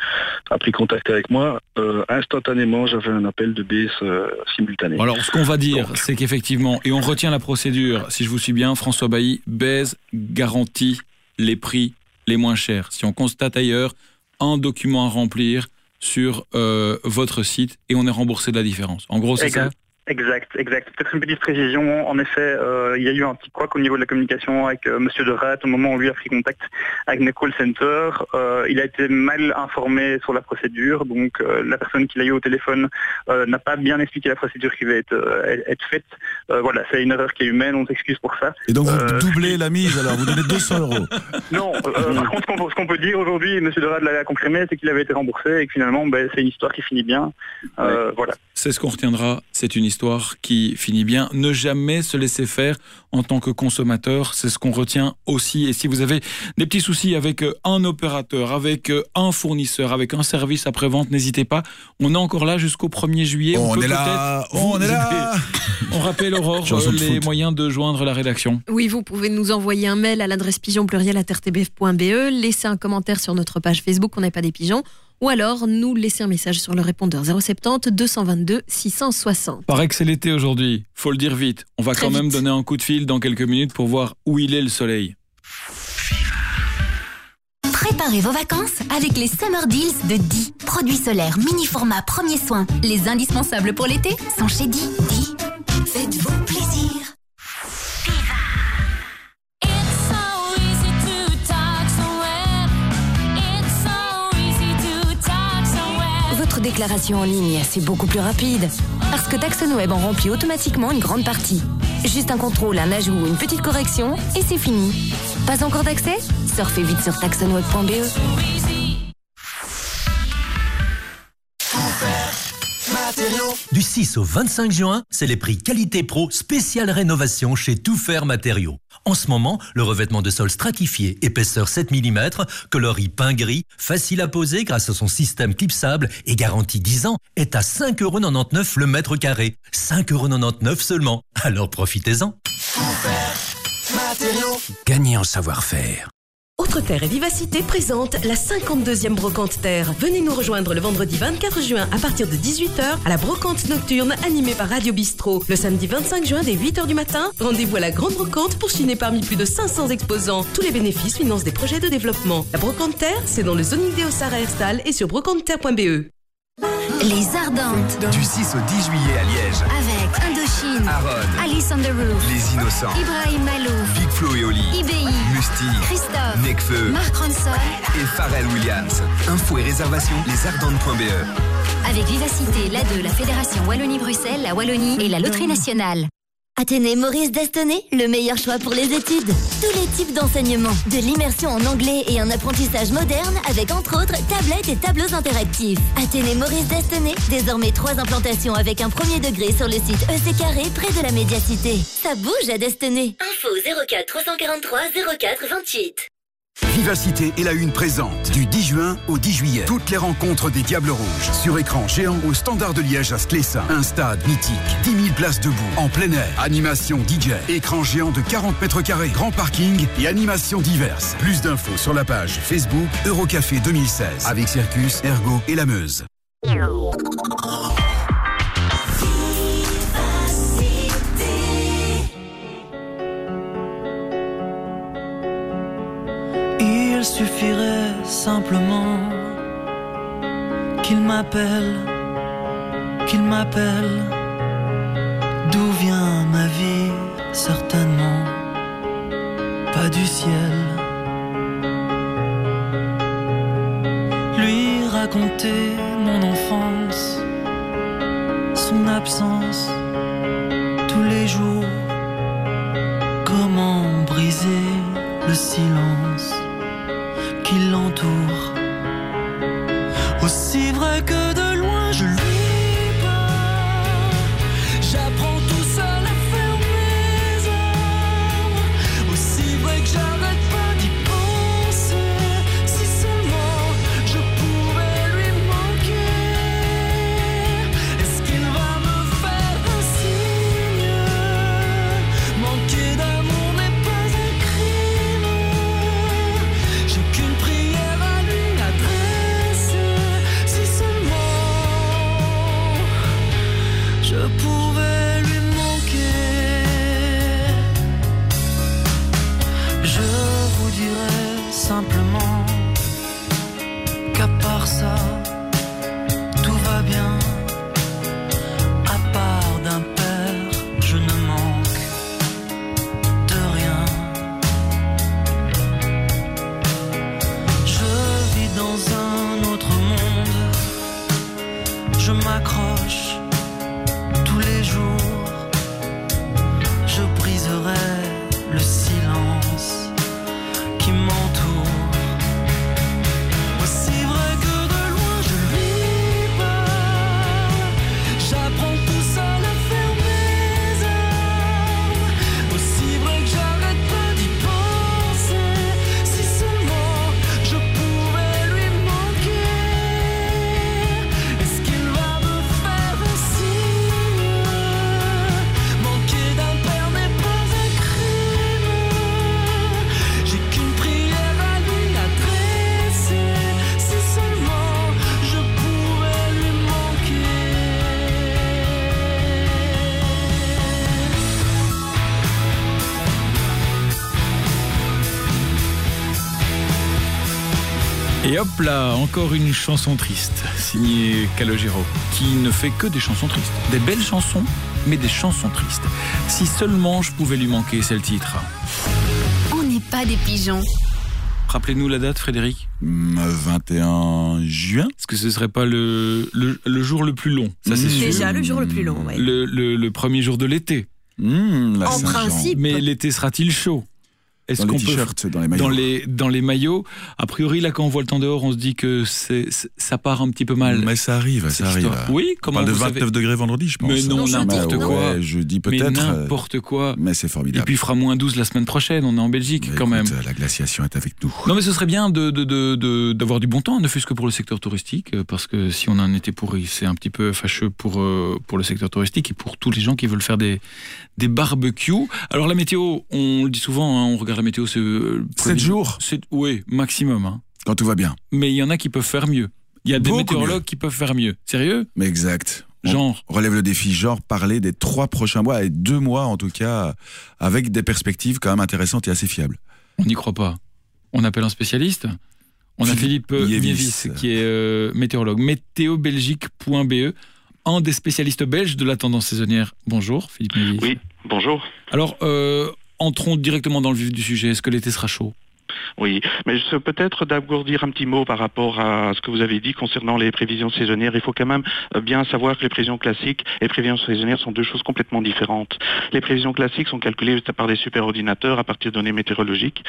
a pris contact avec moi. euh, instantanément, j'avais un appel de BS euh, simultané. Alors, ce qu'on va dire, c'est qu'effectivement, et on retient la procédure, si je vous suis bien, François Bailly, baise, garantit les prix les moins chers. Si on constate ailleurs, un document à remplir sur euh, votre site et on est remboursé de la différence. En gros, c'est ça? Exact. Exact. Peut-être une petite précision. En effet, euh, il y a eu un petit couac au niveau de la communication avec euh, Monsieur de Rat au moment où lui a pris contact avec mes call centers. Euh, il a été mal informé sur la procédure, donc euh, la personne qui l'a eu au téléphone euh, n'a pas bien expliqué la procédure qui va être, être faite. Euh, voilà, c'est une erreur qui est humaine, on s'excuse pour ça. Et donc vous Euh, doublez la mise, alors vous donnez 200 euros. non, euh, par contre, ce qu'on- peut dire aujourd'hui, M. Dorad l'a confirmé, c'est qu'il avait été remboursé et que finalement, ben, c'est une histoire qui finit bien. Euh, Voilà. C'est ce qu'on retiendra, c'est une histoire qui finit bien. Ne jamais se laisser faire en tant que consommateur, c'est ce qu'on retient aussi. Et si vous avez des petits soucis avec euh, un opérateur, avec euh, un fournisseur, avec un service après-vente, n'hésitez pas. On est encore là jusqu'au 1er juillet. On peut est là, on est là. On rappelle Aurore euh, les foot. moyens de joindre la rédaction. Oui, vous pouvez nous envoyer un mail à l'adresse pigeon pluriel à rtbf.be, laisser un commentaire sur notre page Facebook On n'est pas des pigeons, ou alors nous laisser un message sur le répondeur 070 222 660. Paraît que c'est l'été aujourd'hui, faut le dire vite. On va Très quand même vite. donner un coup de fil dans quelques minutes pour voir où il est le soleil. Préparez vos vacances avec les Summer Deals de Di. Produits solaires mini format premier soin. Les indispensables pour l'été sont chez Di. Di. Faites-vous plaisir. Déclaration en ligne, c'est beaucoup plus rapide. Parce que TaxonWeb en remplit automatiquement une grande partie. Juste un contrôle, un ajout ou une petite correction, et c'est fini. Pas encore d'accès? Surfez vite sur taxonweb.be. Du 6 au 25 juin, c'est les prix qualité pro spéciale rénovation chez Tout Faire Matériaux. En ce moment, le revêtement de sol stratifié, épaisseur 7 mm, coloris peint gris, facile à poser grâce à son système clipsable et garantie 10 ans, est à 5,99€ le mètre carré. 5,99€ seulement. Alors profitez-en. Gagner en savoir-faire. Autre Terre et Vivacité présente la 52e Brocante Terre. Venez nous rejoindre le vendredi 24 juin à partir de 18h à la Brocante Nocturne animée par Radio Bistrot. Le samedi 25 juin dès 8h du matin, rendez-vous à la Grande Brocante pour chiner parmi plus de 500 exposants. Tous les bénéfices financent des projets de développement. La Brocante Terre, c'est dans le zoning des Sarah Herstal et sur brocanteterre.be. Les Ardentes. Du 6 au 10 juillet à Liège. Avec Indochine. Aaron. Alice on the Roof. Les Innocents. Ibrahim Malouf. Big Flo et Oli. IBI. Musti. Christophe. Necfeu. Marc Ronson. Et Pharrell Williams. Infos et réservations, lesardentes.be. Avec Vivacité, l'ADE, la Fédération Wallonie-Bruxelles, la Wallonie et la Loterie Nationale. Athénée Maurice Destonné, le meilleur choix pour les études. Tous les types d'enseignements, de l'immersion en anglais et un apprentissage moderne avec entre autres tablettes et tableaux interactifs. Athénée Maurice Destonné, désormais trois implantations avec un premier degré sur le site EC Carré près de la médiacité. Ça bouge à Destonné. Info 04 343 04 28. Vivacité et la Une présente du 10 juin au 10 juillet. Toutes les rencontres des Diables Rouges. Sur écran géant au Standard de Liège à Sclessin. Un stade mythique. 10 000 places debout. En plein air. Animation DJ. Écran géant de 40 mètres carrés. Grand parking et animations diverses. Plus d'infos sur la page Facebook Eurocafé 2016. Avec Circus, Ergo et la Meuse. Il suffirait simplement qu'il m'appelle qu'il m'appelle. D'où vient ma vie? Certainement pas du ciel. Lui raconter mon enfance, son absence tous les jours. Comment briser le silence? Qui l'entoure. Aussi vrai que Et hop là, encore une chanson triste, signée Calogero, qui ne fait que des chansons tristes. Des belles chansons, mais des chansons tristes. Si seulement je pouvais lui manquer, c'est le titre. On n'est pas des pigeons. Rappelez-nous la date, Frédéric 21 juin Est-ce que ce serait pas le, le, le jour le plus long? Ça, c'est sûr. Déjà le jour le plus long, ouais. Le, le- le premier jour de l'été. Mmh, la En principe. Mais l'été sera-t-il chaud? Est-ce qu'on peut dans les maillots. dans les dans les maillots A priori, là, quand on voit le temps dehors, on se dit que c'est ça part un petit peu mal. Mais ça arrive, ça arrive. histoire. Oui, On comment parle de vous 29 savez degrés vendredi, je pense. Mais non, n'importe quoi. ouais, je dis peut-être. n'importe quoi. Mais c'est Et formidable. puis il fera moins 12 la semaine prochaine, on est en Belgique quand même. La glaciation est avec nous. Non mais ce serait bien de, de, de, de- d'avoir du bon temps, ne fût-ce que pour le secteur touristique, euh, parce que si on a un été pourri, c'est un petit peu fâcheux pour, euh, pour le secteur touristique et pour tous les gens qui veulent faire des, des barbecues. Alors la météo, on le dit souvent, hein, on regarde la météo, c'est... euh, Sept prévu- jours c'est, Oui, maximum. hein. Quand tout va bien. Mais il y en a qui peuvent faire mieux. Il y a des Beaucoup météorologues mieux. qui peuvent faire mieux. Sérieux? Mais exact. On Genre relève le défi, genre parler des trois prochains mois et deux mois en tout cas, avec des perspectives quand même intéressantes et assez fiables. On n'y croit pas. On appelle un spécialiste. On a Philippe Philippe euh. Nievis, qui est euh, météorologue. Météobelgique.be, un des spécialistes belges de la tendance saisonnière. Bonjour, Philippe Nievis. Oui, bonjour. Alors, euh, entrons directement dans le vif du sujet. Est-ce que l'été sera chaud? Oui, mais je peut-être d'abord dire un petit mot par rapport à ce que vous avez dit concernant les prévisions saisonnières. Il faut quand même euh, bien savoir que les prévisions classiques et les prévisions saisonnières sont deux choses complètement différentes. Les prévisions classiques sont calculées par des superordinateurs à partir de données météorologiques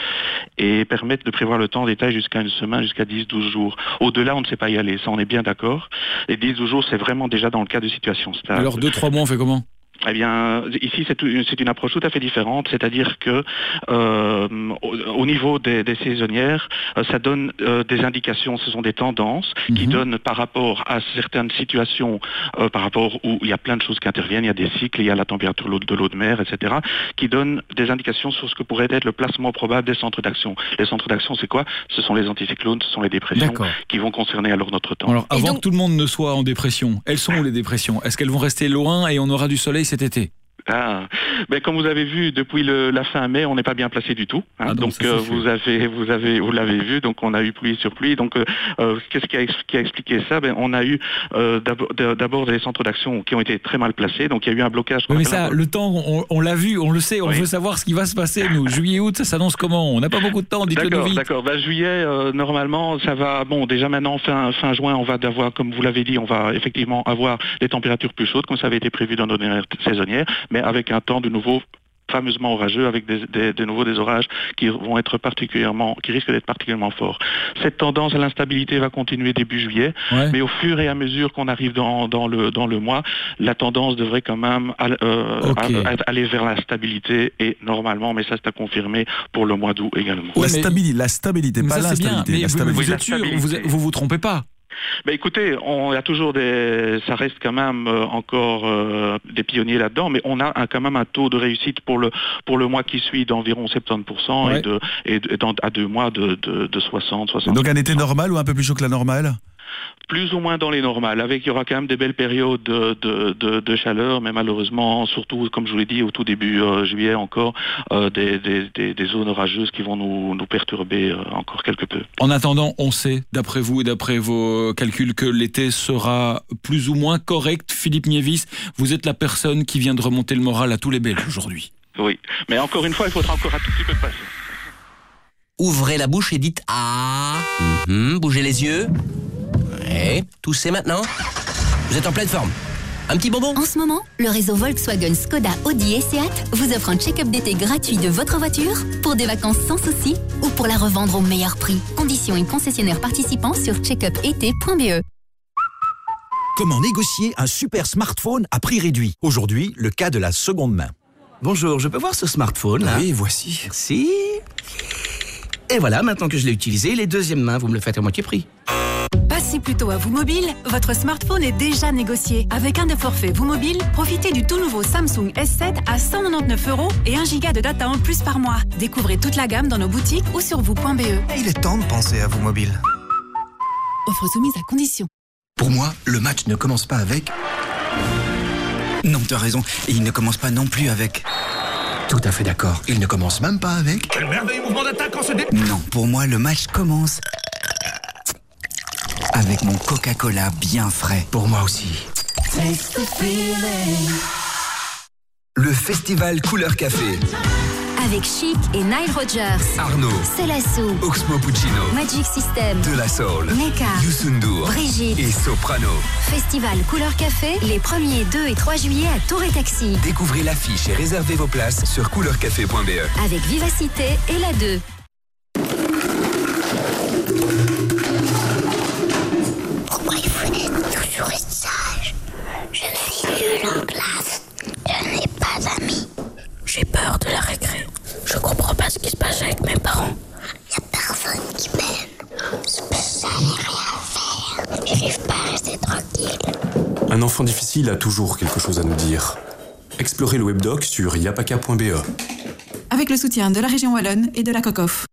et permettent de prévoir le temps en détail jusqu'à une semaine, jusqu'à 10-12 jours. Au-delà, on ne sait pas y aller, ça on est bien d'accord. Les 10-12 jours, c'est vraiment déjà dans le cas de situation stable. Alors, deux, trois mois, on fait comment? Eh bien, ici, c'est une, approche tout à fait différente, c'est-à-dire que euh, au, au niveau des, des saisonnières, euh, ça donne euh, des indications, ce sont des tendances qui donnent par rapport à certaines situations, euh, par rapport où il y a plein de choses qui interviennent, il y a des cycles, il y a la température de l'eau- de mer, etc., qui donnent des indications sur ce que pourrait être le placement probable des centres d'action. Les centres d'action, c'est quoi? Ce sont les anticyclones, ce sont les dépressions qui vont concerner alors notre temps. Alors, avant que tout le monde ne soit en dépression, elles sont où les dépressions? Est-ce qu'elles vont rester loin et on aura du soleil cet été Ah, ben, comme vous avez vu, depuis le- la fin mai, on n'est pas bien placé du tout. hein. Ah, donc ça, euh, vous avez, vous avez, vous l'avez vu. Donc on a eu pluie sur pluie. Donc euh, euh, qu'est-ce qui a, ex- qui a expliqué ça? Ben on a eu euh, d'abord- des centres d'action qui ont été très mal placés. Donc il y a eu un blocage. Oui, mais ça, le temps, on, on l'a vu, on le sait, on Oui. veut savoir ce qui va se passer, nous. Juillet, août, ça s'annonce comment? On n'a pas beaucoup de temps, D'accord, d'accord. Ben, juillet, normalement, ça va. Bon, déjà maintenant, fin, fin juin, on va avoir, comme vous l'avez dit, on va effectivement avoir des températures plus chaudes, comme ça avait été prévu dans nos dernières saisonnières, mais avec un temps de nouveau fameusement orageux avec des, des- de nouveau des orages qui vont être particulièrement qui risquent d'être particulièrement forts. Cette tendance à l'instabilité va continuer début juillet, Ouais. mais au fur et à mesure qu'on arrive dans, dans le dans le mois, la tendance devrait quand même euh, aller vers la stabilité et normalement, mais ça c'est à confirmer pour le mois d'août également. la, stabilité, la stabilité, Mais pas l'instabilité. vous, stabilité. vous êtes sûr, vous, vous vous trompez pas Ben écoutez, on a toujours des, ça reste quand même euh, encore euh, des pionniers là-dedans, mais on a un- quand même un taux de réussite pour le pour le mois qui suit d'environ 70% Ouais. et de et, de- dans- à deux mois de, de, de 60, 60. Donc un été normal ou un peu plus chaud que la normale? Plus ou moins dans les normales. Avec il y aura quand même des belles périodes de, de, de- de chaleur, mais malheureusement, surtout comme je vous l'ai dit au tout début euh, juillet encore, euh, des, des, des- des zones orageuses qui vont nous, nous perturber euh, encore quelque peu. En attendant, on sait, d'après vous et d'après vos calculs, que l'été sera plus ou moins correct. Philippe Mievis, vous êtes la personne qui vient de remonter le moral à tous les Belges aujourd'hui. Oui, mais encore une fois, il faudra encore un tout petit peu de patience. Ouvrez la bouche et dites Ah. Mhm, bougez les yeux. Ouais. Toussez maintenant. Vous êtes en pleine forme. Un petit bonbon? En ce moment, le réseau Volkswagen Skoda Audi et Seat vous offre un check-up d'été gratuit de votre voiture pour des vacances sans souci ou pour la revendre au meilleur prix. Conditions et concessionnaires participants sur checkupet.be. Comment négocier un super smartphone à prix réduit? Aujourd'hui, le cas de la seconde main. Bonjour, je peux voir ce smartphone là? Oui, voici. Merci. Et voilà, maintenant que je l'ai utilisé, les deuxièmes mains, vous me le faites à moitié prix. Passez plutôt à vous mobile, votre smartphone est déjà négocié. Avec un des forfaits vous mobile, profitez du tout nouveau Samsung S7 à 199 euros et 1 giga de data en plus par mois. Découvrez toute la gamme dans nos boutiques ou sur vous.be. Il est temps de penser à vous mobile. Offre soumise à condition. Pour moi, le match ne commence pas avec. Non, tu as raison. Et il ne commence pas non plus avec. Tout à fait d'accord. Il ne commence même pas avec. Quel merveilleux mouvement d'attaque en ce dé... Non, pour moi, le match commence avec mon Coca-Cola bien frais. Pour moi aussi. Le festival Couleur Café. Avec Chic et Nile Rodgers. Arnaud. Celasso. Oxmo Puccino. Magic System. De la Soul. Meka. Youssoundour. Brigitte. Et Soprano. Festival Couleur Café les 1er, 2 et 3 juillet à Tour et Taxi. Découvrez l'affiche et réservez vos places sur couleur-café.be. Avec Vivacité et la 2. Pourquoi il faut toujours être sage? Je suis nul en classe. Je n'ai pas d'amis. J'ai peur de la récré. Je comprends pas ce qui se passe avec mes parents. Y a personne qui m'aime. Ça n'est rien faire. J'arrive pas à rester tranquille. Un enfant difficile a toujours quelque chose à nous dire. Explorez le webdoc sur yapaka.be. Avec le soutien de la région Wallonne et de la COCOF.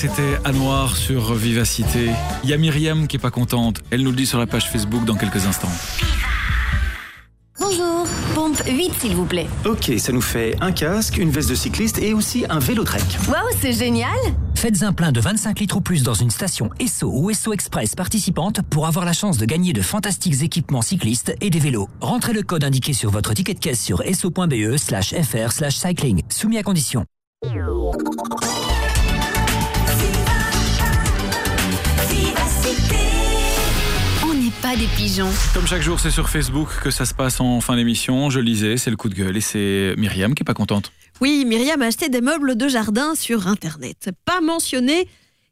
C'était à noir sur Vivacité. Il y a Myriam qui est pas contente. Elle nous le dit sur la page Facebook dans quelques instants. Bonjour, pompe 8 s'il vous plaît. Ok, ça nous fait un casque, une veste de cycliste et aussi un vélo trek. Waouh, c'est génial Faites un plein de 25 litres ou plus dans une station Esso ou Esso Express participante pour avoir la chance de gagner de fantastiques équipements cyclistes et des vélos. Rentrez le code indiqué sur votre ticket de caisse sur esso.be slash fr slash cycling, soumis à condition. Pas des pigeons. Comme chaque jour, c'est sur Facebook que ça se passe en fin d'émission. Je lisais, c'est le coup de gueule et c'est Myriam qui est pas contente. Oui, Myriam a acheté des meubles de jardin sur Internet. Pas mentionné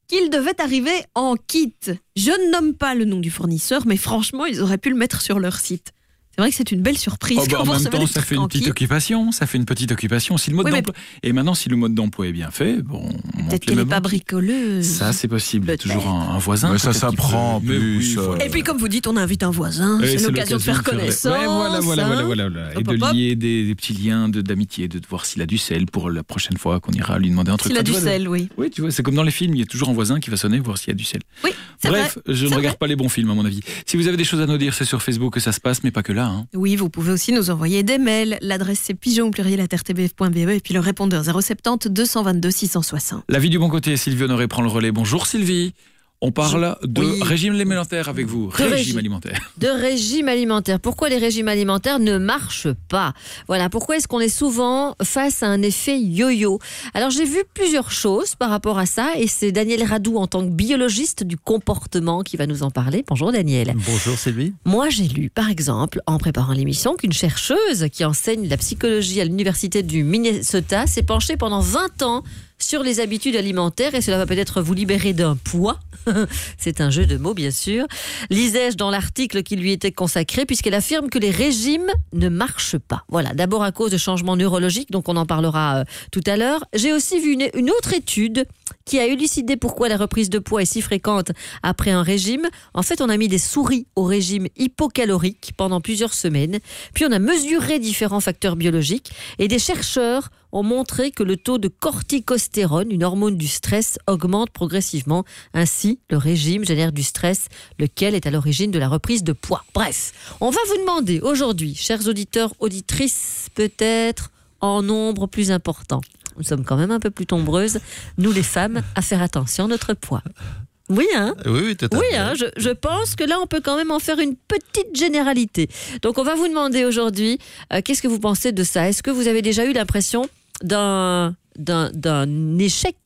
qu'il devait arriver en kit. Je ne nomme pas le nom du fournisseur, mais franchement, ils auraient pu le mettre sur leur site. C'est vrai que c'est une belle surprise. Oh, bah, en même temps, ça fait une petite occupation. Ça fait une petite occupation. Si le mode Oui, mais- d'emploi et maintenant, si le mode d'emploi est bien fait, bon, Peut-être qu'elle n'est pas bricoleuse. Ça, c'est possible. Il y a toujours un, un voisin. Mais ça s'apprend plus, oui, euh. voilà. Et puis, comme vous dites, on invite un voisin. C'est l'occasion de faire connaissance. Ouais, voilà, voilà, hein. voilà, voilà, voilà. Et Hop, de lier des, des petits liens d'amitié, de, voir s'il a du sel pour la prochaine fois qu'on ira lui demander un truc. S'il a du sel, oui. Oui, tu vois, c'est comme dans les films, il y a toujours un voisin qui va sonner voir s'il y a du sel. Oui, Bref, je ne regarde pas les bons films à mon avis. Si vous avez des choses à nous dire, c'est sur Facebook que ça se passe, mais pas que là. Hein. Oui, vous pouvez aussi nous envoyer des mails. L'adresse c'est pigeon pluriel à rtbf.be et puis le répondeur 070 222 660. La vie du bon côté, Sylvie Honoré prend le relais. Bonjour Sylvie. On parle de Oui. régime alimentaire avec vous. De Régime régime. alimentaire. de régime alimentaire. Pourquoi les régimes alimentaires ne marchent pas? Voilà, pourquoi est-ce qu'on est souvent face à un effet yo-yo? Alors j'ai vu plusieurs choses par rapport à ça et c'est Daniel Radou en tant que biologiste du comportement qui va nous en parler. Bonjour Daniel. Bonjour Sylvie. Moi, j'ai lu, par exemple, en préparant l'émission, qu'une chercheuse qui enseigne la psychologie à l'université du Minnesota s'est penchée pendant 20 ans sur les habitudes alimentaires et cela va peut-être vous libérer d'un poids. C'est un jeu de mots, bien sûr. Lisais-je dans l'article qui lui était consacré, puisqu'elle affirme que les régimes ne marchent pas. Voilà, d'abord à cause de changements neurologiques, donc on en parlera euh, tout à l'heure. J'ai aussi vu une, une autre étude qui a élucidé pourquoi la reprise de poids est si fréquente après un régime. En fait, on a mis des souris au régime hypocalorique pendant plusieurs semaines, puis on a mesuré différents facteurs biologiques et des chercheurs ont montré que le taux de corticostérone, une hormone du stress, augmente progressivement. Ainsi, le régime génère du stress, lequel est à l'origine de la reprise de poids. Bref, on va vous demander aujourd'hui, chers auditeurs, auditrices, peut-être en nombre plus important. Nous sommes quand même un peu plus nombreuses, nous les femmes, à faire attention à notre poids. Oui, hein? Oui, oui, tout à oui, hein, je, je pense que là, on peut quand même en faire une petite généralité. Donc, on va vous demander aujourd'hui, euh, qu'est-ce que vous pensez de ça? Est-ce que vous avez déjà eu l'impression d'un d'un- d'un échec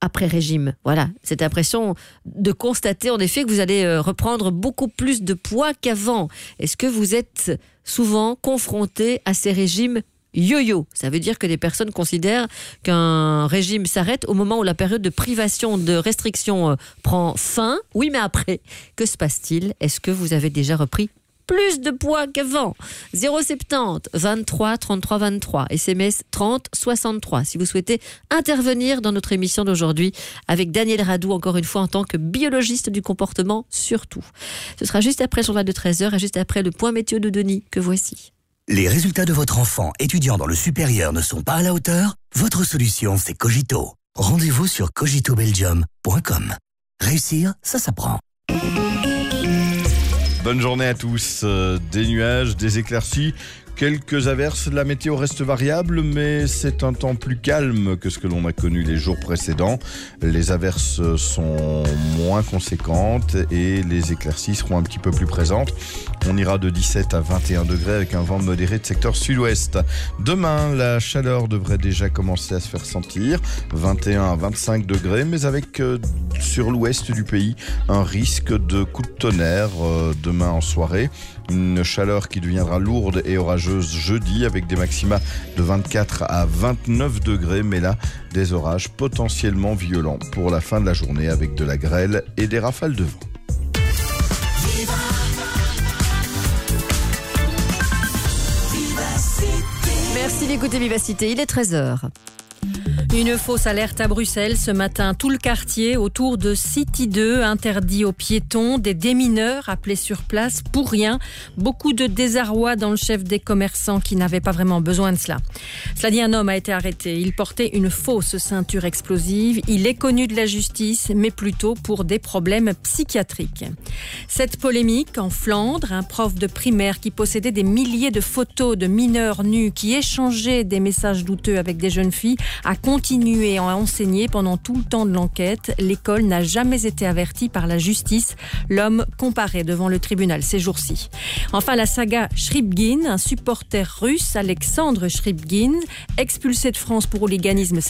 après régime? Voilà, cette impression de constater en effet que vous allez euh, reprendre beaucoup plus de poids qu'avant. Est-ce que vous êtes souvent confronté à ces régimes yo-yo. Ça veut dire que des personnes considèrent qu'un régime s'arrête au moment où la période de privation, de restriction euh, prend fin. Oui, mais après, que se passe-t-il? Est-ce que vous avez déjà repris plus de poids qu'avant? 070 23 33 23 SMS 30 63 si vous souhaitez intervenir dans notre émission d'aujourd'hui avec Daniel Radou encore une fois en tant que biologiste du comportement surtout. Ce sera juste après le journal de 13h et juste après le point météo de Denis que voici. Les résultats de votre enfant étudiant dans le supérieur ne sont pas à la hauteur? Votre solution, c'est Cogito. Rendez-vous sur cogitobelgium.com. Réussir, ça s'apprend. Bonne journée à tous. Euh, Des nuages, des éclaircies, quelques averses. La météo reste variable, mais c'est un temps plus calme que ce que l'on a connu les jours précédents. Les averses sont moins conséquentes et les éclaircies seront un petit peu plus présentes. On ira de 17 à 21 degrés avec un vent modéré de secteur sud-ouest. Demain, la chaleur devrait déjà commencer à se faire sentir. 21 à 25 degrés, mais avec euh, sur l'ouest du pays un risque de coup de tonnerre euh, demain en soirée. Une chaleur qui deviendra lourde et orageuse jeudi avec des maxima de 24 à 29 degrés, mais là, des orages potentiellement violents pour la fin de la journée avec de la grêle et des rafales de vent. Merci d'écouter Vivacité, il est 13h. Une fausse alerte à Bruxelles ce matin. Tout le quartier autour de City 2 interdit aux piétons, des démineurs appelés sur place pour rien. Beaucoup de désarroi dans le chef des commerçants qui n'avaient pas vraiment besoin de cela. Cela dit, un homme a été arrêté. Il portait une fausse ceinture explosive. Il est connu de la justice, mais plutôt pour des problèmes psychiatriques. Cette polémique en Flandre, un prof de primaire qui possédait des milliers de photos de mineurs nus qui échangeaient des messages douteux avec des jeunes filles a continué à enseigner pendant tout le temps de l'enquête. L'école n'a jamais été avertie par la justice. L'homme comparaît devant le tribunal ces jours-ci. Enfin, la saga Shribgin, un supporter russe, Alexandre Shribgin, expulsé de France pour hooliganisme samedi